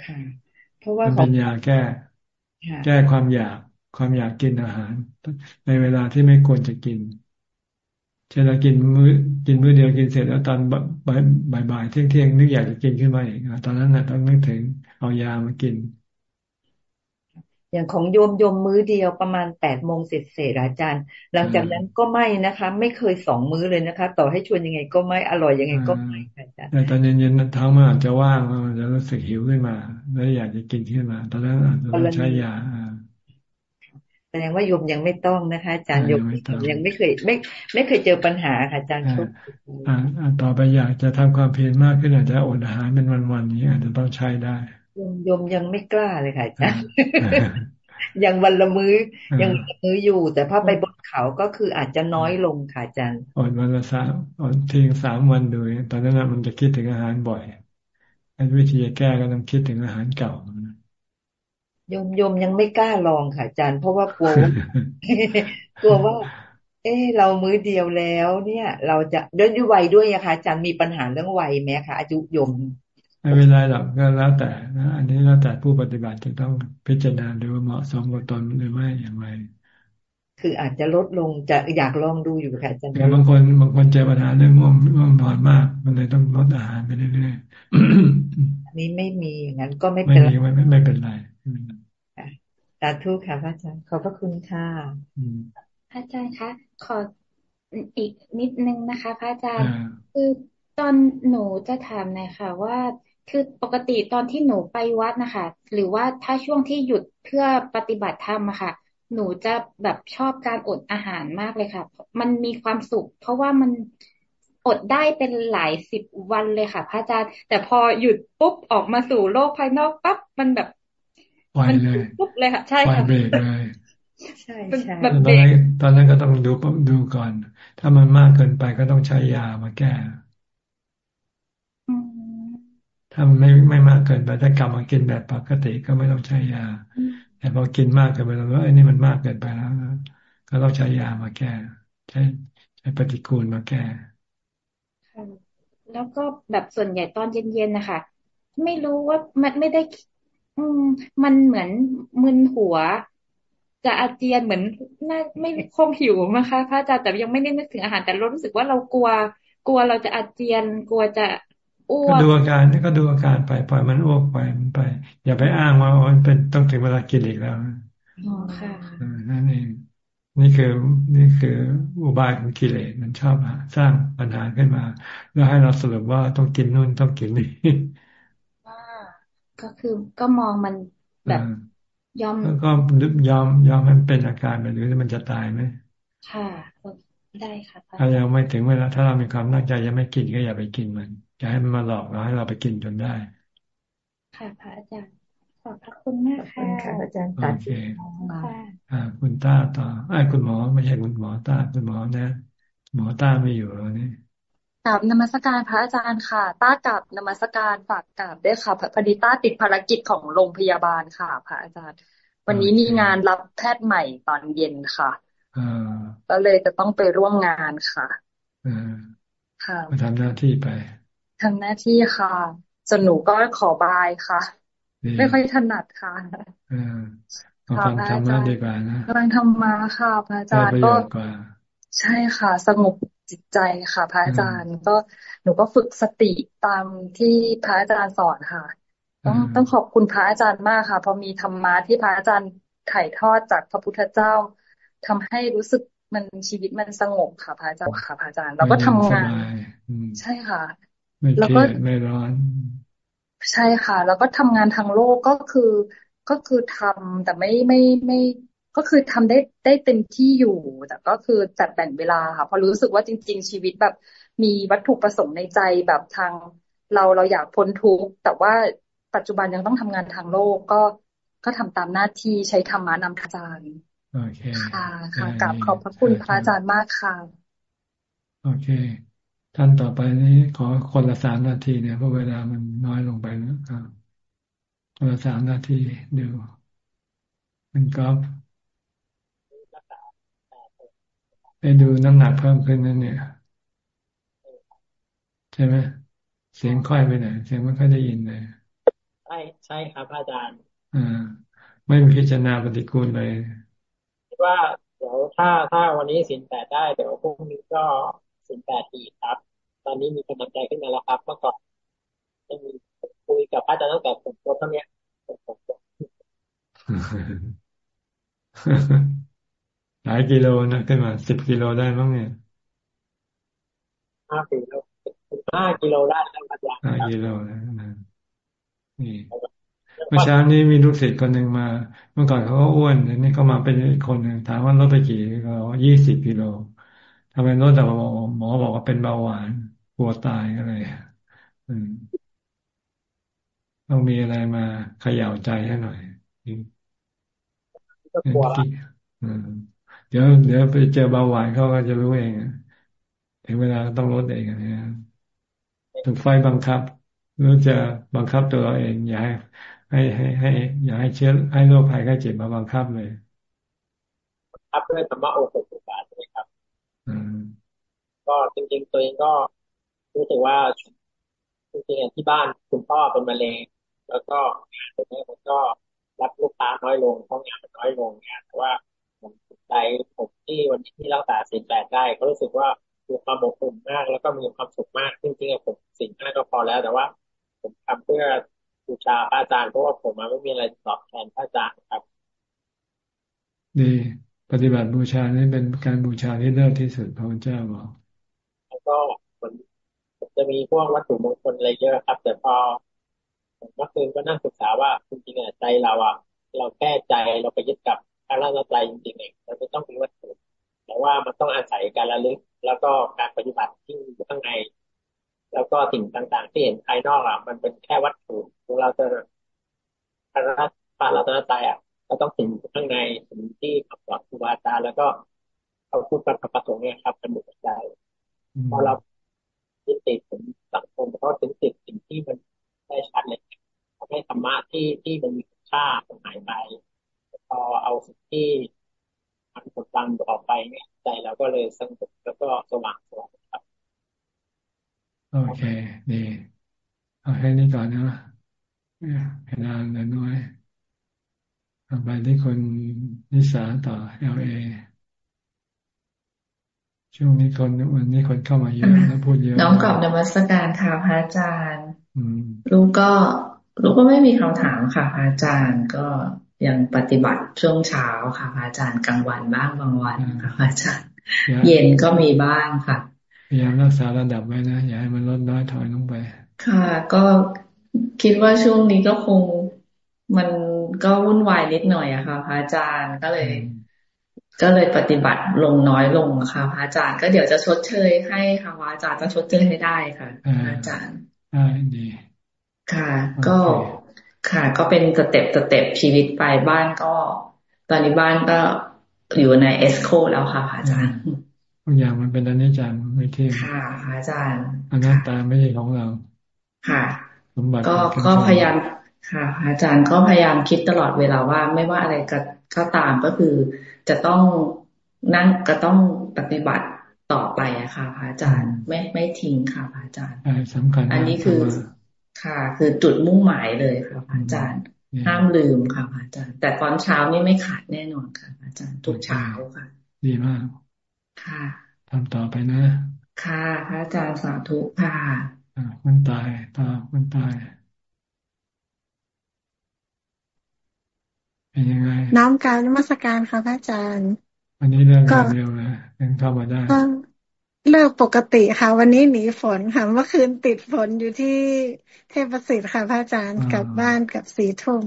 ค่ะเพราะว่ามันเป็นยาแก้ แก้ความอยากความอยากกินอาหาร ในเวลาที่ไม่ควรจะกินเช่นเรากินมื้อกินมื้อเดียวกินเสร็จแล้วตอนบ่ายบ่ายเที่ยงเที่ยงนึกอยากจะกินขึ้นมาอีกตอนนั้นนะต้องนึกถึงเอายามากิน อย่างของโยมโยมมื้อเดียวประมาณแปดโมงเสร็จเสร็จอาจารย์ หลังจากนั้นก็ไม่นะคะ ไม่เคยสองมื้อเลยนะคะ ต่อให้ชวนยังไงก็ไม่อร่อยยังไงก็ไม่อาจารย์แต่ตอนเย็นๆเท้ามันอาจจะว่างมันจะรู้สึกหิวขึ้นมา แล้วอยากจะกินขึ้นมา ตอนนั้นอาจจะต้องใช้ยาแสดงว่าโยมยังไม่ต้องนะคะอาจารย์โยมยังไม่เคย ไม่ ไม่เคยเจอปัญหาค่ะอาจารย์ชุดอ่าต่อไปอยากจะทำความเพียรมากขึ้นอาจจะอดอาหารเป็นวันๆนี้อาจจะต้องใช้ได้ โยมโยมยังไม่กล้าเลยค่ะอาจารย์ยังวันละมือ้อยังมื้ออยู่ แต่พอไปบนเขาก็คืออาจจะน้อยลงค่ะอาจารย์อดวันละสามอดทิ้งสามวันดูตอนนั้นมันจะคิดถึงอาหารบ่อยวิธีแก้ก็ต้องคิดถึงอาหารเก่าโยมโยมยังไม่กล้าลองค่ะอาจารย์ เพราะว่ากลัวกลัวว่า เออเรามื้อเดียวแล้ว เนี่ย เราจะด้วยด้วยวัยด้วยนะคะอาจารย์มีปัญหาเรื่องวัยไหมคะอายุยม ไม่เป็นไรหรอกก็แล้วแต่นะอันนี้แล้วแต่ผู้ปฏิบัติจะต้องพิจารณาดูว่าเหมาะสมกับตนหรือไม่อย่างไร คืออาจจะลดลงจะอยากลองดูอยู่ค่ะอาจารย์แต่บางคนบางคนเจอปัญหาเรื่องง่วงง่วงนอนมาก มันเลยต้องลดอาหารไปเรื่อยๆอันนี้ไม่มีอย่างนั้นก็ไม่เป็นไรไม่ไม่ไม่เป็นไรสาธุค่ะพระอาจารย์ขอบพระคุณค่ะพระอาจารย์คะขออีกนิดนึงนะคะ พระอาจารย์คือตอนหนูจะถามหน่อยค่ะว่า คือปกติตอนที่หนูไปวัดนะคะ หรือว่าถ้าช่วงที่หยุดเพื่อปฏิบัติธรรมอะค่ะ หนูจะแบบชอบการอดอาหารมากเลยค่ะ มันมีความสุข เพราะว่ามันอดได้เป็นหลายสิบวันเลยค่ะ พระอาจารย์ แต่พอหยุดปุ๊บออกมาสู่โลกภายนอกปั๊บมันแบบมันปุ๊บเลยค่ะ ใช่ค่ะเบรกเลยใช่ใช่ตอนนั้นตอนนั้นก็ต้องดูดูก่อน ถ้ามันมากเกินไปก็ต้องใช้ยามาแก้ ถ้ามันไม่ไม่มากเกินไปถ้ากลับมากินแบบปกติก็ไม่ต้องใช้ยา แต่พอกินมากเกินไปแล้วว่าไอ้นี่มันมากเกินไปแล้ว ก็ต้องใช้ยามาแก้ ใช้ใช้ปฏิกูลมาแก้แล้วก็แบบส่วนใหญ่ตอนเย็นๆนะคะไม่รู้ว่ามันไม่ได้ อืม มันเหมือนมึนหัว จะอาเจียนเหมือนน่าไม่คงหิวนะคะพระอาจารย์แต่ยังไม่ได้นึกถึงอาหารแต่เรารู้สึกว่าเรากลัว กลัวเราจะอาเจียน กลัวจะ ก็ดูอาการก็ดูอาการไปปล่อยมันอ้วกไปมันไป อย่าไปอ้างว่ามันเป็นต้องถึงเวลากินอีกแล้วอ๋อค่ะนั่นเองนี่คือนี่คืออุบายของกิเลสมันชอบสร้างปัญหาขึ้นมา แล้วให้เราสรุปว่าต้องกินนู่นต้องกินนี่ก็คือก็มองมันแบบยอมก็ยอมยอมให้มันเป็นอาการไปหรือมันจะตายไหมค่ะได้ค่ะถ้ายังไม่ถึงเวลาถ้าเรามีความตั้งใจยังไม่กินก็อย่าไปกินมัน จะให้มันมาหลอกเราให้เราไปกินจนได้ ค่ะพระอาจารย์ขอบพระคุณมากค่ะอาจารย์โอเคอ่าคุณต้าต่อไอ้คุณหมอไม่ใช่คุณหมอต้าคุณหมอนะ หมอต้าไม่อยู่แล้วนี่กราบนมัสการพระอาจารย์ค่ะ ต้ากับนมัสการฝากกราบด้วยค่ะพอดีต้าติดภารกิจของโรงพยาบาลค่ะ พระอาจารย์ วันนี้มีงานรับแพทย์ใหม่ตอนเย็นค่ะก็เลยจะต้องไปร่วมงานค่ะค่ะมาทำหน้าที่ไป ทำหน้าที่ค่ะส่วนหนูก็ขอบายค่ะ ไม่ค่อยถนัดค่ะฟังธรรมะดีกว่านะกำลังทำมาค่ะพระอาจารย์ก็ใช่ค่ะ สงบจิตใจค่ะ พระอาจารย์ก็หนูก็ฝึกสติตามที่พระอาจารย์สอนค่ะ ต้องต้องขอบคุณพระอาจารย์มากค่ะ พอมีธรรมะที่พระอาจารย์ถ่ายทอดจากพระพุทธเจ้าทำให้รู้สึกมันชีวิตมันสงบค่ะพระอาจารย์ค่ะพระอาจารย์เราก็ทำงาน ใช่ค่ะ ไม่เครียดไม่ร้อน ใช่ค่ะ แล้วก็ทำงานทางโลกก็คือ ก็คือทำแต่ไม่ไม่ไม่ก็คือทำได้ได้เต็มที่อยู่ แต่ก็คือจัดแบ่งเวลาค่ะพอรู้สึกว่าจริง ๆ ชีวิตแบบมีวัตถุประสงค์ในใจแบบทางเราเราอยากพ้นทุกข์แต่ว่าปัจจุบันยังต้องทำงานทางโลกก็ก็ทำตามหน้าที่ใช้ธรรมะนำทางโอเคค่ะค่ะกราบขอบพระคุณพระอาจารย์มากค่ะ โอเค ท่านต่อไปนี้ขอคนละสามนาทีเนี่ยเพราะเวลามันน้อยลงไปนะครับคนละสามนาทีดูมันก็ไปดูน้ำหนักเพิ่มขึ้นนั่นเนี่ย ใช่ไหมเสียงค่อยไปไหนเสียงไม่ค่อยได้ยินเลยใช่ใช่ครับอาจารย์อ่าไม่มีพิจารณาปฏิกูลเลยคิดว่าเดี๋ยวถ้าถ้าวันนี้สินแปดได้เดี๋ยวพรุ่งนี้ก็ สิบแปดปีครับ ตอนนี้มีกำลังใจขึ้นมาแล้วครับเมื่อก่อนจะมีคุยกับพระอาจารย์ตั้งแต่ผมตัวเท่านี้หลายกิโลนะขึ้นมาสิบกิโลได้มั้งเนี่ยห้ากิโลห้ากิโลได้แล้วอาจารย์ห้ากิโลนะนี่เมื่อเช้านี้มีลูกศิษย์คนหนึ่งมา เมื่อก่อนเขาก็อ้วนนี่เขามาเป็นคนหนึ่งถามว่าลดไปกี่ก็ยี่สิบกิโล ทำไมลดแต่หมอหมอบอกว่าเป็นเบาหวานกลัวตายก็เลยต้องมีอะไรมาเขย่าใจให้หน่อยเดี๋ยวเดี๋ยวไปเจอเบาหวานเขาก็จะรู้เองถึงเวลาต้องลดเองนะถูกไฟบังคับรู้จะบังคับตัวเราเองอย่าให้ให้ให้ให้ อย่าให้เชื้อให้โรคภัยไข้เจ็บมาบังคับเลยครับด้วยธรรมะโอสถสุบาใช่ไหมครับ ก็จริงๆตัวเองก็รู้สึกว่าจริงๆที่บ้านคุณพ่อเป็นมะเร็งแล้วก็งานตรงนี้มันก็รับลูกค้าน้อยลงเพราะงานมันน้อยลงเนี่ยแต่ว่าผมใจผมที่วันที่รักษาสินแปดได้ก็รู้สึกว่ามีความอบอุ่นมาก แล้วก็มีความสุขมากจริงๆผมสิ่งห้าก็พอแล้ว แต่ว่า ผมทำเพื่อบูชาพระอาจารย์เพราะว่าผมไม่มีอะไรตอบแทนพระอาจารย์ครับดีปฏิบัติบูชานี่เป็นการบูชาที่เลิศที่สุดพระเจ้าบอก ก็มันจะมีพวกวัตถุมงคลอะไรเยอะครับ แต่พอเมื่อคืนก็นั่งศึกษาว่าจริงๆใจเราอะ เราแก้ใจเราไปยึดกับอารมณ์ใจจริงๆเองเราไม่ต้องมีวัตถุแต่ว่ามันต้องอาศัยการระลึกแล้วก็การปฏิบัติที่อยู่ข้างในแล้วก็สิ่งต่างๆ ที่เห็นภายนอกอะ มันเป็นแค่วัตถุเราจะพระรัตนใจอะเราต้องถึงข้างในถึงที่คำสอนครูบาอาจารย์แล้วก็เขาพูดประประสงค์เนี่ยครับเป็นบุญใจ พอเรายึดติดถึงสังคมเพราะถึงติดสิ่งที่มันได้ชัดเลยทำให้ธรรมะที่ที่มันมีค่าหายไปพอเอาสิ่งที่มันกดดันออกไปเนี่ยใจเราก็เลยสงบแล้วก็สว่างสว่างครับโอเคดีเอาแค่นี้ก่อนนะเวลาเหลือน้อยไปที่คนนิสาต่อเอลเอ ช่วงนี้คนวันนี้คนเข้ามาเยอะแล้วพูดเยอะ น้องกอบนมัสการค่ะพระอาจารย์ลูกก็ลูกก็ไม่มีคำถามค่ะพระอาจารย์ก็ยังปฏิบัติช่วงเช้าค่ะพระอาจารย์กลางวันบ้างบางวันค่ะพระอาจารย์ เย็นก็มีบ้างค่ะพยายามรักษาระดับไว้นะอย่าให้มันลดน้อยถอยลงไป ค่ะ ก็คิดว่าช่วงนี้ก็คงมันก็วุ่นวายนิดหน่อยอะค่ะพระอาจารย์ก็เลย ก็เลยปฏิบัติลงน้อยลงค่ะพระอาจารย์ก็เดี๋ยวจะชดเชยให้ค่ะพระอาจารย์จะชดเชยให้ได้ค่ะพระอาจารย์ได้ดีค่ะ ก็ค่ะ ก็เป็นสเต็ปสเต็ปชีวิตไปบ้านก็ ตอนนี้บ้านก็อยู่ในเอสโคแล้วค่ะพระอาจารย์บางอย่างมันเป็นอนิจจังไม่เที่ยงค่ะพระอาจารย์อนัตตาไม่ใช่ของเรา ค่ะก็ก็พยายามค่ะ อาจารย์ก็พยายามคิดตลอดเวลาว่าไม่ว่าอะไรก็ก็ตามก็คือ จะต้องนั่งก็ต้องปฏิบัติต่อไปอะค่ะพระอาจารย์ ไม่ไม่ทิ้งค่ะพระอาจารย์สำคัญอันนี้คือค่ะ คือจุดมุ่งหมายเลยค่ะพระอาจารย์ ห้ามลืมค่ะพระอาจารย์ แต่ตอนเช้านี่ไม่ขาดแน่นอนค่ะพระอาจารย์ทุกเช้าค่ะ ดีมาก ค่ะทำต่อไปนะ ค่ะ พระอาจารย์สาธุค่ะอ่ามันตายตามันตาย เป็นยังไง น้อมการนมัสการค่ะพระอาจารย์ วันนี้เรื่องเร็วเลยยังเข้ามาได้เลิกปกติค่ะ วันนี้หนีฝนค่ะเมื่อคืนติดฝนอยู่ที่เทพประสิทธิ์ค่ะพระอาจารย์กลับบ้านกับสีทุ่ม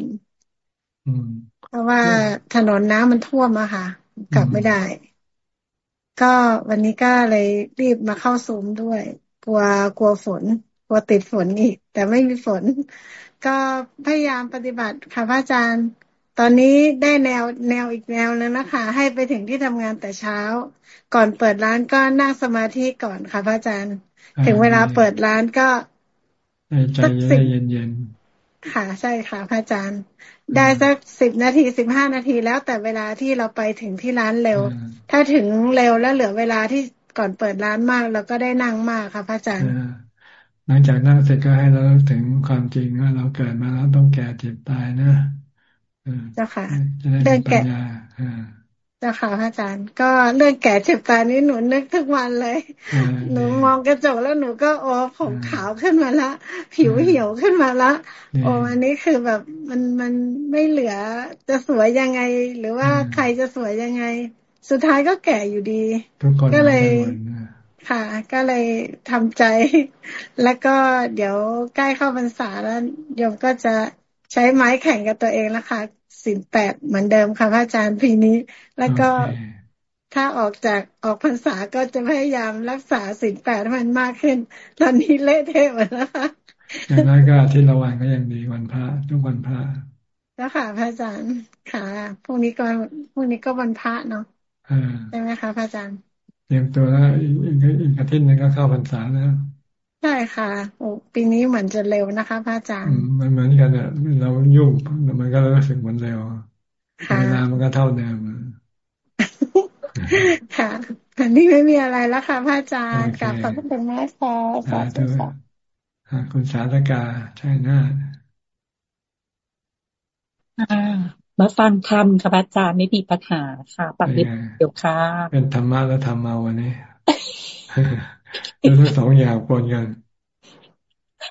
เพราะว่าถนนน้ำมันท่วมอะค่ะ กลับไม่ได้ ก็วันนี้ก็เลยรีบมาเข้าซูมด้วย กลัวกลัวฝน กลัวติดฝนอีก แต่ไม่มีฝน ก็พยายามปฏิบัติค่ะพระอาจารย์ ตอนนี้ได้แนวแนวอีกแนวนึงนะคะ ให้ไปถึงที่ทำงานแต่เช้า ก่อนเปิดร้านก็นั่งสมาธิก่อนค่ะพระอาจารย์ ถึงเวลาเปิดร้านก็ใจเย็นเย็นค่ะใช่ค่ะพระอาจารย์ ได้สักสิบนาทีสิบห้านาทีแล้วแต่เวลาที่เราไปถึงที่ร้านเร็ว ถ้าถึงเร็วแล้วเหลือเวลาที่ก่อนเปิดร้านมากเราก็ได้นั่งมากค่ะพระอาจารย์หลังจากนั่งเสร็จก็ให้เราถึงความจริงว่าเราเกิดมาแล้วต้องแก่เจ็บตายนะ เจ้าค่ะเรื่องแก่เจ้าค่ะพระอาจารย์ ก็เรื่องแก่เจ็บตานี้หนูนึกทุกวันเลย หนูมองกระจกแล้วหนูก็โอ้ผมขาวขึ้นมาละ ผิวเหี่ยวขึ้นมาละโอ้อันนี้คือแบบมันมันไม่เหลือจะสวยยังไง หรือว่าใครจะสวยยังไง สุดท้ายก็แก่อยู่ดีก็เลยค่ะ ก็เลยทำใจ แล้วก็เดี๋ยวใกล้เข้าพรรษาแล้วโยมก็จะ ใช้ไม้แข่งกับตัวเองแล้วค่ะสินแปดเหมือนเดิมค่ะพระอาจารย์ปีนี้ แล้วก็ถ้าออกจากออกพรรษาก็จะพยายามรักษาสินแปดให้มันมากขึ้น ตอนนี้เละเทะหมดแล้วค่ะอย่างนั้นก็ที่ระวันก็ยังดีวันพระทุกวันพระแล้วค่ะพระอาจารย์ค่ะพรุ่งนี้ก็พรุ่งนี้ก็วันพระเนาะใช่ไหมคะพระอาจารย์เตรียมตัวแล้วอีกอีกอาทิตย์นึงก็เข้าพรรษาแล้ว ใช่ค่ะโอ้ปีนี้เหมือนจะเร็วนะคะพระอาจารย์มันเหมือนกันอะเรายุ่งมันก็รู้สึกเหมือนเร็วเวลามันก็เท่าเดิมค่ะอันนี้ไม่มีอะไรแล้วค่ะพระอาจารย์กลับขอบคุณมากค่ะสาธุคุณสาธกาใช่หน้ามาฟังธรรมค่ะอาจารย์ไม่มีปัญหาค่ะปักดิบเดี๋ยวค่ะ เป็นธรรมะแล้วธรรมมาวันนี้ เป็นทั้งสองอย่างปนกัน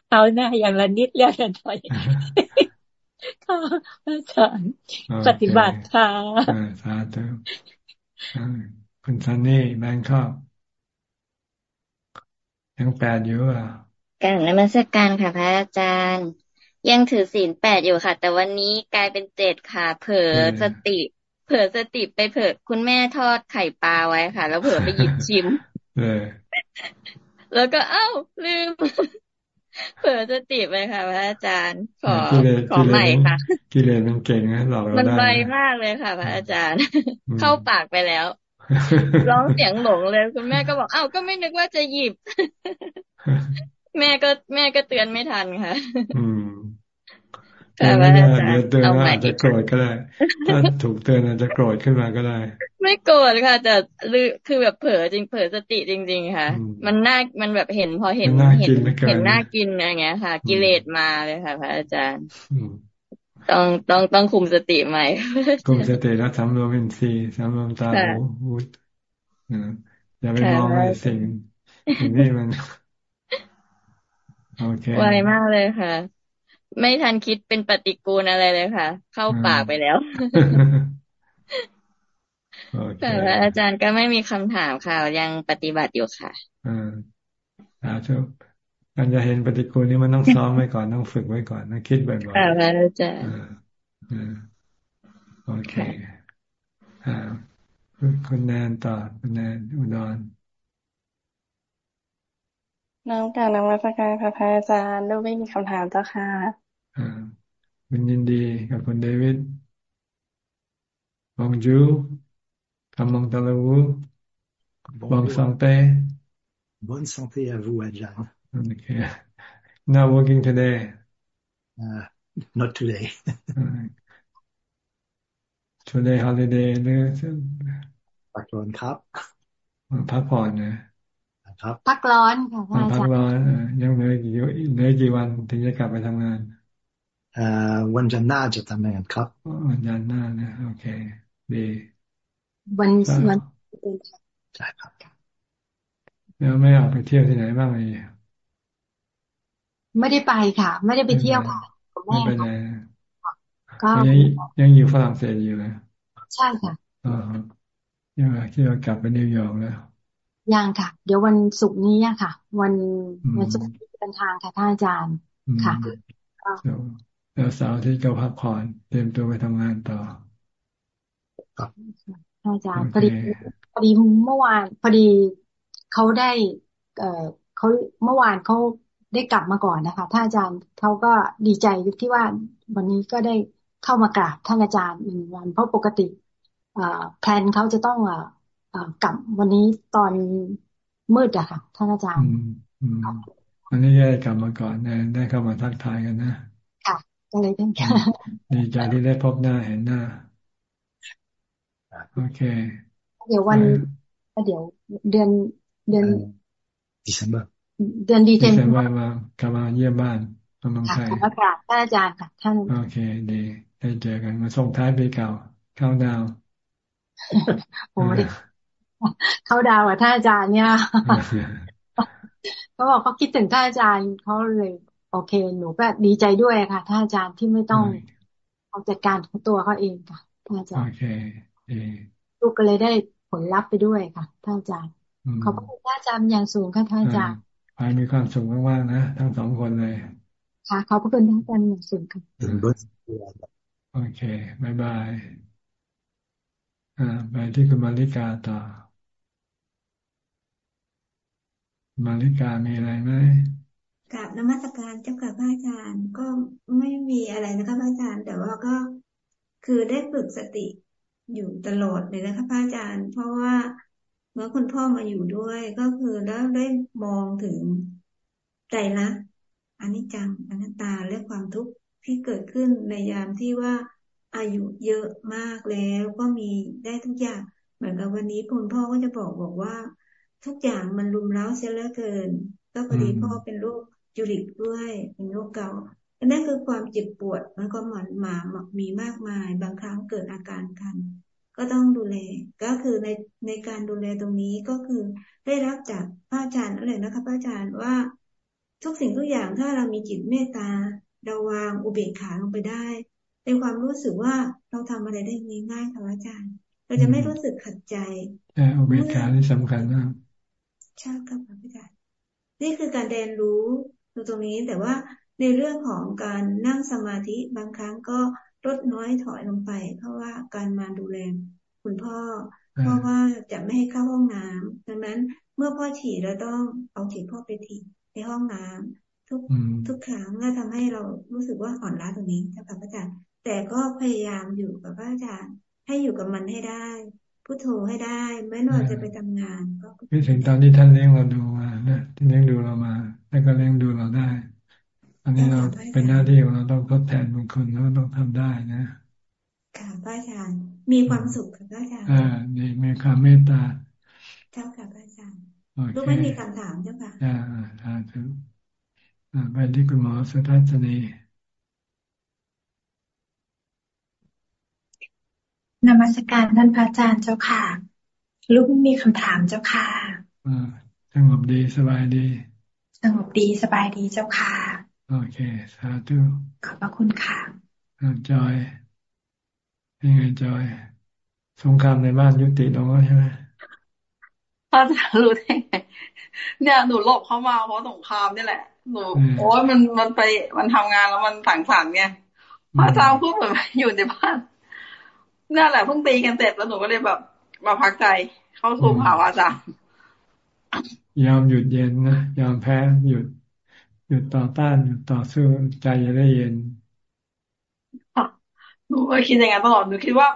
เอาหน้าอย่างละนิดเรียกกันหน่อยค่ะอาจารย์ปฏิบัติค่ะสาธุคุณซันนี่แบงค์อบยังแปดอยู่อะการนมัสการค่ะพระอาจารย์ ยังถือศีลแปดอยู่ค่ะ แต่วันนี้กลายเป็นเจ็ดค่ะ เผลอสติ เผลอสติไปเผลอคุณแม่ทอดไข่ปลาไว้ค่ะ แล้วเผลอไปหยิบชิม แล้วก็เอ้าลืมเผลอสติไปค่ะพระอาจารย์ ขอขอใหม่ค่ะ กิเลสมันเก่งนะหลอกเราได้มันไวมากเลยค่ะพระอาจารย์ เข้าปากไปแล้ว ร้องเสียงหลงเลยคุณแม่ก็บอกเอ้าก็ไม่นึกว่าจะหยิบ แม่ก็แม่ก็เตือนไม่ทันค่ะ แต่ว่าเดี๋ยวเตือนอาจจะโกรธก็ได้ ถ้าถูกเตือนอาจจะโกรธขึ้นมาก็ได้ ไม่โกรธค่ะ แต่คือแบบเผลอจริงเผลอสติจริง ๆ ค่ะ มันน่ามันแบบเห็นพอเห็นเห็นเห็นน่ากินอะไรเงี้ยค่ะ กิเลสมาเลยค่ะ พระอาจารย์ต้องต้องต้องคุมสติใหม่คุมสติแล้วสำรวมอินทรีย์สำรวมตาหูหูอย่าไปมองในสิ่งสิ่งนี้มันโอเคไวมากเลยค่ะ ไม่ทันคิดเป็นปฏิกูลอะไรเลยค่ะ เข้าปากไปแล้วแต่อาจารย์ก็ไม่มีคำถามค่ะ ยังปฏิบัติอยู่ค่ะอ่าสาธุการจะเห็นปฏิกูลนี้มันต้องซ้อมไว้ก่อนต้องฝึกไว้ก่อนต้องคิดบ่อยๆค่ะอาจารย์โอเคอ่าคุณแนนต่อคุณแนนอุดรน้องการนมัสการพระอาจารย์ลูกไม่มีคำถามเจ้าค่ะ คุณยินดีกับคุณเดวิดบองจูคำมองตะลูบองสังเต้ Bonne santé à vous, Ajahn. Okay. Not working today? Uh, not today. today holiday หรือพักร้อนครับพักผ่อนนะครับพักร้อนค่ะพักร้อนยังเหลือกี่เหลือกี่วันถึงจะกลับไปทำงาน วันจันทร์หน้าจะทำงานครับวันจันทร์หน้านะโอเคดีวันวันใช่ครับแล้วไม่ออกไปเที่ยวที่ไหนบ้างเลยไม่ได้ไปค่ะ ไม่ได้ไปเที่ยวค่ะไม่ไปไหนก็ยังยังอยู่ฝรั่งเศสอยู่เลยใช่ค่ะอ๋อยังคิดว่ากลับไปนิวยอร์กแล้วยังค่ะ เดี๋ยววันศุกร์นี้ค่ะ วันวันศุกร์เดินทางค่ะท่านอาจารย์ค่ะ แล้วเสาร์ที่ก็พักผ่อนเตรียมตัวไปทำงานต่อครับอาจารย์พอดีพอดีเมื่อวาน พอดีเขาได้ เอ่อเขาเมื่อวานเขาได้กลับมาก่อนนะคะท่านอาจารย์เขาก็ดีใจที่ว่าวันนี้ก็ได้เข้ามากราบท่านอาจารย์หนึ่งวัน เพราะปกติแพลนเขาจะต้องกลับวันนี้ตอนมืดอะค่ะท่านอาจารย์วันนี้ได้กลับมาก่อนได้เข้ามาทักทายกันนะ ก็เลยเป็นดีใจที่ได้พบหน้าเห็นหน้า โอเค เดี๋ยววันเดี๋ยวเดือนเดือนดิเซมเบอร์เดือนดีเซมเบอร์มากลับมาเยี่ยมบ้านกำลังไทยขอบพระท่านอาจารย์ค่ะท่าน โอเค ดี ได้เจอกันมาส่งท้ายปีเก่า เข้าดาวผมไม่ได้เข้าดาวกับท่านอาจารย์เนี่ยเขาบอกเขาคิดถึงท่านอาจารย์เขาเลย โอเค หนูก็ดีใจด้วยค่ะท่านอาจารย์ที่ไม่ต้องเอาจัดการของตัวเขาเองค่ะท่านอาจารย์โอเคลูกก็เลยได้ผลลัพธ์ไปด้วยค่ะท่านอาจารย์ขอบคุณท่านอาจารย์อย่างสูงค่ะท่านอาจารย์ไปมีความสุขมากๆนะทั้งสองคนเลยค่ะขอบพระคุณท่านอาจารย์อย่างสูงค่ะโอเคบายบายอ่าไปที่คุณมาริกาต่อมาริกามีอะไรไหม กับนมัสการเจ้าค่ะพระอาจารย์ก็ไม่มีอะไรนะคะพระอาจารย์ แต่ว่าก็คือได้ฝึกสติอยู่ตลอดเลยนะคะพระอาจารย์ เพราะว่าเมื่อคุณพ่อมาอยู่ด้วยก็คือแล้วได้มองถึงใจรักอนิจจังอนัตตาและความทุกข์ที่เกิดขึ้นในยามที่ว่าอายุเยอะมากแล้วก็มีได้ทุกอย่างมือนกับวันนี้คุณพ่อก็จะบอกบอกว่า ทุกอย่างมันรุมเร้าเสียเหลือเกิน ก็พอดีพ่อเป็นโรค จุลิกด้วยเป็นโรคเกาต์นั่นคือความเจ็บปวดมันก็มันมามีมากมาย บางครั้งเกิดอาการคัน ก็ต้องดูแล ก็คือในในการดูแลตรงนี้ก็คือได้รับจากพระอาจารย์อะไรนะคะพระอาจารย์ว่าทุกสิ่งทุกอย่างถ้าเรามีจิตเมตตาเราวางอุเบกขาลงไปได้ในความรู้สึกว่าเราทำอะไรได้ง่ายๆค่ะอาจารย์ เราจะไม่รู้สึกขัดใจใช่อุเบกขาที่สำคัญมากใช่ครับพระอาจารย์นี่คือการเรียนรู้ ตรงนี้แต่ว่าในเรื่องของการนั่งสมาธิบางครั้งก็ลดน้อยถอยลงไป เพราะว่าการมาดูแลคุณพ่อ เพราะว่าจะไม่ให้เข้าห้องน้ำดังนั้นเมื่อพ่อฉี่เราต้องเอาฉี่พ่อไปถีในห้องน้ำทุกทุกครั้งก็ทำให้เรารู้สึกว่าอ่อนล้าตรงนี้จ้าค่ะพระอาจารย์แต่ก็พยายามอยู่กับพระอาจารย์ให้อยู่กับมันให้ได้พุทโธให้ได้ไม่ว่าจะไปทำงาน ก็คิดถึงตอนที่ท่านเลี้ยงเราดูมานะที่เลี้ยงดูเรามา แล้วก็เลี้ยงดูเราได้ อันนี้เราเป็นหน้าที่ของเราต้องทดแทนบุญคุณแล้วต้องทำได้นะค่ะพระอาจารย์มีความสุขค่ะพระอาจารย์อ่านี่มีความเมตตาเจ้าค่ะพระอาจารย์ลูกไม่มีคำถามเจ้าค่ะอ่าอ่าถึงอ่าไปที่คุณหมอสุทัศนีนมัสการท่านพระอาจารย์เจ้าค่ะ ลูกมีคำถามเจ้าค่ะอ่าสงบดีสบายดี สงบดีสบายดีเจ้าค่ะ โอเค สาธุ ขอบพระคุณค่ะจอยยังไงจอย สงครามในบ้านยุติลงแล้วใช่ไหมอาจารย์รู้ได้ไงเนี่ยหนูหลบเข้ามาเพราะสงครามนี่แหละหนูโอ้ยมันมันไปมันทำงานแล้วมันสังสรรค์ไงพระอาจารย์พูดเหมือนอยู่ในบ้านนี่แหละเพิ่งตีกันเสร็จแล้วหนูก็เลยแบบมาพักใจเข้าสู่ภาวะอาจารย์ ยอมหยุดเย็นนะยอมแพ้หยุด หยุดต่อต้านหยุดต่อสู้ใจจะได้เย็นหนูก็คิดอย่างนั้นตลอดหนูคิดว่า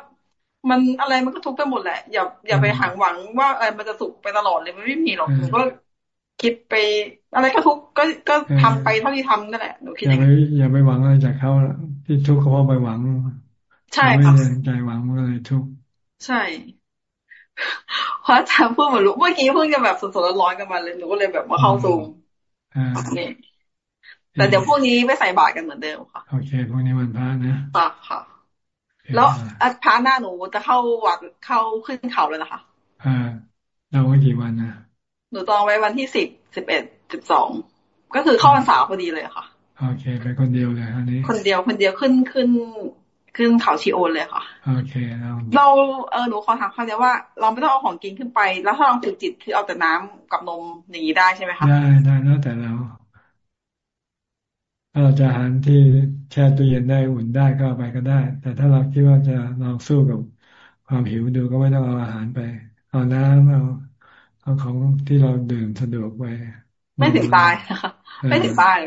มันอะไรมันก็ทุกข์ไปหมดแหละ อย่าอย่าไปหังหวังว่าอะไรมันจะสุขไปตลอดเลยมันไม่มีหรอกหนูก็คิดไป อะไรก็ทุกข์ก็ก็ทำไปเท่าที่ทำนั่นแหละหนูคิดอย่างนี้อย่าไปหวังอะไรจากเขาที่ทุกข์เขาเพราะไปหวัง ใช่ค่ะใจหวังมันเลยทุกข์ใช่เพราะอาจารย์พูดเหมือนรู้เมื่อกี้เพิ่งจะแบบสดๆร้อนๆกันมาเลยหนูก็เลยแบบมาเข้าซูมนี่แต่เดี๋ยวพวกนี้ไม่ใส่บาตรกันเหมือนเดิมค่ะโอเคพวกนี้มันพระนะค่ะค่ะ แล้วพระหน้าหนูจะเข้าวัดเข้าขึ้นเขาเลยนะคะอ่าเราไว้กี่วันนะหนูจองไว้วันที่สิบสิบเอ็ดสิบสองก็คือเข้าวันเสาร์พอดีเลยค่ะโอเค ไปคนเดียวเลยอันนี้ คนเดียวคนเดียวขึ้นขึ้น ขึ้นเขาชีโอนเลยค่ะโอเคเราเราเออหนูขอถามเขาเดียวว่า เราไม่ต้องเอาของกินขึ้นไป แล้วถ้าเราฝึกจิตคือเอาแต่น้ำกับนมอย่างนี้ได้ใช่ไหมคะได้ได้แล้วแต่เราถ้าเราจะอาหารที่แช่ตู้เย็นได้อุ่นได้ก็ไปก็ได้ แต่ถ้าเราคิดว่าจะลองสู้กับความหิวดูก็ไม่ต้องเอาอาหารไป เอาน้ำเอาเอาของที่เราดื่มสะดวกไปไม่ถึงตายไม่ถึงตาย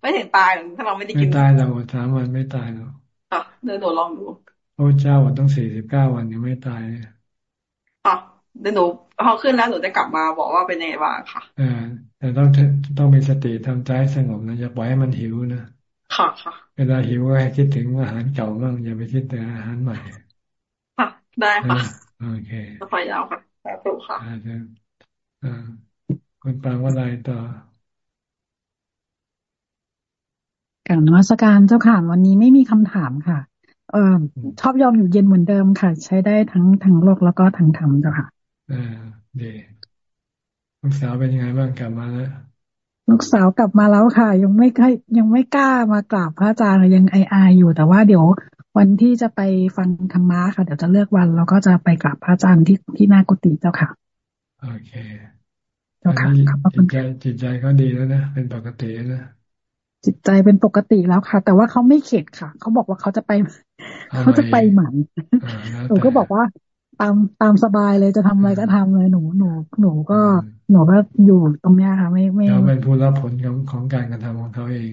ไม่ถึงตายถ้าเราไม่ได้กินไม่ตายเราสามวันไม่ตายหรอก ค่ะเดี๋ยวหนูลองดูพระเจ้าต้องสี่สิบเก้าวันยังไม่ตายค่ะเดี๋ยวหนูพอขึ้นแล้วหนูจะกลับมาบอกว่าเป็นยังไงบ้างค่ะอ่าแต่ต้องต้องมีสติทำใจสงบนะอย่าปล่อยให้มันหิวนะค่ะค่ะ เวลาหิวก็ให้คิดถึงอาหารเก่าบ้างอย่าไปคิดแต่อาหารใหม่ ค่ะ ได้ค่ะโอเคพอยาวค่ะสาธุค่ะอ่าคุณปางว่าอะไรต่อ การนวัตการเจ้าค่ะวันนี้ไม่มีคำถามค่ะ เออชอบยอมอยู่เย็นเหมือนเดิมค่ะ ใช้ได้ทั้งทั้งโลกแล้วก็ทั้งธรรมเจ้าค่ะอ่าดีลูกสาวเป็นยังไงบ้างกลับมาแล้วลูกสาวกลับมาแล้วค่ะ ยังไม่ค่อยยังไม่กล้ามากราบพระอาจารย์ยังไอไออยู่แต่ว่าเดี๋ยววันที่จะไปฟังธรรมะค่ะ เดี๋ยวจะเลือกวันแล้วก็จะไปกราบพระอาจารย์ที่ที่นากุฏิเจ้าค่ะโอเค เจ้าค่ะจิตใจจิตใจเขาดีแล้วนะเป็นปกติแล้ว จิตใจเป็นปกติแล้วค่ะ แต่ว่าเขาไม่เข็ดค่ะ เขาบอกว่าเขาจะไปเขาจะไปใหม่หนูก็บอกว่า ตามตามสบายเลยจะทำอะไรก็ทำเลยหนูหนู หนูก็หนูก็อยู่ตรงเนี้ยค่ะ ไม่ไม่เราเป็นผู้รับผลของของการกระทำของเขาเอง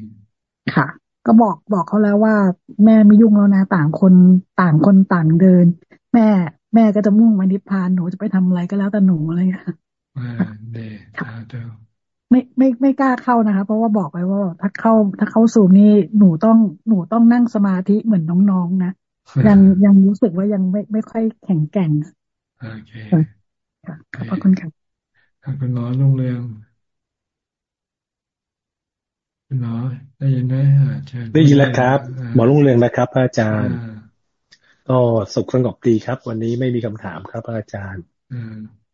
ค่ะ ก็บอกบอกเขาแล้วว่า แม่ไม่ยุ่งแล้วนะต่างคนต่างคนต่างเดิน แม่แม่ก็จะมุ่งมานิพพานหนูจะไปทำอะไรก็แล้วแต่หนูอะไรเงี้ยอ่าเดค่ะ ไม่ไม่ไม่กล้าเข้านะคะ เพราะว่าบอกไว้ว่า ถ้าเข้า ถ้าเข้าสูมนี่หนูต้องหนูต้องนั่งสมาธิเหมือนน้องๆนะยังยังรู้สึกว่ายังไม่ไม่ค่อยแข็งแกร่งโอเคค่ะขอบคุณค่ะคุณหมอลุงเรืองคุณหมอได้ยินไหมได้ยินแล้วครับ หมอลุงเรืองนะครับ อาจารย์ ก็สุขสงบดีครับ วันนี้ไม่มีคำถามครับอาจารย์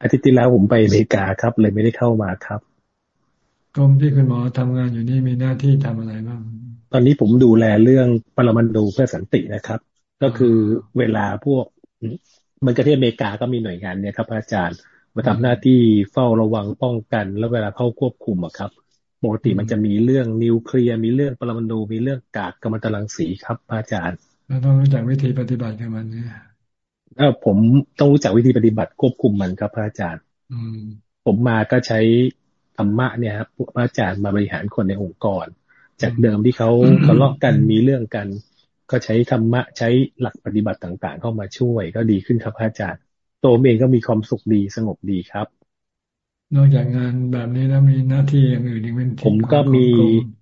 อาทิตย์ที่แล้วผมไปอเมริกาครับ เลยไม่ได้เข้ามาครับ กรมที่คุณหมอทำงานอยู่นี่มีหน้าที่ทำอะไรบ้าง ตอนนี้ผมดูแลเรื่องปรมาณูเพื่อสันตินะครับ ก็คือเวลาพวกมันก็ที่อเมริกาก็มีหน่วยงานเนี่ยครับอาจารย์มาทำหน้าที่เฝ้าระวังป้องกัน แล้วเวลาเข้าควบคุมอะครับปกติมันจะมีเรื่องนิวเคลียร์มีเรื่องปรมาณูมีเรื่องกากกัมมันตรังสีครับอาจารย์เราต้องรู้จักวิธีปฏิบัติกับมันเนี่ยเออผมต้องรู้จักวิธีปฏิบัติควบคุมมันครับพระอาจารย์ อืมผมมาก็ใช้ธ รรมะเนี่ยครับพระอาจารย์มาบริหารคนในองค์กร จากเดิมที่เขาทะเลาะกันมีเรื่องกัน ก็ใช้ธรรมะใช้หลักปฏิบัติต่าง ๆ เข้ามาช่วย ก็ดีขึ้นครับพระอาจารย์ตัวเองก็มีความสุขดีสงบดีครับ นอกจากงานแบบนี้แล้วมีหน้าที่อย่างอื่นอีกเป็นผมก็มี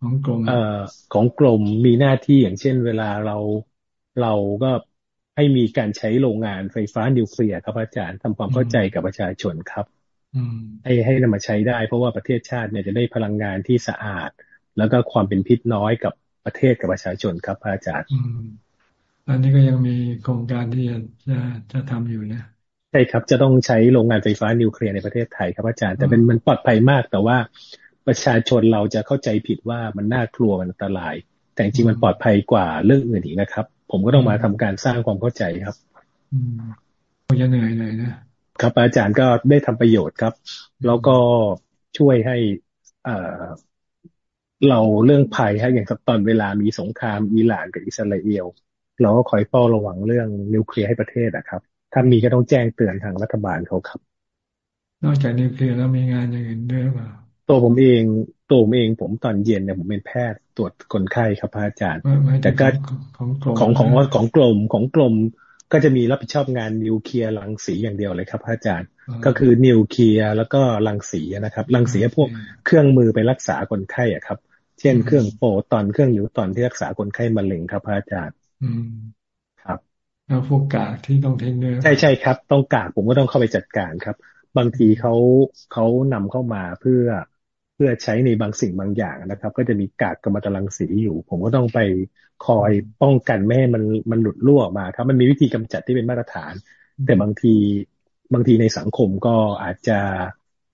ของกรมเอ่อของกรมมีหน้าที่อย่างเช่น เวลาเราเราก็ให้มีการใช้โรงงานไฟฟ้านิวเคลียร์ครับอาจารย์ทำความเข้าใจกับประชาชนครับ ให้ให้นำมาใช้ได้ เพราะว่าประเทศชาติเนี่ยจะได้พลังงานที่สะอาด แล้วก็ความเป็นพิษน้อยกับประเทศกับประชาชนครับอาจารย์อันนี้ก็ยังมีโครงการที่จะจะจะทำอยู่นะใช่ครับ จะต้องใช้โรงงานไฟฟ้านิวเคลียร์ในประเทศไทยครับอาจารย์ แต่เป็นมันปลอดภัยมาก แต่ว่าประชาชนเราจะเข้าใจผิดว่ามันน่ากลัวมันอันตราย แต่จริงมันปลอดภัยกว่าเรื่องอื่นอีกนะครับ ผมก็ต้องมาทำการสร้างความเข้าใจครับ อืมจะเหนื่อยเลยนะ ครับ อาจารย์ก็ได้ทำประโยชน์ครับ แล้วก็ช่วยให้อ่าเราเรื่องภัยฮะอย่างตอนเวลามีสงครามอิหร่านกับอิสราเอลเราก็คอยเฝ้าระวังเรื่องนิวเคลียร์ให้ประเทศนะครับ ถ้ามีก็ต้องแจ้งเตือนทางรัฐบาลเขาครับ นอกจากนิวเคลียร์แล้วมีงานอย่างอื่นด้วยเปล่าตัวผมเองตัวผมเองผมตอนเย็นเนี่ยผมเป็นแพทย์ตรวจคนไข้ครับอาจารย์ แต่ก็ของของของของกลมของกลม ก็จะมีรับผิดชอบงานนิวเคลียร์รังสีอย่างเดียวเลยครับอาจารย์ ก็คือนิวเคลียร์แล้วก็รังสีนะครับรังสีพวกเครื่องมือไปรักษาคนไข้อะครับ เช่นเครื่องโปรตอนเครื่องนิวตอนที่รักษาคนไข้มะเร็งครับอาจารย์ครับแล้วพวกกากที่ต้องทิ้งด้วยใช่ใช่ครับ ต้องกากผมก็ต้องเข้าไปจัดการครับ บางทีเขาเขานำเข้ามาเพื่อเพื่อใช้ในบางสิ่งบางอย่างนะครับ ก็จะมีกากกรรมตรังสีอยู่ ผมก็ต้องไปคอยป้องกันไม่ให้มันมันหลุดรั่วออกมาครับ มันมีวิธีกำจัดที่เป็นมาตรฐาน แต่บางทีบางทีในสังคมก็อาจจะ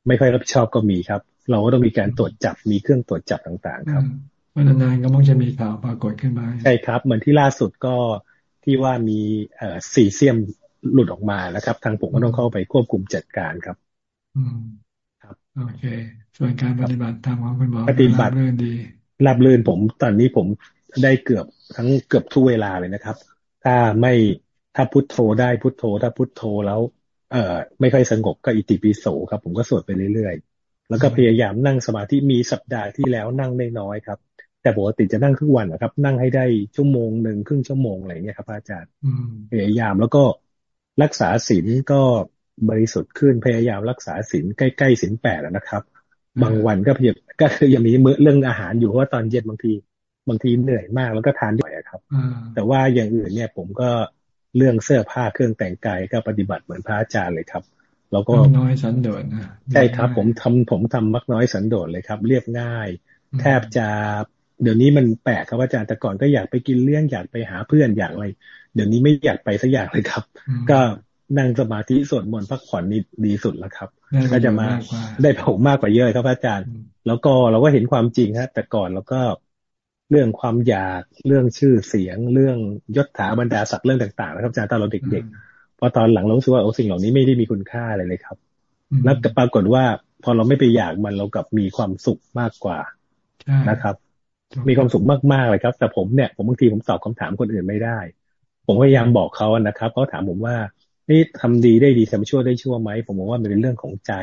ไม่ค่อยรับผิดชอบก็มีครับ เราก็ต้องมีการตรวจจับมีเครื่องตรวจจับต่างๆ ครับนานๆก็มักจะมีข่าวปรากฏขึ้นมา ใช่ครับ เหมือนที่ล่าสุดก็ที่ว่ามีเอ่อซีเซียมหลุดออกมานะครับ ทางผมก็ต้องเข้าไปควบคุมจัดการครับ อืมครับ โอเค ส่วนการปฏิบัติตามของคุณหมอปฏิบัติเรื่องดีรับเลื่นผม ตอนนี้ผมได้เกือบทั้งเกือบทุกเวลาเลยนะครับ ถ้าไม่ถ้าพุทโธได้พุทโธ ถ้าพุทโธแล้ว เอ่อ ไม่ค่อยสงบก็อิติปิโสครับ ผมก็สวดไปเรื่อยๆ แล้วก็พยายามนั่งสมาธิมีสัปดาห์ที่แล้วนั่งได้น้อยครับ แต่ปกติจะนั่งครึ่งวันนะครับ นั่งให้ได้ชั่วโมงหนึ่งครึ่งชั่วโมงอะไรเงี้ยครับอาจารย์พยายามแล้วก็รักษาศีลก็ บริสุทธิ์ขึ้นพยายามรักษาศีลใกล้ๆศีลแปดนะครับ บางวันก็เพียงก็คือยังมีเมื่อเรื่องอาหารอยู่เพราะว่าตอนเย็นบางที บางทีเหนื่อยมากแล้วก็ทานด้วยครับ แต่ว่าอย่างอื่นเนี่ยผมก็เรื่องเสื้อผ้าเครื่องแต่งกายก็ปฏิบัติเหมือนพระอาจารย์เลยครับ แล้วก็น้อยสันโดษนะใช่ครับ ผมทำผมทำมักน้อยสันโดษเลยครับ เรียบง่าย แทบจะเดี๋ยวนี้มันแปลกครับอาจารย์แต่ก่อนก็อยากไปกินเลี้ยงอยากไปหาเพื่อนอยากอะไร เดี๋ยวนี้ไม่อยากไปสักอย่างเลยครับ ก็ นั่งสมาธิสวดมนต์พักผ่อนนี่ดีสุดแล้วครับ ก็จะมาได้ผมมากกว่าเยอะครับอาจารย์ แล้วก็เราก็เห็นความจริงฮะแต่ก่อนเราก็เรื่องความอยากเรื่องชื่อเสียง เรื่องยศถาบรรดาศักดิ์เรื่องต่างๆนะครับอาจารย์ตอนเราเด็กๆพอตอนหลังเราสึกว่าโอ้สิ่งเหล่านี้ไม่ได้มีคุณค่าอะไรเลยครับแล้วปรากฏว่าพอเราไม่ไปอยากมันเรากับมีความสุขมากกว่านะครับ มีความสุขมากๆเลยครับ แต่ผมเนี่ยผมบางทีผมตอบคำถามคนอื่นไม่ได้ ผมพยายามบอกเขานะครับเขาถามผมว่า นี่ทำดีได้ดีทำชั่วได้ชั่วไหมผมบอกว่ามันเป็นเรื่องของใจ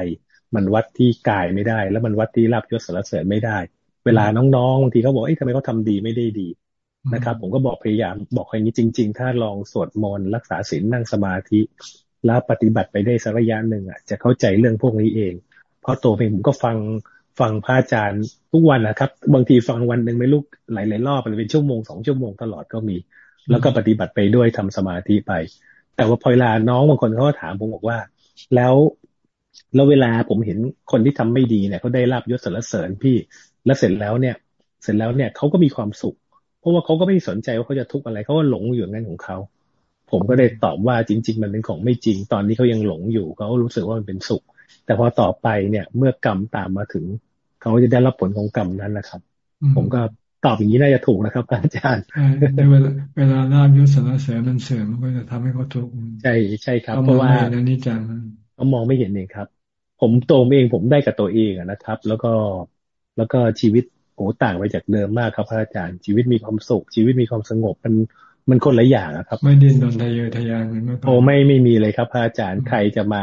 มันวัดที่กายไม่ได้ แล้วมันวัดที่ลาบยศสารเสริญไม่ได้ เวลาน้องๆบางทีเขาบอกเอ้ยทำไมเขาทาดีไม่ได้ดีนะครับ ผมก็บอกพยายามบอกอย่างนี้จริง ๆ ถ้าลองสวดมนต์รักษาศีลนั่งสมาธิแล้วปฏิบัติไปได้สักระยะหนึ่งอะจะเข้าใจเรื่องพวกนี้เอง เพราะตัวเองผมก็ฟังฟังพระอาจารย์ทุกวันนะครับ บางทีฟังวันหนึ่งไม่ลุกหลายๆรอบเป็นชั่วโมงสองชั่วโมงตลอดก็มี แล้วก็ปฏิบัติไปด้วยทำสมาธิไป แต่ว่าพอเวลาน้องบางคนเขาก็ถามผมบอกว่า แล้วแล้วเวลาผมเห็นคนที่ทำไม่ดีเนี่ยเขาได้ลาบยศสรรเสริญพี่ แล้วเสร็จแล้วเนี่ย เสร็จแล้วเนี่ยเขาก็มีความสุข เพราะว่าเขาก็ไม่สนใจว่าเขาจะทุกข์อะไรเขาก็หลงอยู่อย่างนั้นของเขาผมก็ได้ตอบว่าจริง ๆ มันเป็นของไม่จริง ตอนนี้เขายังหลงอยู่เขารู้สึกว่ามันเป็นสุข แต่พอต่อไปเนี่ย เมื่อกรรมตามมาถึงเขาจะได้รับผลของกรรมนั้นนะครับ ผมก็ ตอบอย่างนี้น่าจะถูกนะครับ อาจารย์เวลาเวลาลาบยศสารเสริญมันเสื่อมมันก็จะทำให้เขาทุกข์ใช่ใช่ครับ เพราะว่านนี้จังเขามองไม่เห็นเองครับ ผมโตเองผมได้กับตัวเองนะครับ แล้วก็แล้วก็ชีวิตโอ้ต่างไปจากเดิมมากครับพระอาจารย์ ชีวิตมีความสุข ชีวิตมีความสงบมันมันคนละอย่างครับ ไม่ดิ้นรนทะเยอทะยานโอ้ไม่ไม่มีเลยครับ พระอาจารย์ใครจะมา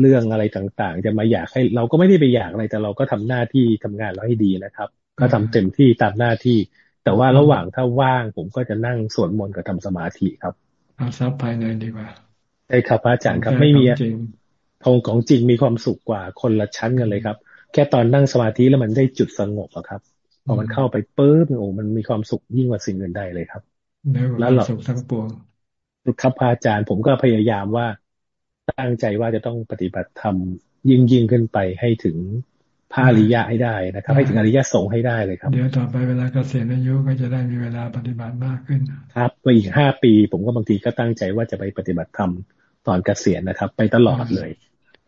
เรื่องอะไรต่างๆ จะมาอยากให้เราก็ไม่ได้ไปอยากอะไรแต่เราก็ทำหน้าที่ทำงานเราให้ดีนะครับ ก็ทำเต็มที่ตามหน้าที่ แต่ว่าระหว่างถ้าว่างผมก็จะนั่งสวดมนต์กับทำสมาธิครับเอาซับภายในดีกว่าใช่ครับพระอาจารย์ครับไม่มีทองของจริงมีความสุขกว่าคนละชั้นกันเลยครับ แค่ตอนนั่งสมาธิแล้วมันได้จุดสงบอะครับพอมันเข้าไปปุ๊บโอ้มันมีความสุขยิ่งกว่าสิ่งอื่นใดเลยครับแล้วเราสุขทั้งปวงครับพระอาจารย์ผมก็พยายามว่าตั้งใจว่าจะต้องปฏิบัติธรรมยิ่งยิ่งขึ้นไปให้ถึง พระอริยะให้ได้นะครับ ให้ถึงอริยะสงฆ์ให้ได้เลยครับ เดี๋ยวต่อไปเวลาเกษียณอายุก็จะได้มีเวลาปฏิบัติมากขึ้น ครับไปอีกห้าปี ผมก็บางทีก็ตั้งใจว่าจะไปปฏิบัติธรรมตอนเกษียณนะครับ ไปตลอดเลย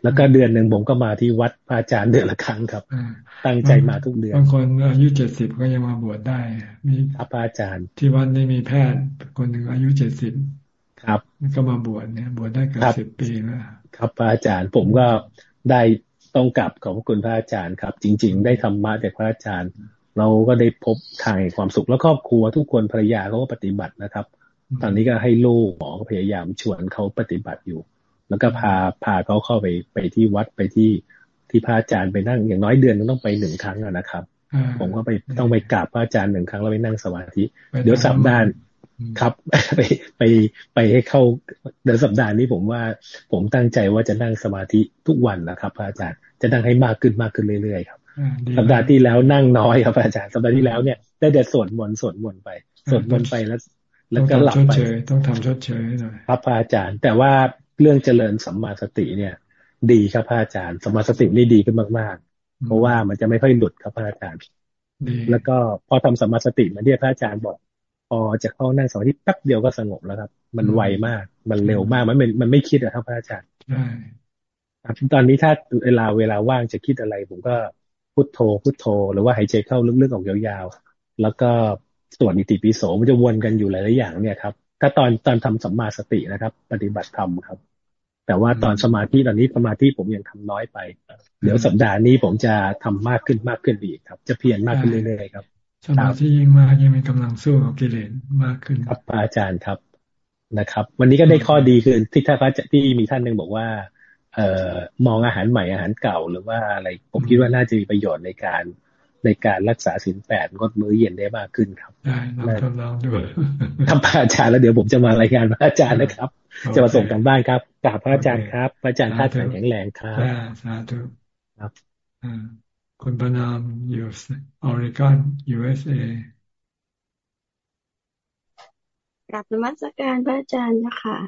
แล้วก็เดือนหนึ่งผมก็มาที่วัดพระอาจารย์เดือนละครั้งครับ ตั้งใจมาทุกเดือนบางคนอายุเจ็ดสิบก็ยังมาบวชได้ มีพระอาจารย์ ที่วัดนี่มีแพทย์คนหนึ่งอายุเจ็ดสิบครับก็มาบวชเนี่ยบวชได้เกือบสิบปีแล้วครับพระอาจารย์ผมก็ได้ ต้องกลับขอบคุณพระอาจารย์ครับ จริง ๆ ได้ธรรมะจากพระอาจารย์ เราก็ได้พบทางความสุขแล้วครอบครัวทุกคนภรรยาเขาก็ปฏิบัตินะครับ ตอนนี้ก็ให้ลูกหมอก็พยายามชวนเขาปฏิบัติอยู่ แล้วก็พาพาเขาเข้าไปไปที่วัดไปที่ที่พระอาจารย์ไปนั่งอย่างน้อยเดือนต้องไปหนึ่งครั้งนะครับผมก็ไปต้องไปกราบพระอาจารย์หนึ่งครั้งแล้วไปนั่งสมาธิเดี๋ยวสัปดาห์ ครับ ไปไปไปให้เข้าเดือนสัปดาห์นี้ผมว่า ผมตั้งใจว่าจะนั่งสมาธิทุกวันนะครับอาจารย์จะนั่งให้มากขึ้นมากขึ้นเรื่อยๆครับสัปดาห์ที่แล้วนั่งน้อยครับอาจารย์สัปดาห์ที่แล้วเนี่ยได้แต่สวดมนต์สวดมนต์ไปสวดมนต์ไปแล้ว แล้วก็หลับไปต้องทำชดเชยหน่อยครับอาจารย์ แต่ว่าเรื่องเจริญสัมมาสติเนี่ย ดีครับอาจารย์สัมมาสตินี่ดีขึ้นมากๆ เพราะว่ามันจะไม่ค่อยหลุดครับอาจารย์แล้วก็พอทำสัมมาสติมาเนี่ยพระอาจารย์บอกพ อจะเข้านั่งสมาธิแป๊บเดียวก็สงบแล้วครับ มันไวมาก มันเร็วมากมันไม่มันไม่คิดอะครับพระอาจารย์ใช่ตอนนี้ถ้าเวลาเวลาว่างจะคิดอะไร ผมก็พุทโธพุทโธ หรือว่าหายใจเข้าลึกๆออกยาวๆ แล้วก็สวดอิติปิโสมันจะวนกันอยู่หลายๆอย่างเนี่ยครับ ถ้าตอนตอนทำสัมมาสตินะครับ ปฏิบัติธรรมครับ แต่ว่าตอนสมาธิตอนนี้สมาธิผมยังทำน้อยไป เดี๋ยวสัปดาห์นี้ผมจะทำมากขึ้นมากขึ้นอีกครับ จะเพียรมากขึ้นเรื่อยๆครับ สมาธิยิ่งมากยิ่งมีกำลังสู้กับกิเลสมากขึ้นครับอาจารย์ครับนะครับ วันนี้ก็ได้ข้อดีคือที่ท่านพระที่มีท่านหนึ่งบอกว่า เอ่อมองอาหารใหม่อาหารเก่า หรือว่าอะไรผมคิดว่าน่าจะมีประโยชน์ในการในการรักษาสินแปดงดมื้อเย็นได้มากขึ้นครับได้ลองทดลองดูครับพระอาจารย์แล้วเดี๋ยวผมจะมารายงานพระอาจารย์นะครับ จะมาส่งทางบ้านครับกราบพระอาจารย์ครับ พระอาจารย์ท่าแข็งแรงครับสาธุครับ คุณปนามอยู่ออริกอน USA กลับนมัสการพระอาจารย์นะคะ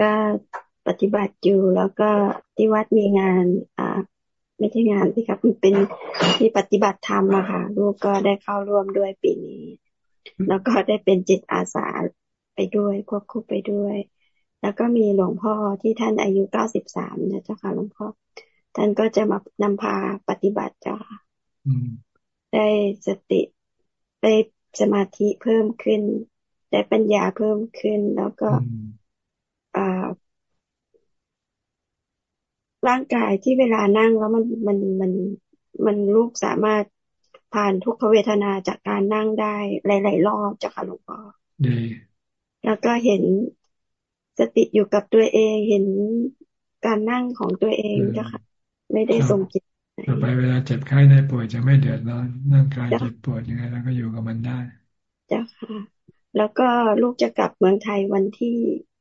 ก็ปฏิบัติอยู่แล้วก็ที่วัดมีงาน อ่า ไม่ใช่งานสิครับมันเป็นที่ปฏิบัติธรรมอะค่ะลูกก็ได้เข้าร่วมด้วยปีนี้ แล้วก็ได้เป็นจิตอาสาไปด้วยควบคู่ไปด้วย แล้วก็มีหลวงพ่อที่ท่านอายุเก้าสิบสามนะเจ้าค่ะหลวงพ่อ ท่านก็จะมานำพาปฏิบัติจ้ะได้สติได้สมาธิเพิ่มขึ้น ได้ปัญญาเพิ่มขึ้น แล้วก็อ่าร่างกายที่เวลานั่งแล้วมันมันมันมันลูกสามารถผ่านทุกขเวทนาจากการนั่งได้หลาย ๆ รอบจ้ะค่ะหลวงพ่อดีแล้วก็เห็นสติอยู่กับตัวเองเห็นการนั่งของตัวเองจ้ะค่ะ ไม่ได้ส่งจิตต่อไปเวลาเจ็บไข้ได้ป่วยจะไม่เดือดร้อนร่างกายเจ็บปวดยังไงแล้วก็อยู่กับมันได้เจ้าค่ะ แล้วก็ลูกจะกลับเมืองไทยวันที่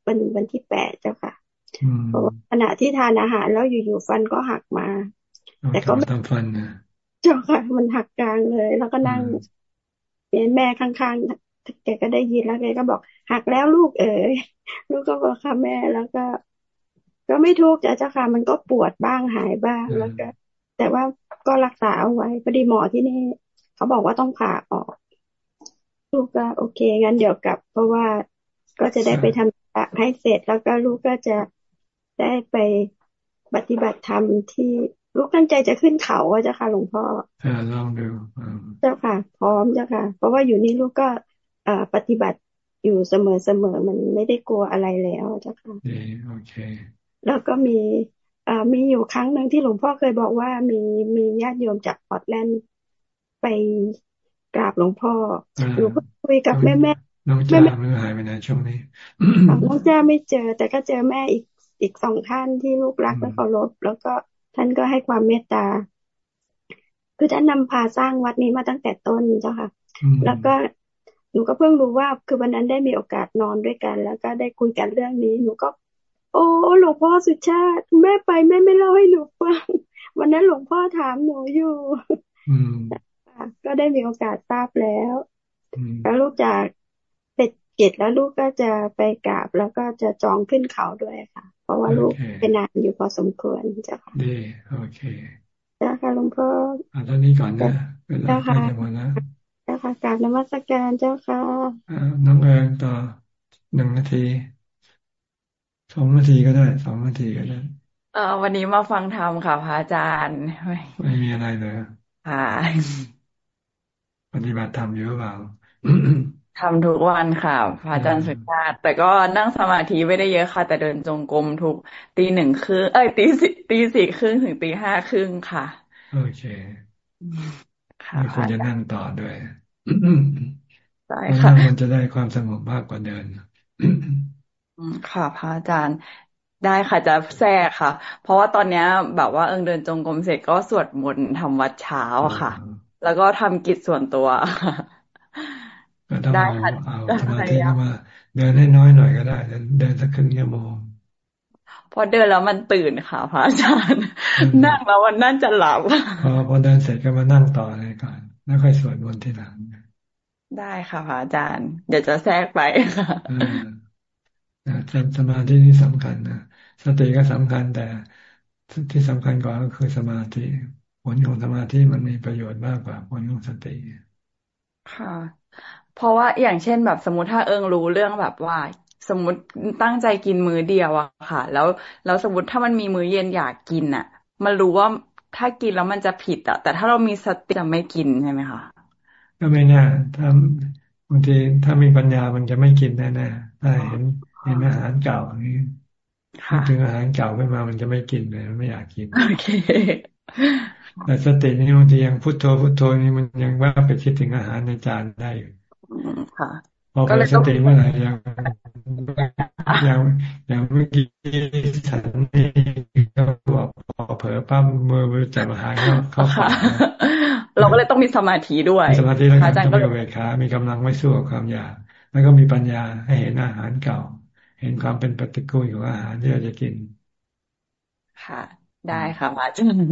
วันวันที่แปดเจ้าค่ะเพราะว่าขณะที่ทานอาหารแล้วอยู่ๆฟันก็หักมา แต่ก็ไม่ทำฟันนะเจ้าค่ะ มันหักกลางเลย แล้วก็นั่งเป็นแม่ข้างๆแกก็ได้ยินแล้วแกก็บอกหักแล้วลูกเอ๋ยลูกก็บอกค่ะแม่แล้วก็ ก็ไม่ทุกข์จ้ะเจ้าค่ะ มันก็ปวดบ้างหายบ้างแล้วก็ แต่ว่าก็รักษาเอาไว้พอดีหมอที่นี่เขาบอกว่าต้องผ่าออกลูกก็โอเคงั้นเดี๋ยวกลับ เพราะว่าก็จะได้ไปทำให้เสร็จแล้วก็ลูกก็จะได้ไปปฏิบัติธรรมที่ลูกตั้งใจจะขึ้นเขาเจ้าค่ะหลวงพ่อเออลองดูเจ้าค่ะ พร้อมเจ้าค่ะ เพราะว่าอยู่นี่ลูกก็อปฏิบัติอยู่เสมอเสมอมันไม่ได้กลัวอะไรแล้วเจ้าค่ะดีโอเค แล้วก็มีอ่ามีอยู่ครั้งหนึ่งที่หลวงพ่อเคยบอกว่ามีมีญาติโยมจากพอร์ตแลนด์ไปกราบหลวงพ่ออยู่คุยกับแม่แม่น้องจ้าไม่หายไปไหนช่วงนี้น้องจ้าไม่เจอ แต่ก็เจอแม่อีกอีกสองท่านที่ลูกรักและเคารพแล้วก็ท่านก็ให้ความเมตตา คือท่านนำพาสร้างวัดนี้มาตั้งแต่ต้นเจ้าค่ะ แล้วก็หนูก็เพิ่งรู้ว่าคือวันนั้นได้มีโอกาสนอนด้วยกัน แล้วก็ได้คุยกันเรื่องนี้ หนูก็ โอ้หลวงพ่อสุชาติ แม่ไปแม่ไม่เล่าให้หนูฟังวันนั้นหลวงพ่อถามหนูอยู่ก็ได้มีโอกาสทราบแล้วแล้วลูกจากเป็ดเกตแล้วลูกก็จะไปกราบแล้วก็จะจองขึ้นเขาด้วยค่ะราะว่าลูกเป็นนานอยู่พอสมควรเจ้าค่ะดีโอเคเจ้าค่ะหลวงพ่ออ่าตอนนี้ก่อนนะเจ้าค่ะเจ้าค่ะกราบนมัสการเจ้าค่ะอ่าน้องเอิงต่อหนึ่งนาที สองนาทีก็ได้สองนาทีก็ได้เออวันนี้มาฟังธรรมค่ะพระอาจารย์ ไม่มีอะไรเลยค่ะปฏิบัติธรรมอยู่หรือเปล่าทำทุกวันค่ะพระอาจารย์สุชาติ แต่ก็นั่งสมาธิไม่ได้เยอะค่ะ แต่เดินจงกรมทุกตีหนึ่งครึ่งเอ้ยตีสี่ตีสี่ครึ่งถึงตีห้าครึ่งค่ะ โอเคค่ะควรจะนั่งต่อด้วยใช่ค่ะมันจะได้ความสงบมากกว่าเดิน ค่ะพระอาจารย์ได้ค่ะจะแทรกค่ะ เพราะว่าตอนเนี้ยแบบว่าเอิงเดินจงกรมเสร็จก็สวดมนต์ทำวัดเช้าค่ะ แล้วก็ทำกิจส่วนตัวก็ต้องเอาเอาสมาธิเข้ามาเดินให้น้อยหน่อยก็ได้เดินเดินสักครึ่งชั่วโมงพอเดินแล้วมันตื่นค่ะพระอาจารย์ นั่งแล้ววันนั่นจะหลับพอพอเดินเสร็จก็มานั่งต่อเลยก่อนแล้วค่อยสวดมนต์ทีหลังได้ค่ะพระอาจารย์ เดี๋ยวจะแทรกไปค่ะ สมาธินี่สำคัญนะสติก็สำคัญแต่ที่สำคัญกว่าก็คือสมาธิ ผลของสมาธิมันมีประโยชน์มากกว่าผลของสติ ค่ะ เพราะว่าอย่างเช่นแบบสมมติถ้าเอิงรู้เรื่องแบบว่า สมมติตั้งใจกินมื้อเดียวอะค่ะ แล้วแล้วสมมติถ้ามันมีมื้อเย็นอยากกินอะมันรู้ว่าถ้ากินแล้วมันจะผิดอะแต่ถ้าเรามีสติจะไม่กินใช่ไหมคะก็ไม่แน่ถ้าบางทีถ้ามีปัญญามันจะไม่กินแน่ๆถ้าเห็น เห็นอาหารเก่าอย่างนี้ถึงอาหารเก่าขึ้นมามันจะไม่กินเลยไม่อยากกินโอเคแต่สตินี่บางทียังพุทโธพุทโธนี่มันยังว่าไปคิดถึงอาหารในจานได้อยู่ค่ะพอไปสติเมื่อไหร่ยังยังยังเมื่อกี้ฉันนี่ก็บอกพอเผลอปั้มมือมือจับอาหารเข้าปากเราก็เลยต้องมีสมาธิด้วยสมาธิแล้วก็ต้องมีเวขามีกำลังไม่สู้กับความอยากแล้วก็มีปัญญาให้เห็นอาหารเก่า เห็นความเป็นปฏิกูลของอาหารที่เราจะกิน ค่ะ ได้ค่ะอาจารย์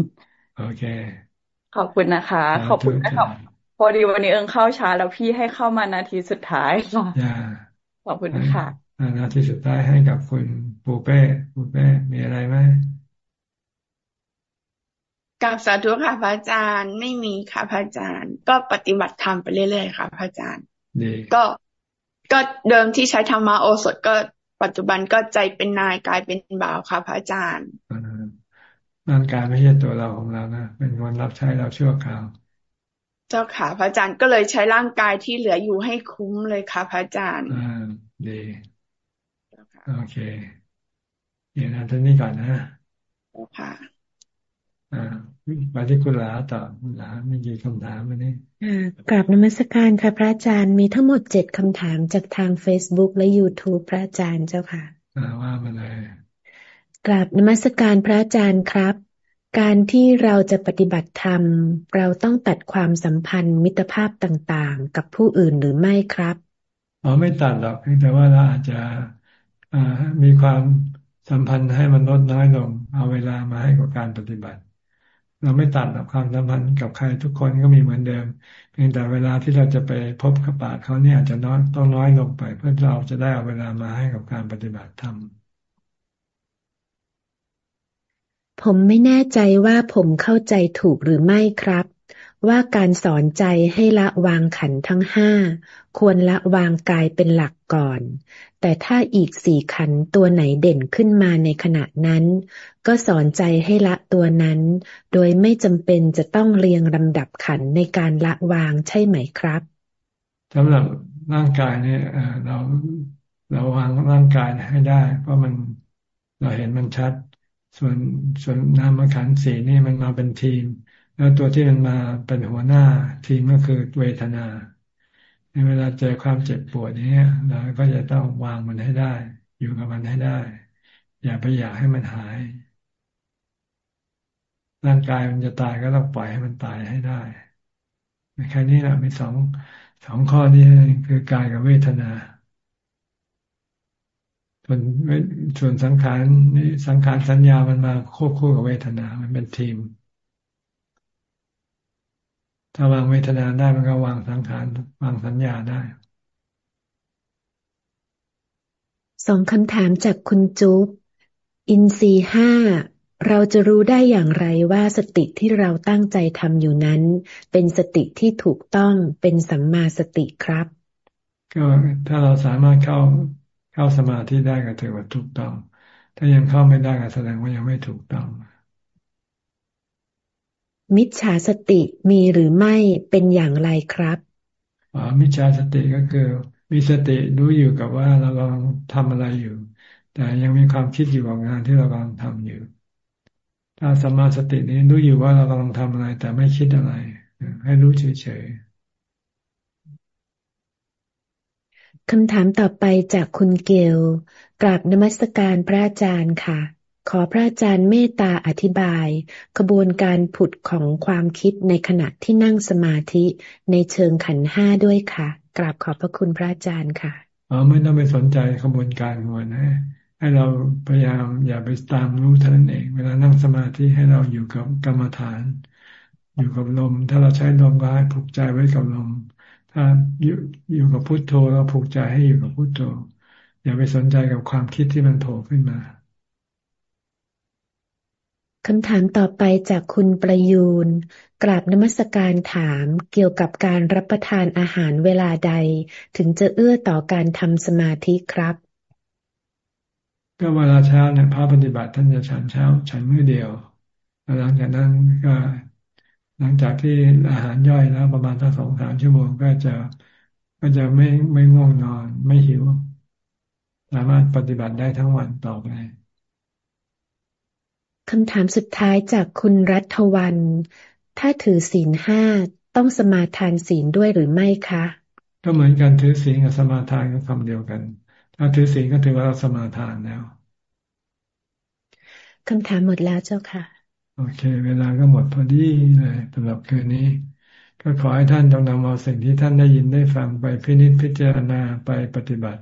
โอเค ขอบคุณนะคะ ขอบคุณนะครับพอดีวันนี้เอิงเข้าช้าแล้วพี่ให้เข้ามานาทีสุดท้ายค่ะขอบคุณค่ะนาทีสุดท้ายให้กับคุณปูเป้ปูเป้มีอะไรไหมกับสาธุค่ะพระอาจารย์ไม่มีค่ะพระอาจารย์ ก็ปฏิบัติธรรมไปเรื่อยๆค่ะพระอาจารย์ก็ก็เดิมที่ใช้ธรรมะโอสถก็ ปัจจุบันก็ใจเป็นนายกายเป็นบ่าวค่ะพระอาจารย์ร่างกายไม่ใช่ตัวเราของเรานะเป็นคนรับใช้เราชั่วคราวเจ้าค่ะ พระอาจารย์ก็เลยใช้ร่างกายที่เหลืออยู่ให้คุ้มเลยค่ะ พระอาจารย์อ่าดีโอเคเดี๋ยวนะท่านนี้ก่อนนะเจ้าค่ะอ่า มาที่คุณหลาต่อคุณหลาไม่กี่คำถามวันนี้กราบนมัสการค่ะ พระอาจารย์มีทั้งหมดเจ็ดคำถามจากทาง Facebook และ YouTube พระอาจารย์เจ้าค่ะอ่าว่ามาเลยกราบนมัสการพระอาจารย์ครับ การที่เราจะปฏิบัติธรรม เราต้องตัดความสัมพันธ์มิตรภาพต่างๆ กับผู้อื่นหรือไม่ครับอ๋อไม่ตัดหรอกเพียงแต่ว่าเราอาจจะมีความสัมพันธ์ให้มันลดน้อยลง เอาเวลามาให้กับการปฏิบัติ เราไม่ตัดหรอกความสัมพันธ์กับใครทุกคนก็มีเหมือนเดิม เพียงแต่เวลาที่เราจะไปพบกับปาเขาเนี่ยอาจจะน้อยต้องน้อยลงไป เพื่อเราจะได้เอาเวลามาให้กับการปฏิบัติธรรมผมไม่แน่ใจว่าผมเข้าใจถูกหรือไม่ครับ ว่าการสอนใจให้ละวางขันทั้งห้าควรละวางกายเป็นหลักก่อน แต่ถ้าอีกสี่ขันตัวไหนเด่นขึ้นมาในขณะนั้น ก็สอนใจให้ละตัวนั้น โดยไม่จำเป็นจะต้องเรียงลำดับขันในการละวางใช่ไหมครับสำหรับร่างกายเนี่ยเราเราวางร่างกายให้ได้ เพราะมันเราเห็นมันชัด ส่วนส่วนนามขันสีนี่มันมาเป็นทีม แล้วตัวที่มันมาเป็นหัวหน้าทีมก็คือเวทนาในเวลาเจอความเจ็บปวดนี้เราก็จะต้องวางมันให้ได้ อยู่กับมันให้ได้ อย่าไปอยากให้มันหาย ร่างกายมันจะตายก็ต้องปล่อยให้มันตายให้ได้แค่นี้แหละมีสองสองข้อนี้คือกายกับเวทนาส่วนส่วนสังขารนี่สังขารสัญญามันมาควบคู่กับเวทนา มันเป็นทีม ถ้าวางเวทนาได้มันก็วางสังขารวางสัญญาได้ สองคำถามจากคุณจุ๊บอินทรีห้าเราจะรู้ได้อย่างไรว่าสติที่เราตั้งใจทำอยู่นั้น เป็นสติที่ถูกต้องเป็นสัมมาสติครับ ก็ถ้าเราสามารถเข้าเข้าสมาธิได้ก็ถือว่าถูกต้อง ถ้ายังเข้าไม่ได้ก็แสดงว่ายังไม่ถูกต้อง มิจฉาสติมีหรือไม่เป็นอย่างไรครับอ๋อมิจฉาสติก็คือ มีสติรู้อยู่กับว่าเรากำลังทำอะไรอยู่ แต่ยังมีความคิดอยู่กับงานที่เรากำลังทำอยู่ ถ้าสมาสตินี้รู้อยู่ว่าเรากำลังทำอะไร แต่ไม่คิดอะไร ให้รู้เฉยๆคำถามต่อไปจากคุณเกลกราบนมัสการพระอาจารย์ค่ะ ขอพระอาจารย์เมตตาอธิบายกระบวนการผุดของความคิดในขณะที่นั่งสมาธิในเชิงขันห้าด้วยค่ะ กราบขอบพระคุณพระอาจารย์ค่ะอ๋อไม่ต้องไปสนใจกระบวนการมันนะให้เราพยายามอย่าไปตามรู้เท่านั้นเอง เวลานั่งสมาธิให้เราอยู่กับกรรมฐาน อยู่กับลม ถ้าเราใช้ลมก็ให้ผูกใจไว้กับลม ถ้าอยู่อยู่กับพุทโธเราผูกใจให้อยู่กับพุทโธ อย่าไปสนใจกับความคิดที่มันโผล่ขึ้นมา คำถามต่อไปจากคุณประยูน กราบนมัสการถามเกี่ยวกับการรับประทานอาหารเวลาใด ถึงจะเอื้อต่อการทำสมาธิครับ ก็เวลาเช้าเนี่ยพระปฏิบัติท่านจะฉันเช้า ฉันมื้อเดียวหลังจากนั้นก็หลังจากที่อาหารย่อยแล้ว ประมาณสักสองสามชั่วโมงก็จะก็จะไม่ไม่ง่วงนอน ไม่หิว สามารถปฏิบัติได้ทั้งวันต่อไป คำถามสุดท้ายจากคุณรัฐวัน ถ้าถือศีลห้าต้องสมาทานศีลด้วยหรือไม่คะ ก็เหมือนกันถือศีลกับสมาทานก็คำเดียวกัน ถ้าถือศีลก็ถือว่าเราสมาทานแล้วคำถามหมดแล้วเจ้าค่ะ โอเค เวลาก็หมดพอดีเลยสำหรับคืนนี้ ก็ขอให้ท่านจงนำเอาสิ่งที่ท่านได้ยินได้ฟังไปพินิจพิจารณาไปปฏิบัติ